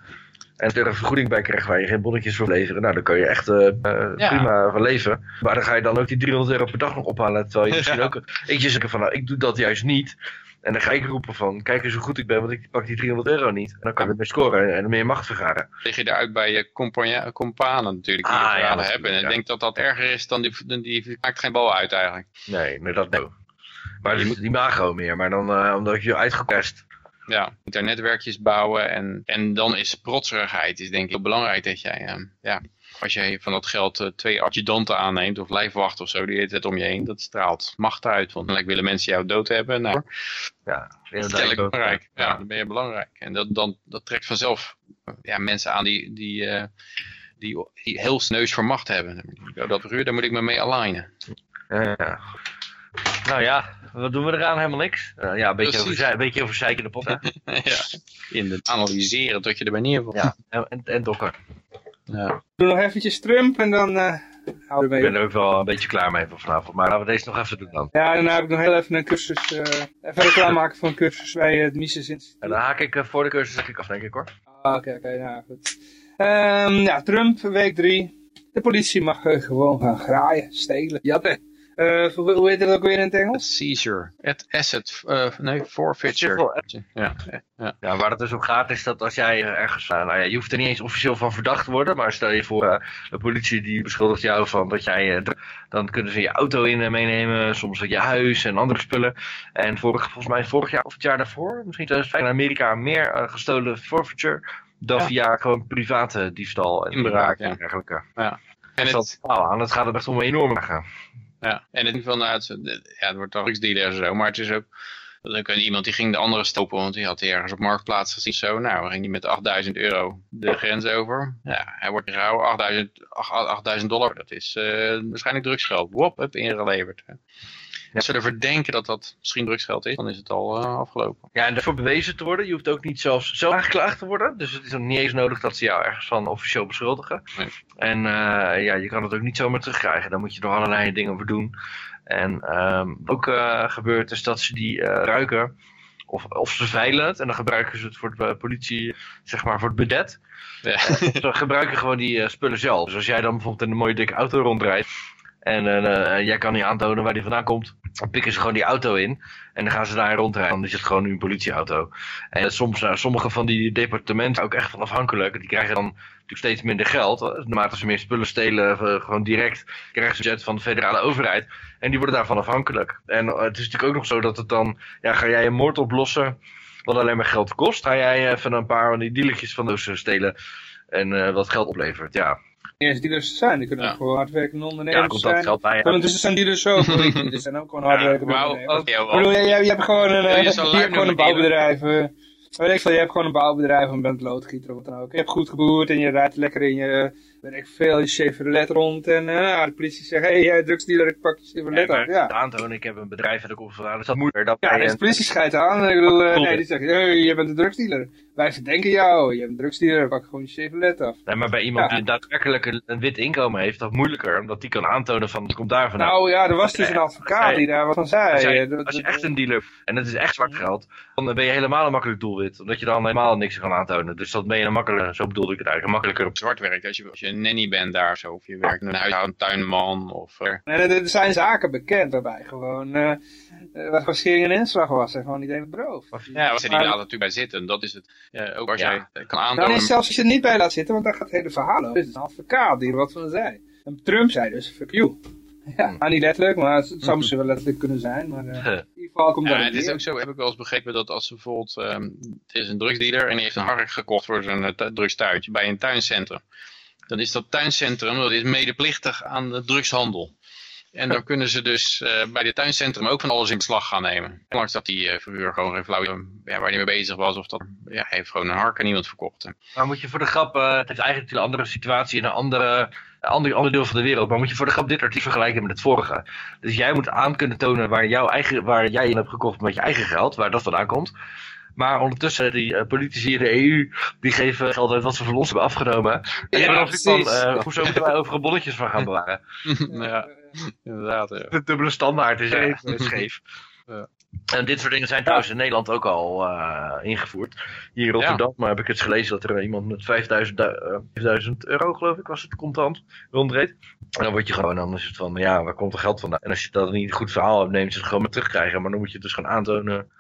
En als je er een vergoeding bij krijgt waar je geen bonnetjes voor leveren, nou dan kan je echt eh, eh, Ja. prima van leven. Maar dan ga je dan ook die 300 euro per dag nog ophalen, terwijl je misschien Ja. ook eentje zeggen van, nou ik doe dat juist niet. En dan ga ik roepen van, kijk eens hoe goed ik ben, want ik pak die 300 euro niet. En dan kan je ermee scoren en meer macht vergaren. lig je eruit bij je compagna- companen natuurlijk, die Ah, je verhalen hebben. En ja. ik denk dat dat erger is dan die, dan die maakt geen bal uit eigenlijk. Nee, nee dat nee. Maar je moet die mago meer, maar dan eh, omdat je uitgepest. Ja, je moet daar netwerkjes bouwen en, en dan is protserigheid is denk ik heel belangrijk dat jij, eh, ja, als jij van dat geld eh, twee adjudanten aanneemt of lijfwacht of zo, die het om je heen, dat straalt macht uit. Want dan willen mensen jou dood hebben, nou, Ja, dat is stellig belangrijk. Ja, dan ben je belangrijk. En dat, dan, dat trekt vanzelf ja, mensen aan die, die, eh, die, die heel sneus voor macht hebben. Dat ruur, daar moet ik me mee alignen. Ja, ja. Nou ja, wat doen we eraan? Helemaal niks. Eh, ja, een beetje over, een beetje over zeiken in de pot. hè? ja, in het analyseren tot je erbij neervalt. Ja, en, en, en dokker. Ja. Doe nog eventjes Trump en dan eh houden we Ik mee. ben er ook wel een beetje klaar mee voor vanavond. Maar laten we deze nog even doen dan. Ja, daarna heb ik nog heel even een cursus, eh even reclame maken voor een cursus bij het Mises Instituut. En dan haak ik eh, voor de cursus zeg ik af, denk ik hoor. Ah, Oké, oké, nou goed. Ehm, ja, Trump, week drie. De politie mag eh, gewoon gaan graaien, stelen, jatten. Eh, hoe, hoe heet dat ook weer in het Engels? Seizure. At asset, eh, nee, forfeiture. Ja, ja. Ja, waar het dus om gaat is dat als jij eh, ergens... nou ja, je hoeft er niet eens officieel van verdacht te worden. Maar stel je voor, eh, de politie die beschuldigt jou van dat jij... dan kunnen ze je auto in meenemen, soms je huis en andere spullen. En vorig, volgens mij vorig jaar of het jaar daarvoor, misschien 2005, in Amerika meer gestolen forfeiture... dan Ja. via gewoon private diefstal en Inbraak, ja. en dergelijke. En En het, dat bepalen aan. Het gaat er echt om een enorme bedragen. Ja, en het van, nou, het, ja, het wordt drugsdealer en zo, maar het is ook, ook een- iemand die ging de andere stoppen, want die had die ergens op marktplaats gezien. Zo, nou, ging die met 8000 euro de grens over. Ja, hij wordt gehouden, 8000, 8000 dollar, dat is eh, waarschijnlijk drugsgeld. Wop, heb ingeleverd. Als ze ervoor denken dat dat misschien drugsgeld is, dan is het al eh, afgelopen. Ja, en daarvoor bewezen te worden. Je hoeft ook niet zelfs zo aangeklaagd te worden. Dus het is ook niet eens nodig dat ze jou ergens van officieel beschuldigen. Nee. En eh, ja, je kan het ook niet zomaar terugkrijgen. Daar moet je nog allerlei dingen voor doen. En ehm, ook eh, gebeurt is dat ze die ruiken of, of ze veilen het en dan gebruiken ze het voor de politie, zeg maar voor het bedet. Ja. Ze gebruiken gewoon die spullen zelf. Dus als jij dan bijvoorbeeld in een mooie dikke auto rondrijdt en jij kan niet aantonen waar die vandaan komt, dan pikken ze gewoon die auto in en dan gaan ze daar rondrijden. Dan is het gewoon een politieauto. En soms, uh, sommige van die departementen ook echt van afhankelijk. Die krijgen dan natuurlijk steeds minder geld. Naarmate ze meer spullen stelen, uh, gewoon direct krijgen ze budget van de federale overheid. En die worden daarvan afhankelijk. En uh, het is natuurlijk ook nog zo dat het dan, ja, ga jij een moord oplossen wat alleen maar geld kost? Ga jij even een paar van die dealertjes van those stelen en wat geld oplevert? Ja, niet eens dealers zijn. Die kunnen Ja. ook gewoon hardwerkende ondernemers ja komt dat zijn. geld bij. Want dus zijn dealers zo. Die zijn ook gewoon hardwerkende wauw, ondernemers. bedoel, jij, jij hebt gewoon een, je eh, je hebt gewoon een bouwbedrijf. weet ik veel, je hebt gewoon een bouwbedrijf en bent loodgieter of wat dan ook. Je hebt goed geboerd en je rijdt lekker in je, weet ik veel, je Chevrolet rond. En eh, de politie zegt, hé, hey, jij drugsdealer, ik pak je Chevrolet af. Ja. aantonen, ik heb een bedrijf en ik kom vandaan. Dus dat moet er. Dat Ja, dus de politie scheidt aan. Ik bedoel, eh, nee, die zegt, hey, je bent een drugsdealer. Wij verdenken jou, je bent een drugsdealer, pak gewoon je Chevrolet af. Nee, maar bij iemand Ja. die daadwerkelijk een, een wit inkomen heeft, dat moeilijker. Omdat die kan aantonen van, het komt daar vandaan. Nou ja, er was dus een advocaat die daar wat van zei. als, jij- als je echt een dealer, en het is echt zwart geld, dan ben je helemaal een makkelijk doelwit. Omdat je dan helemaal niks kan aantonen. Dus dat ben je een makkelijker, zo bedoelde ik het eigenlijk, makkelijker op zwart werkt. Als je, als je een nanny bent daar zo, of je werkt in een huishouden tuinman, of... eh, Nee, er, er zijn zaken bekend waarbij gewoon, eh eh, wat gewoon schering en inslag was en gewoon niet even beroof. ja, ze die Maar- laten natuurlijk bij zitten. Dat is het. Eh, ook als Ja. jij eh, kan Nou, aantonen... nee, zelfs als je er niet bij laat zitten, want daar gaat het hele verhaal over. Het is een advocaat die er wat van zei. En Trump zei dus, fuck you. Ja, nou, niet letterlijk, maar het zou misschien wel letterlijk kunnen zijn. Maar eh, in ieder geval komt dat Ja, het is ook zo, heb ik wel eens begrepen, dat als bijvoorbeeld, ehm het is een drugsdealer en die heeft een hark gekocht voor zijn uh, drugstuitje bij een tuincentrum. Dan is dat tuincentrum, dat is medeplichtig aan de drugshandel. En dan kunnen ze dus eh, bij dit tuincentrum ook van alles in beslag gaan nemen. Ondanks dat die uh, verhuur gewoon geen flauw idee ja, waar hij mee bezig was. Of dat, ja, hij heeft gewoon een hark aan iemand verkocht. Maar moet je voor de grap, uh, het heeft eigenlijk een andere situatie in een andere, ander, ander deel van de wereld. Maar moet je voor de grap dit artikel vergelijken met het vorige. Dus jij moet aan kunnen tonen waar, jouw eigen, waar jij in hebt gekocht met je eigen geld, waar dat vandaan komt. Maar ondertussen, die uh, politici in de EU, die geven geld uit wat ze van ons hebben afgenomen. En die hebben dan van, uh, hoezo moeten wij overige bonnetjes van gaan bewaren? ja, inderdaad. Ja. De dubbele standaard is even scheef. Ja. En dit soort dingen zijn trouwens in Nederland ook al uh, ingevoerd. Hier in Rotterdam ja. heb ik eens gelezen dat er iemand met 5000 uh, euro, geloof ik, was het contant, rondreed. En dan word je gewoon, is het van, ja, waar komt er geld vandaan? En als je dat niet een goed verhaal hebt, neemt ze het gewoon maar terugkrijgen. Maar dan moet je het dus gewoon aantonen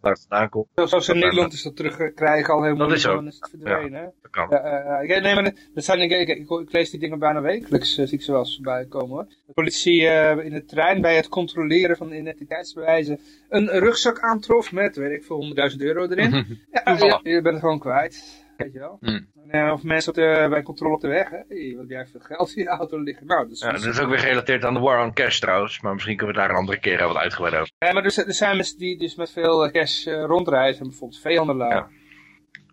waar het vandaan komt. Zoals in Nederland is dat terugkrijgen al helemaal dat is, dan is het verdwenen. Ja, dat kan. Ja, uh, nee, maar dat zijn, ik, ik, ik, ik, lees die dingen bijna wekelijks, uh, zie ik ze wel eens voorbij komen hoor. De politie uh, in het terrein bij het controleren van identiteitsbewijzen een rugzak aantrof met, weet ik veel, 100.000 euro erin. ja, ja, je bent het gewoon kwijt. Weet je wel? Mm. En, of mensen op de, bij controle op de weg, hè? Hey, wat jij veel geld in je auto liggen. Nou, dat is, ja, dat is ook weer gerelateerd aan de war on cash trouwens, maar misschien kunnen we daar een andere keer wat uitgebreid over. Ja, maar er, er zijn mensen die dus met veel cash uh, rondreizen, bijvoorbeeld veehandelaar. Ja.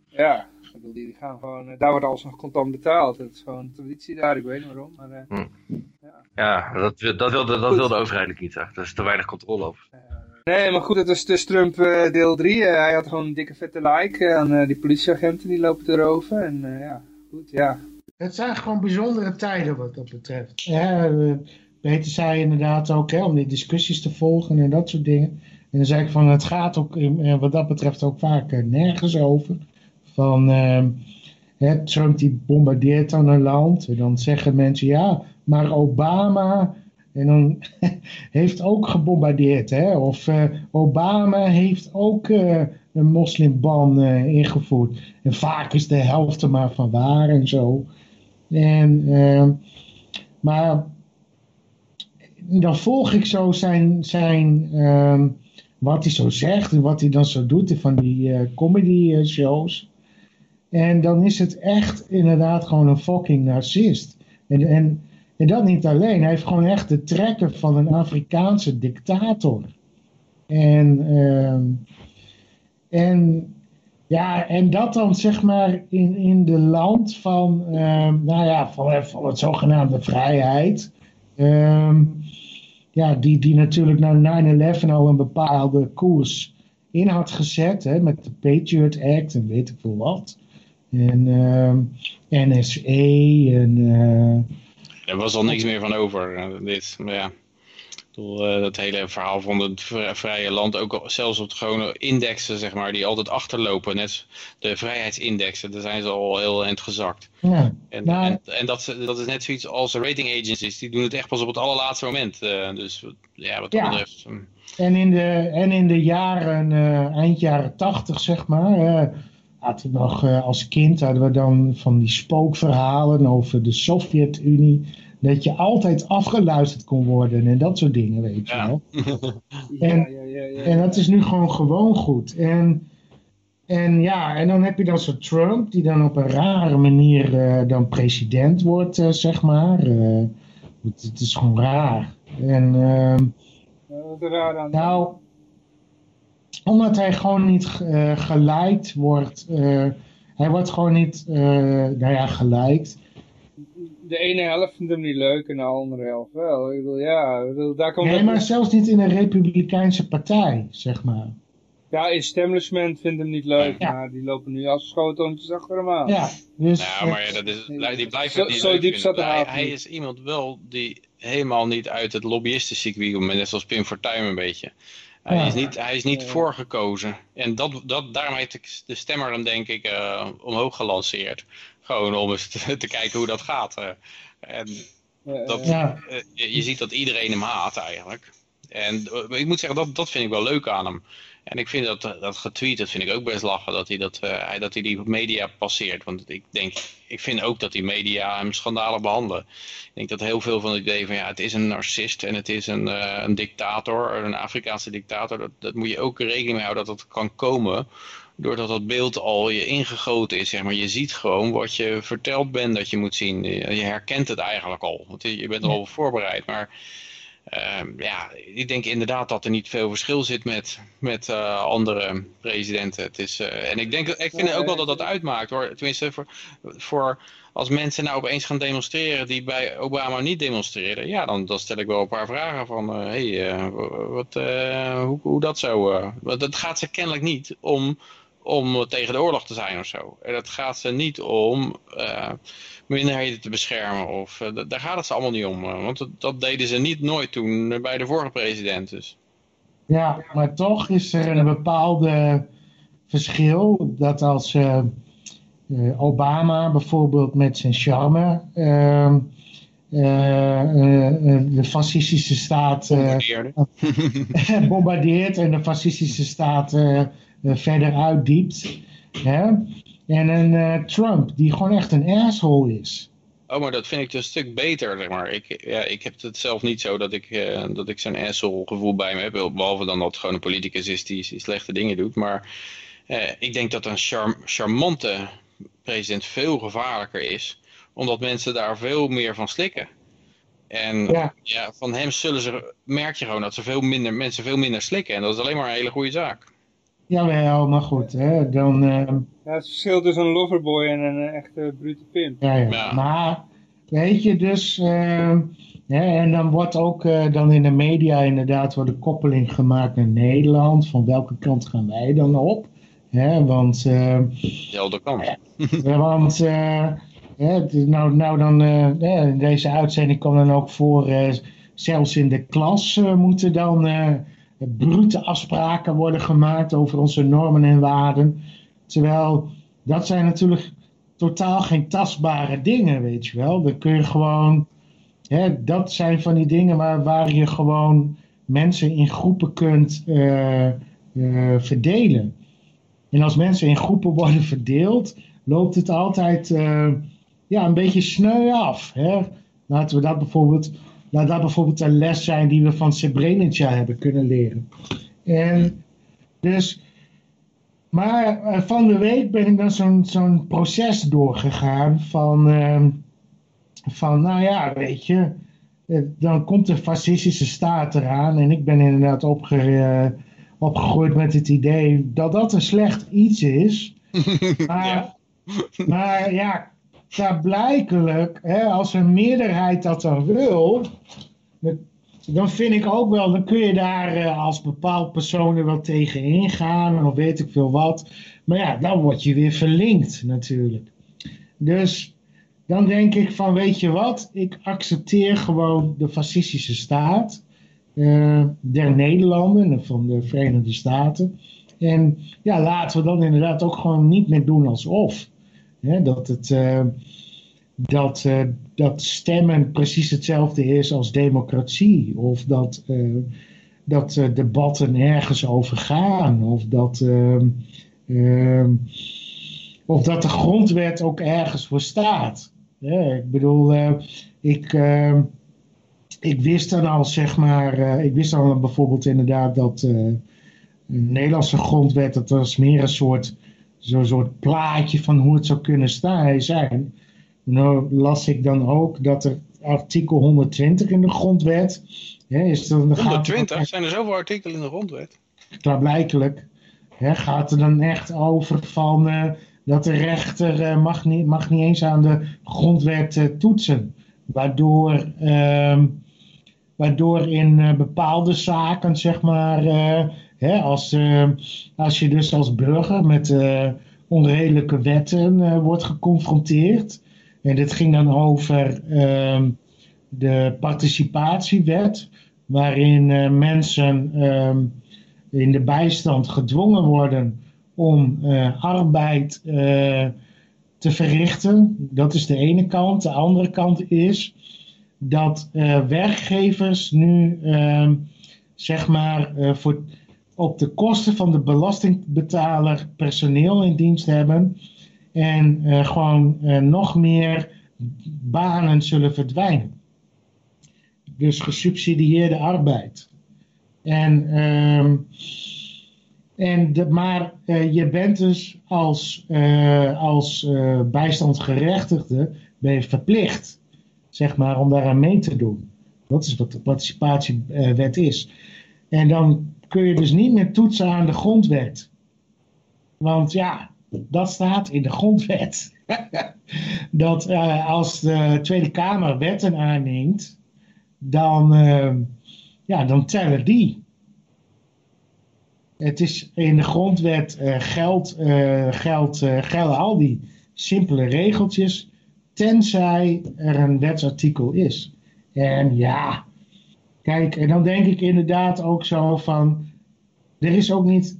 ja. Die, die gaan gewoon, daar wordt alles nog contant betaald. Dat is gewoon een traditie daar, ik weet niet waarom. Maar, uh, hm. ja. ja, dat, dat, wil de, dat wil de overheid niet. Hè. Daar is te weinig controle over. Nee, maar goed, het is dus Trump uh, deel 3. Uh, hij had gewoon een dikke vette like aan uh, die politieagenten die lopen erover. En ja, goed, ja. Het zijn gewoon bijzondere tijden wat dat betreft. Ja, Peter zei inderdaad ook hè, om die discussies te volgen en dat soort dingen. En dan zei ik van het gaat ook wat dat betreft ook vaak nergens over. Van hè, Trump die bombardeert dan een land. En dan zeggen mensen ja, maar Obama en dan heeft ook gebombardeerd. Hè? Of uh, Obama heeft ook uh, een moslimban uh, ingevoerd. En vaak is de helft maar van waar en zo. En, ehm, maar dan volg ik zo zijn, zijn ehm, wat hij zo zegt en wat hij dan zo doet van die comedy shows. En dan is het echt inderdaad gewoon een fucking narcist. En, en en dat niet alleen, hij heeft gewoon echt de trekken van een Afrikaanse dictator. En, uh, en, ja, en dat dan zeg maar in, in de land van, uh, nou ja, van, het zogenaamde vrijheid. Uh, ja, die, die natuurlijk na 9-11 al een bepaalde koers in had gezet, hè, met de Patriot Act en weet ik veel wat. En NSA en... Er was al niks meer van over, uh, dit. Maar ja. bedoel, eh, dat hele verhaal van het vri- vrije land, ook al- zelfs op de gewone indexen, zeg maar, die altijd achterlopen. Net de vrijheidsindexen, daar zijn ze al heel eind gezakt. Ja. En, Nou- en, en dat, dat is net zoiets als rating agencies, die doen het echt pas op het allerlaatste moment. eh, dus ja, wat dat Ja. betreft... hm. En in de, en in de jaren, eh, eind jaren tachtig, zeg maar, eh, we nog eh, als kind hadden we dan van die spookverhalen over de Sovjet-Unie. Dat je altijd afgeluisterd kon worden en dat soort dingen, weet je Ja. wel. Ja, En- ja, ja, ja. En dat is nu gewoon gewoon goed. En, en ja, en dan heb je dan zo Trump, die dan op een rare manier eh, dan president wordt, eh, zeg maar. Eh, het, het is gewoon raar. En ehm, Ja, Wat is er raar aan? nou, omdat hij gewoon niet eh geleid wordt. eh, hij wordt gewoon niet, eh, nou ja, geleid. De ene helft vindt hem niet leuk en de andere helft wel. Ik bedoel, ja, daar komt Nee, maar zelfs niet in een republikeinse partij, zeg maar. Ja, establishment vindt hem niet leuk, Ja. maar die lopen nu als schoothondjes achter hem aan. Ja, dus... Ja, maar ja, dat is, die blijft Zo- het niet zo leuk diep zat de hij, hij is iemand wel die helemaal niet uit het lobbyistencircuit komt, net zoals Pim Fortuyn een beetje. Hij Ja. is niet, hij is niet Ja. voorgekozen. En dat, dat, daarom heeft de- de stemmer hem denk ik eh, omhoog gelanceerd. Gewoon om eens te, te kijken hoe dat gaat. eh. En dat, Ja. eh, je, je ziet dat iedereen hem haat eigenlijk. En ik moet zeggen, dat, dat vind ik wel leuk aan hem. En ik vind dat, dat getweet, dat vind ik ook best lachen, dat hij, dat, eh, dat hij die media passeert. Want ik denk, ik vind ook dat die media hem schandalig behandelen. Ik denk dat heel veel van het idee van, ja, het is een narcist en het is een, eh, een dictator, een Afrikaanse dictator. Dat, dat moet je ook rekening mee houden dat dat kan komen doordat dat beeld al je ingegoten is. Zeg maar. Je ziet gewoon wat je verteld bent dat je moet zien. Je, herkent het eigenlijk al. Want je je bent er al voorbereid. Maar ehm, ja, ik denk inderdaad dat er niet veel verschil zit met, met eh, andere presidenten. Het is, eh, en ik, denk, ik vind ook wel dat dat uitmaakt hoor. Tenminste, voor, voor als mensen nou opeens gaan demonstreren die bij Obama niet demonstreren. Ja, dan, dan stel ik wel een paar vragen van, hé, hey, eh, eh, hoe, hoe dat zo... want het gaat ze kennelijk niet om om tegen de oorlog te zijn of zo. En dat gaat ze niet om minderheden te beschermen. Of, eh, daar gaat het ze allemaal niet om. eh, want dat, dat deden ze niet nooit toen eh, bij de vorige president. Dus. Ja, maar toch is er een bepaalde verschil dat als Obama bijvoorbeeld met zijn charme ehm, eh, eh, eh, de fascistische staat bombardeert en de fascistische staat verder uitdiept. Hè? En een eh, Trump die gewoon echt een asshole is. Oh, maar dat vind ik dus een stuk beter, zeg maar. Ik, ja, ik heb het zelf niet zo dat ik, eh, dat ik zo'n asshole gevoel bij me heb. Behalve dan dat het gewoon een politicus is die, die slechte dingen doet. Maar eh, ik denk dat een charm, charmante president veel gevaarlijker is. Omdat mensen daar veel meer van slikken. En Ja. ja. van hem zullen ze, merk je gewoon dat ze veel minder, mensen veel minder slikken. En dat is alleen maar een hele goede zaak. Jawel, maar goed. Hè? Dan, ehm, Ja, het verschil tussen een loverboy en een eh, echte brute pimp. Ja, ja. Ja. Maar, weet je, dus... ehm, hè, en dan wordt ook eh, dan in de media inderdaad wordt de koppeling gemaakt naar Nederland. Van welke kant gaan wij dan op? Hè, want... Dezelfde kant. Ja, want eh, hè, het is nou, nou dan, eh, in deze uitzending kwam dan ook voor, eh, zelfs in de klas eh, moeten dan eh, brute afspraken worden gemaakt over onze normen en waarden. Terwijl dat zijn natuurlijk totaal geen tastbare dingen, weet je wel. Dan kun je gewoon, hè, dat zijn van die dingen waar, waar je gewoon mensen in groepen kunt eh, eh, verdelen. En als mensen in groepen worden verdeeld, loopt het altijd eh, ja, een beetje sneu af. Hè? Laten we dat bijvoorbeeld, laat dat bijvoorbeeld een les zijn die we van Srebrenica hebben kunnen leren. En dus, maar eh, van de week ben ik dan zo'n zo'n proces doorgegaan van, ehm, van, nou ja, weet je, eh, dan komt de fascistische staat eraan en ik ben inderdaad opge, eh, opgegroeid met het idee dat dat een slecht iets is. Maar Ja. maar ja, klaarblijkelijk, hè, als een meerderheid dat dan wil, dan, vind ik ook wel, dan kun je daar eh, als bepaald persoon er wel tegen ingaan, of weet ik veel wat. Maar ja, dan word je weer verlinkt natuurlijk. Dus dan denk ik van, weet je wat, ik accepteer gewoon de fascistische staat. eh, der Nederlanden, van de Verenigde Staten. En ja, laten we dan inderdaad ook gewoon niet meer doen alsof. Hè, dat, het, eh, dat, eh, dat stemmen precies hetzelfde is als democratie. Of dat, eh, dat debatten ergens over gaan. Of dat, ehm, ehm, of dat de grondwet ook ergens voor staat. Ik bedoel, ik, ehm, ik wist dan al, zeg maar, ik wist dan bijvoorbeeld inderdaad dat eh, een Nederlandse grondwet, dat was meer een soort, zo'n soort plaatje van hoe het zou kunnen staan, zijn. Nou las ik dan ook dat er artikel 120 in de grondwet, hè, is dan, dan gaat het ook 120? Zijn er zoveel artikelen in de grondwet? klaarblijkelijk hè, gaat er dan echt over van eh, dat de rechter eh, mag, niet, mag niet eens aan de grondwet eh, toetsen. Waardoor, ehm, waardoor in eh, bepaalde zaken, zeg maar, eh, als, eh, als je dus als burger met eh, onredelijke wetten eh, wordt geconfronteerd. En dit ging dan over ehm, de participatiewet, waarin eh, mensen ehm, in de bijstand gedwongen worden om arbeid te verrichten. Dat is de ene kant. De andere kant is dat werkgevers nu ehm, zeg maar voor, op de kosten van de belastingbetaler personeel in dienst hebben en eh, gewoon eh, nog meer banen zullen verdwijnen. Dus gesubsidieerde arbeid. En, ehm, en de, maar eh, je bent dus als, als bijstandsgerechtigde ben je verplicht, zeg maar, om daaraan mee te doen. Dat is wat de participatiewet is. En dan kun je dus niet meer toetsen aan de grondwet. Want ja, dat staat in de grondwet. dat eh, als de Tweede Kamer wetten aanneemt, dan, eh, ja, dan tellen die. Het is in de grondwet eh, geld, eh, geld, gelden al die simpele regeltjes, tenzij er een wetsartikel is. En ja, kijk, en dan denk ik inderdaad ook zo van, er is ook niet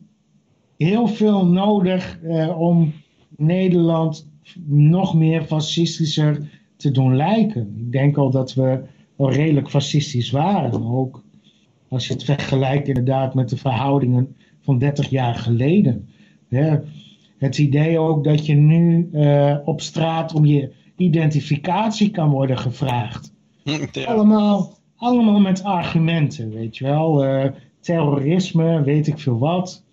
heel veel nodig eh, om Nederland nog meer fascistischer te doen lijken. Ik denk al dat we al redelijk fascistisch waren. Ook als je het vergelijkt inderdaad met de verhoudingen van 30 jaar geleden. Hè. Het idee ook dat je nu eh, op straat om je identificatie kan worden gevraagd. Ja. Allemaal, allemaal met argumenten, weet je wel. Eh, terrorisme, weet ik veel wat.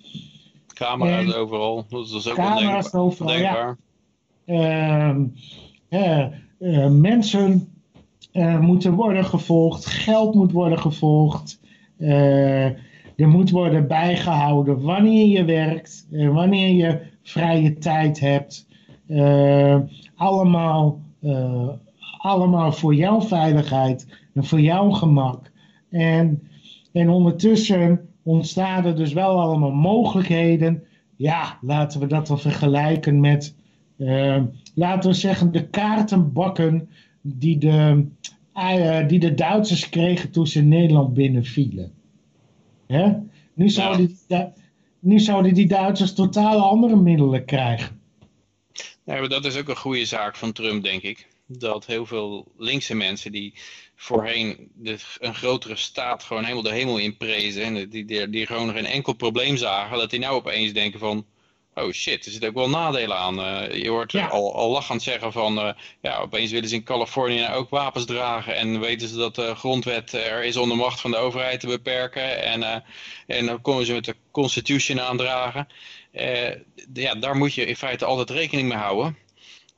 Camera's En- overal. Dat is ook Camera's overal, ja. Ehm, eh, mensen eh, moeten worden gevolgd, geld moet worden gevolgd, er moet worden bijgehouden wanneer je werkt, wanneer je vrije tijd hebt. Allemaal, allemaal voor jouw veiligheid voor jouw gemak. En, en ondertussen ontstaan er dus wel allemaal mogelijkheden. Ja, laten we dat dan vergelijken met eh, laten we zeggen, de kaartenbakken die de, eh, die de Duitsers kregen toen ze Nederland binnenvielen. Hè? Nu, zouden die, nu zouden die Duitsers totaal andere middelen krijgen. Ja, maar dat is ook een goede zaak van Trump, denk ik. Dat heel veel linkse mensen die voorheen de, een grotere staat gewoon helemaal de hemel in prezen. En die, die, die gewoon geen enkel probleem zagen. Dat die nou opeens denken van, oh shit, er zitten ook wel nadelen aan. Eh, je hoort Ja. al, al lachend zeggen van, eh, ja, opeens willen ze in Californië nou ook wapens dragen. En weten ze dat de grondwet er is om de macht van de overheid te beperken. En, eh, en dan komen ze met de constitution aandragen. Ja, daar moet je in feite altijd rekening mee houden.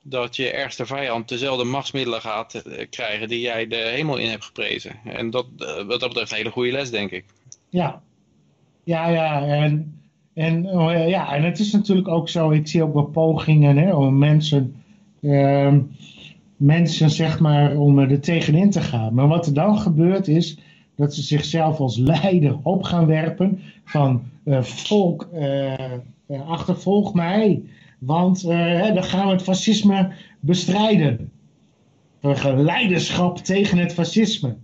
Dat je ergste vijand dezelfde machtsmiddelen gaat eh, krijgen die jij de hemel in hebt geprezen. En dat, eh, wat dat betreft een hele goede les, denk ik. Ja, ja, ja. En, en, eh, ja, en het is natuurlijk ook zo, ik zie ook pogingen hè, om mensen, ehm, mensen zeg maar, om er tegenin te gaan. Maar wat er dan gebeurt is dat ze zichzelf als leider op gaan werpen van eh, volk, eh, eh, achtervolg mij, want eh, dan gaan we het fascisme bestrijden. Leiderschap tegen het fascisme.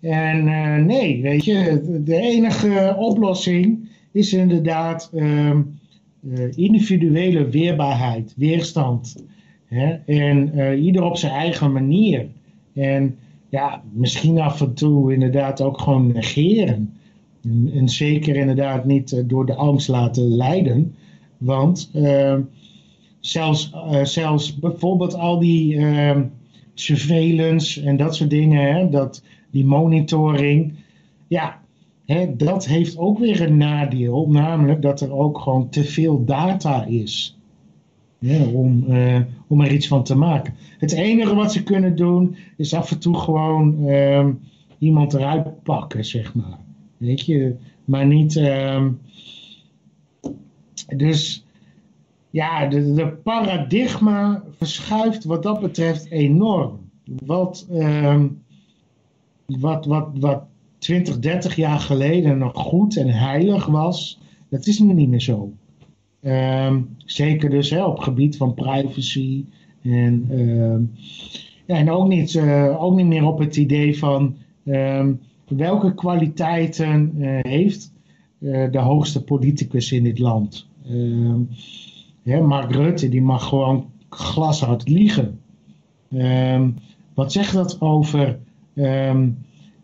En eh, nee, weet je, de enige oplossing is inderdaad ehm, eh, individuele weerbaarheid, weerstand. Hè? En ieder op zijn eigen manier. En ja, misschien af en toe inderdaad ook gewoon negeren. En, en zeker inderdaad niet door de angst laten leiden. Want ehm, zelfs, eh, zelfs bijvoorbeeld al die ehm, surveillance en dat soort dingen, hè, dat, die monitoring. Ja, hè, dat heeft ook weer een nadeel. Namelijk dat er ook gewoon te veel data is. om, eh, om er iets van te maken. Het enige wat ze kunnen doen is af en toe gewoon ehm, iemand eruit pakken, zeg maar. Weet je, maar niet. ehm, dus ja, de, de paradigma verschuift wat dat betreft enorm. Wat, ehm, wat, wat, wat 20, 30 jaar geleden nog goed en heilig was, dat is nu niet meer zo. Ehm, zeker dus op het gebied van privacy. En, ehm, ja, en ook, niet, eh, ook niet meer op het idee van welke kwaliteiten eh, heeft eh, de hoogste politicus in dit land. Mark Rutte die mag gewoon glashard liegen. Ehm, wat zegt dat over ehm,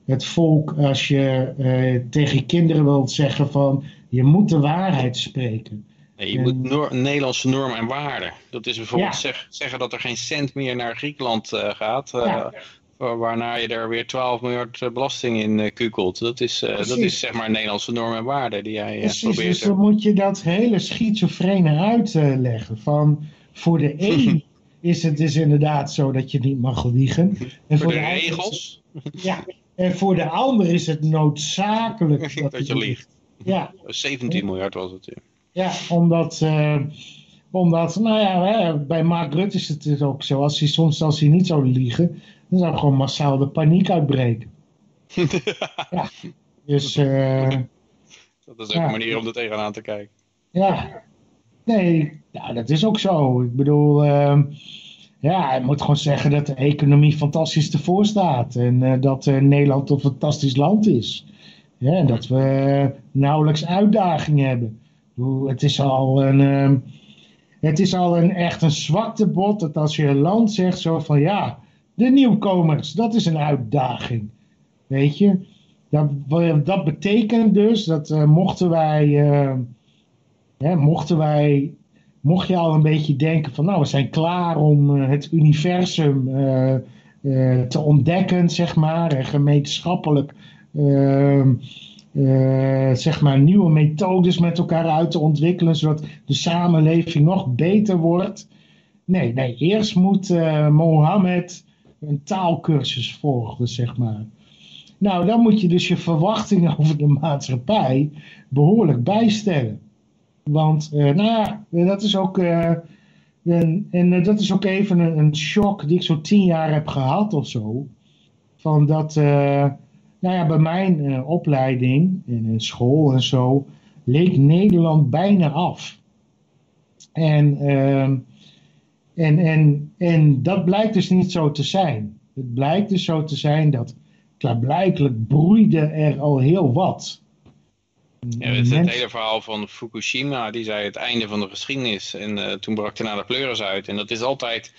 het volk als je eh, tegen je kinderen wilt zeggen van je moet de waarheid spreken? Nee, je En- moet noor- Nederlandse normen en waarden. Dat is bijvoorbeeld Ja. zeg- zeggen dat er geen cent meer naar Griekenland eh, gaat. eh, Ja. Wa- Waarna je er weer 12 miljard eh, belasting in eh, kukelt. Dat is, eh, dat is zeg maar Nederlandse normen en waarden die jij eh, Precies, probeert. dus dan moet je dat hele schizofrene uitleggen. Van voor de een is het dus inderdaad zo dat je niet mag liegen. En Voor de het- regels ja, en voor de ander is het noodzakelijk dat je liegt. Ja, 17 miljard was het. ja. ja omdat, eh, omdat, nou ja, bij Mark Rutte is het dus ook zo. Als hij soms als hij niet zou liegen, dan zou gewoon massaal de paniek uitbreken. ja, dus eh, Dat is ook Ja. een manier om er tegenaan te kijken. ja, nee, ja, dat is ook zo. Ik bedoel, ehm, ja, hij moet gewoon zeggen dat de economie fantastisch ervoor staat. En eh, dat eh, Nederland een fantastisch land is. Ja, en dat we nauwelijks uitdagingen hebben. Bedoel, Het is al een, ehm, het is al een echt een zwaktebod dat als je een land zegt zo van ja, de nieuwkomers, dat is een uitdaging. Weet je? Dat, dat betekent dus dat eh, mochten wij, eh, hè, mochten wij, mocht je al een beetje denken van nou we zijn klaar om eh, het universum te ontdekken, zeg maar, en gemeenschappelijk ehm, eh, zeg maar nieuwe methodes met elkaar uit te ontwikkelen, zodat de samenleving nog beter wordt. Nee, nee, eerst moet Mohammed een taalkursus volgen, zeg maar. Nou, dan moet je dus je verwachtingen over de maatschappij behoorlijk bijstellen. Want, eh, nou ja, dat is ook, eh, en eh, dat is ook even een, een shock die ik zo tien jaar heb gehad of zo. Van dat, nou ja, bij mijn opleiding in een school en zo, leek Nederland bijna af. En, ehm, en, en, en dat blijkt dus niet zo te zijn. Het blijkt dus zo te zijn dat klaarblijkelijk broeide er al heel wat. Ja, het, hele verhaal van Fukushima, die zei het einde van de geschiedenis. En eh, toen brak daarna de pleuris uit. En dat is altijd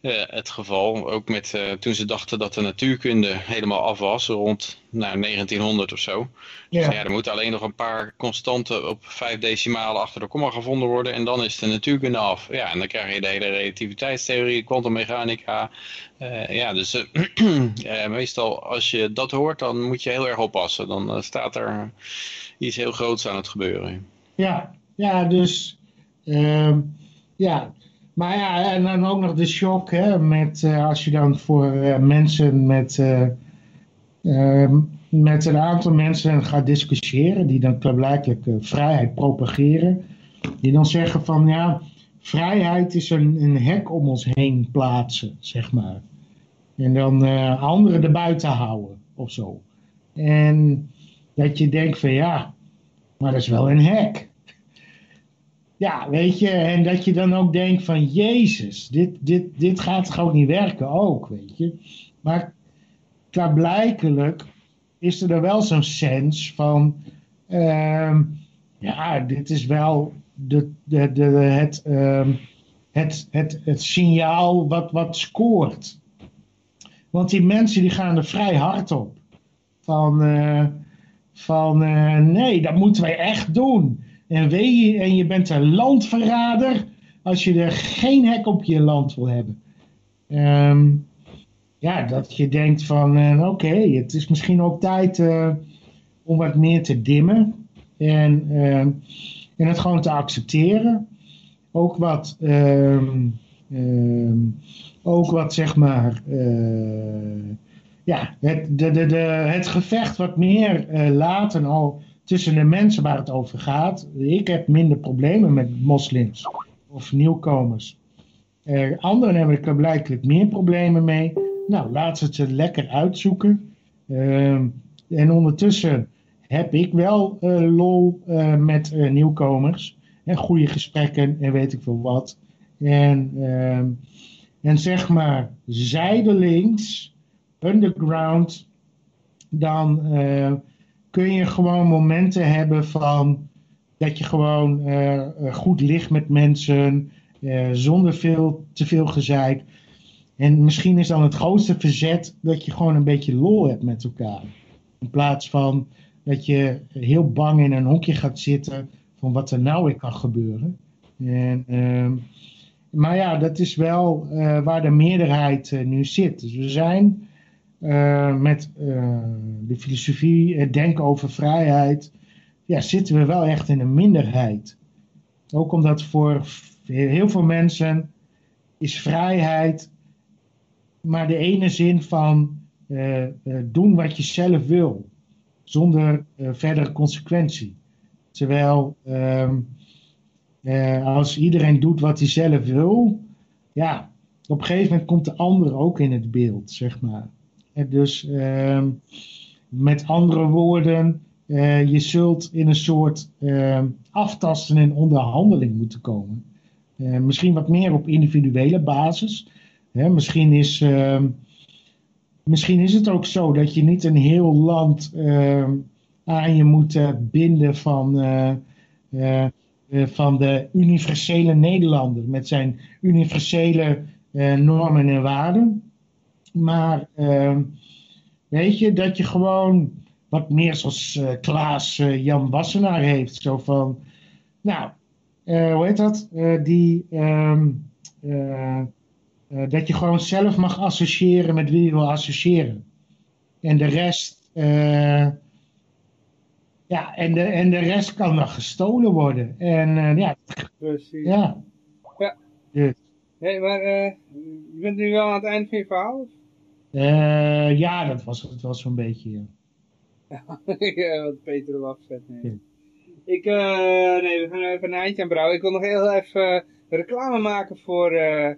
het geval. Ook met eh, toen ze dachten dat de natuurkunde helemaal af was, rond nou, 1900 of zo. ja. Ja. er moeten alleen nog een paar constanten op vijf decimalen achter de komma gevonden worden. En dan is de natuurkunde af. Ja, en dan krijg je de hele relativiteitstheorie, kwantummechanica. Eh ja, dus eh, eh, meestal als je dat hoort, dan moet je heel erg oppassen. Dan eh, staat er iets heel groots aan het gebeuren. Ja, ja, dus ehm, ja. Maar ja, en dan ook nog de shock hè, met eh, als je dan voor eh, mensen met, eh, ehm, met een aantal mensen gaat discussiëren, die dan klaarblijkelijk eh, vrijheid propageren, die dan zeggen van ja, vrijheid is een, een hek om ons heen plaatsen, zeg maar. En dan eh, anderen erbuiten houden of zo. En dat je denkt van ja, maar dat is wel een hek. Ja, weet je, en dat je dan ook denkt van Jezus, dit, dit, dit gaat ook niet werken ook, weet je. Maar klaarblijkelijk is er dan wel zo'n sens van, ehm, ja, dit is wel de, de, de, het, ehm, het, het, het signaal wat, wat scoort. Want die mensen die gaan er vrij hard op. Van, eh, van eh, nee, dat moeten wij echt doen. En, weet je, en je bent een landverrader als je er geen hek op je land wil hebben. Ehm, ja, dat je denkt van eh, oké, het is misschien ook tijd eh, om wat meer te dimmen. En, ehm, en het gewoon te accepteren. Ook wat, ehm, ehm, ook wat zeg maar, eh, ja, het, de, de, de, het gevecht wat meer eh, laten al tussen de mensen waar het over gaat. Ik heb minder problemen met moslims of nieuwkomers. Eh, anderen hebben er blijkbaar meer problemen mee. Nou, laat ze het er lekker uitzoeken. Ehm, en ondertussen heb ik wel eh, lol eh, met eh, nieuwkomers. En goede gesprekken en weet ik veel wat. En, ehm, en zeg maar zijdelings, underground, dan kun je gewoon momenten hebben van dat je gewoon eh, eh, goed ligt met mensen, eh, zonder veel, te veel gezeik. En misschien is dan het grootste verzet dat je gewoon een beetje lol hebt met elkaar. In plaats van dat je heel bang in een hokje gaat zitten van wat er nou weer kan gebeuren. En, ehm, maar ja, dat is wel waar de meerderheid nu zit. Dus we zijn eh, met eh, de filosofie, het denken over vrijheid, ja, zitten we wel echt in een minderheid. Ook omdat voor heel veel mensen is vrijheid maar de ene zin van eh, doen wat je zelf wil, zonder verdere consequentie. Terwijl ehm, eh, als iedereen doet wat hij zelf wil, ja, op een gegeven moment komt de ander ook in het beeld, zeg maar. Dus ehm, met andere woorden, eh, je zult in een soort ehm, aftasten en onderhandeling moeten komen. Eh, misschien wat meer op individuele basis. Misschien, is, ehm, misschien is het ook zo dat je niet een heel land aan je moet eh, binden van, van de universele Nederlander met zijn universele normen en waarden. Maar ehm, weet je, dat je gewoon wat meer zoals eh, Klaas eh, Jan Wassenaar heeft. Zo van, nou, eh, hoe heet dat? Die, ehm, eh, eh, dat je gewoon zelf mag associëren met wie je wil associëren. En de rest, ja, en de, en de rest kan dan gestolen worden. En ja, Precies. ja. Ja. Dus, Nee, maar eh, je bent nu wel aan het eind van je verhaal? of? Eh, ja, dat was het was zo'n beetje. ja. ja, wat Peter erop afzet. Nee. Ja. Ik, eh, nee, we gaan even een eindje aan brouwen. Ik wil nog heel even reclame maken voor eh,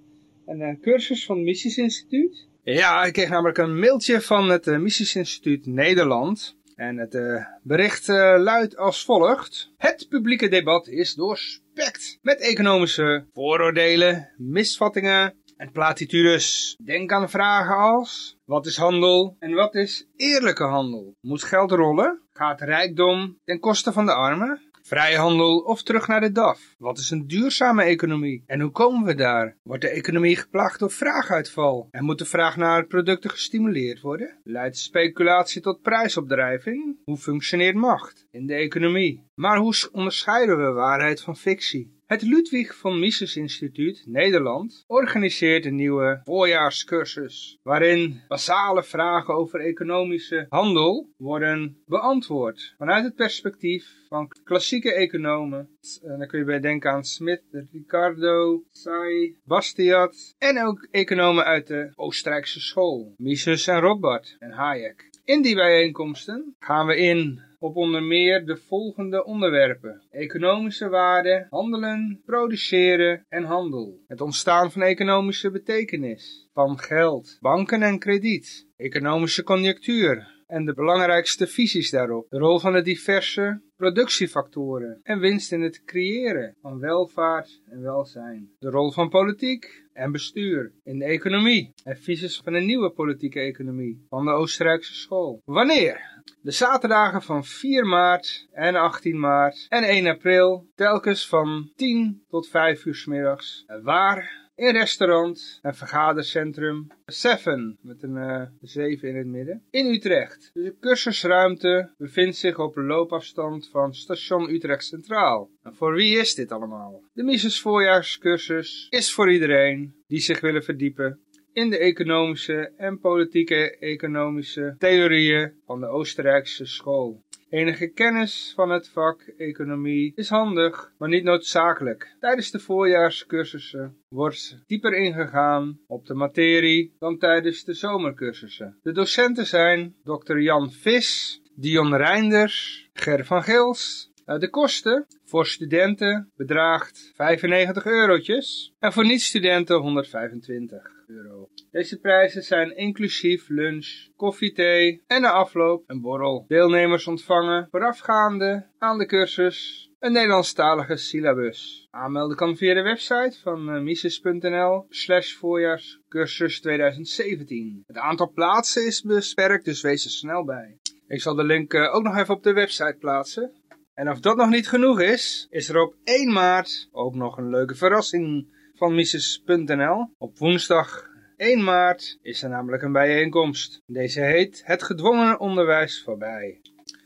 een eh, cursus van het Missies Instituut. Ja, ik kreeg namelijk een mailtje van het uh, Missies Instituut Nederland. En het eh, bericht eh, luidt als volgt. Het publieke debat is doorspekt met economische vooroordelen, misvattingen en platitudes. Denk aan vragen als, wat is handel en wat is eerlijke handel? Moet geld rollen? Gaat rijkdom ten koste van de armen? Vrijhandel of terug naar de DAF? Wat is een duurzame economie? En hoe komen we daar? Wordt de economie geplaagd door vraaguitval? En moet de vraag naar producten gestimuleerd worden? Leidt speculatie tot prijsopdrijving? Hoe functioneert macht in de economie? Maar hoe onderscheiden we waarheid van fictie? Het Ludwig van Mises Instituut Nederland organiseert een nieuwe voorjaarscursus waarin basale vragen over economische handel worden beantwoord vanuit het perspectief van klassieke economen. En dan kun je bij denken aan Smith, Ricardo, Say, Bastiat en ook economen uit de Oostenrijkse school, Mises en Rothbard en Hayek. In die bijeenkomsten gaan we in op onder meer de volgende onderwerpen. Economische waarde, handelen, produceren en handel. Het ontstaan van economische betekenis, van geld, banken en krediet, economische conjunctuur, en de belangrijkste visies daarop. De rol van de diverse productiefactoren en winst in het creëren van welvaart en welzijn. De rol van politiek en bestuur in de economie en visies van een nieuwe politieke economie van de Oostenrijkse school. Wanneer? De zaterdagen van 4 maart en 18 maart en 1 april telkens van 10 tot 5 uur 's middags. Waar? In restaurant en vergadercentrum Seven, met een uh, 7 in het midden, in Utrecht. Dus de cursusruimte bevindt zich op loopafstand van station Utrecht Centraal. En voor wie is dit allemaal? De Mises voorjaarscursus is voor iedereen die zich willen verdiepen in de economische en politieke economische theorieën van de Oostenrijkse school. Enige kennis van het vak economie is handig, maar niet noodzakelijk. Tijdens de voorjaarscursussen wordt dieper ingegaan op de materie dan tijdens de zomercursussen. De docenten zijn Dr. Jan Vis, Dion Reinders, Ger van Gils. Eh, de kosten voor studenten bedraagt 95 eurotjes en voor niet-studenten 125 euro. Deze prijzen zijn inclusief lunch, koffie, thee en na afloop een borrel. Deelnemers ontvangen voorafgaande aan de cursus een Nederlandstalige syllabus. Aanmelden kan via de website van uh, mises.nl slash voorjaarscursus 2017. Het aantal plaatsen is beperkt, dus wees er snel bij. Ik zal de link uh, ook nog even op de website plaatsen. En of dat nog niet genoeg is, is er op 1 maart ook nog een leuke verrassing van Mises.nl. Op woensdag 1 maart is er namelijk een bijeenkomst. Deze heet Het gedwongen onderwijs voorbij.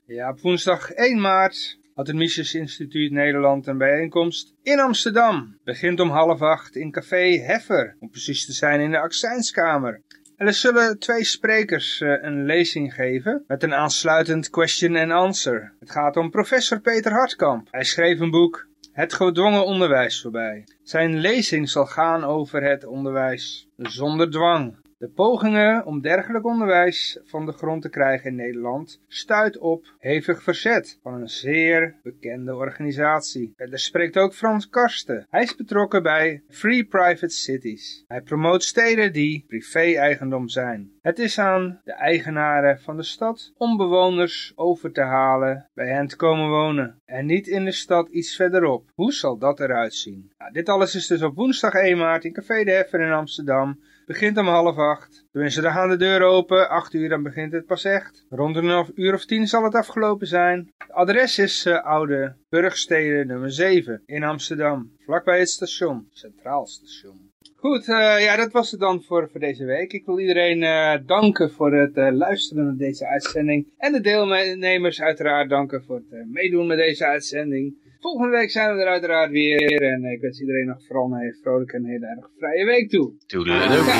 Ja, op woensdag 1 maart had het Mises Instituut Nederland een bijeenkomst in Amsterdam. Begint om half acht in café Heffer, om precies te zijn in de accijnskamer. Er zullen twee sprekers uh, een lezing geven met een aansluitend question and answer. Het gaat om professor Peter Hartkamp. Hij schreef een boek Het gedwongen onderwijs voorbij. Zijn lezing zal gaan over het onderwijs zonder dwang. De pogingen om dergelijk onderwijs van de grond te krijgen in Nederland stuit op hevig verzet van een zeer bekende organisatie. Verder spreekt ook Frans Karsten. Hij is betrokken bij Free Private Cities. Hij promoot steden die privé-eigendom zijn. Het is aan de eigenaren van de stad om bewoners over te halen bij hen te komen wonen. En niet in de stad iets verderop. Hoe zal dat eruit zien? Nou, dit alles is dus op woensdag 1 maart in Café de Heffer in Amsterdam. Begint om half acht. Tenminste, daar gaan de deuren open. Acht uur, dan begint het pas echt. Rond een uur of tien zal het afgelopen zijn. Het adres is uh, Oude Burgstede nummer 7 in Amsterdam. Vlakbij het station. Centraal station. Goed, uh, ja, dat was het dan voor, voor deze week. Ik wil iedereen uh, danken voor het luisteren naar deze uitzending. En de deelnemers uiteraard danken voor het meedoen met deze uitzending. Volgende week zijn we er uiteraard weer. En ik wens iedereen nog vooral een vrolijke en hele erg vrije week toe. Toedeledokie.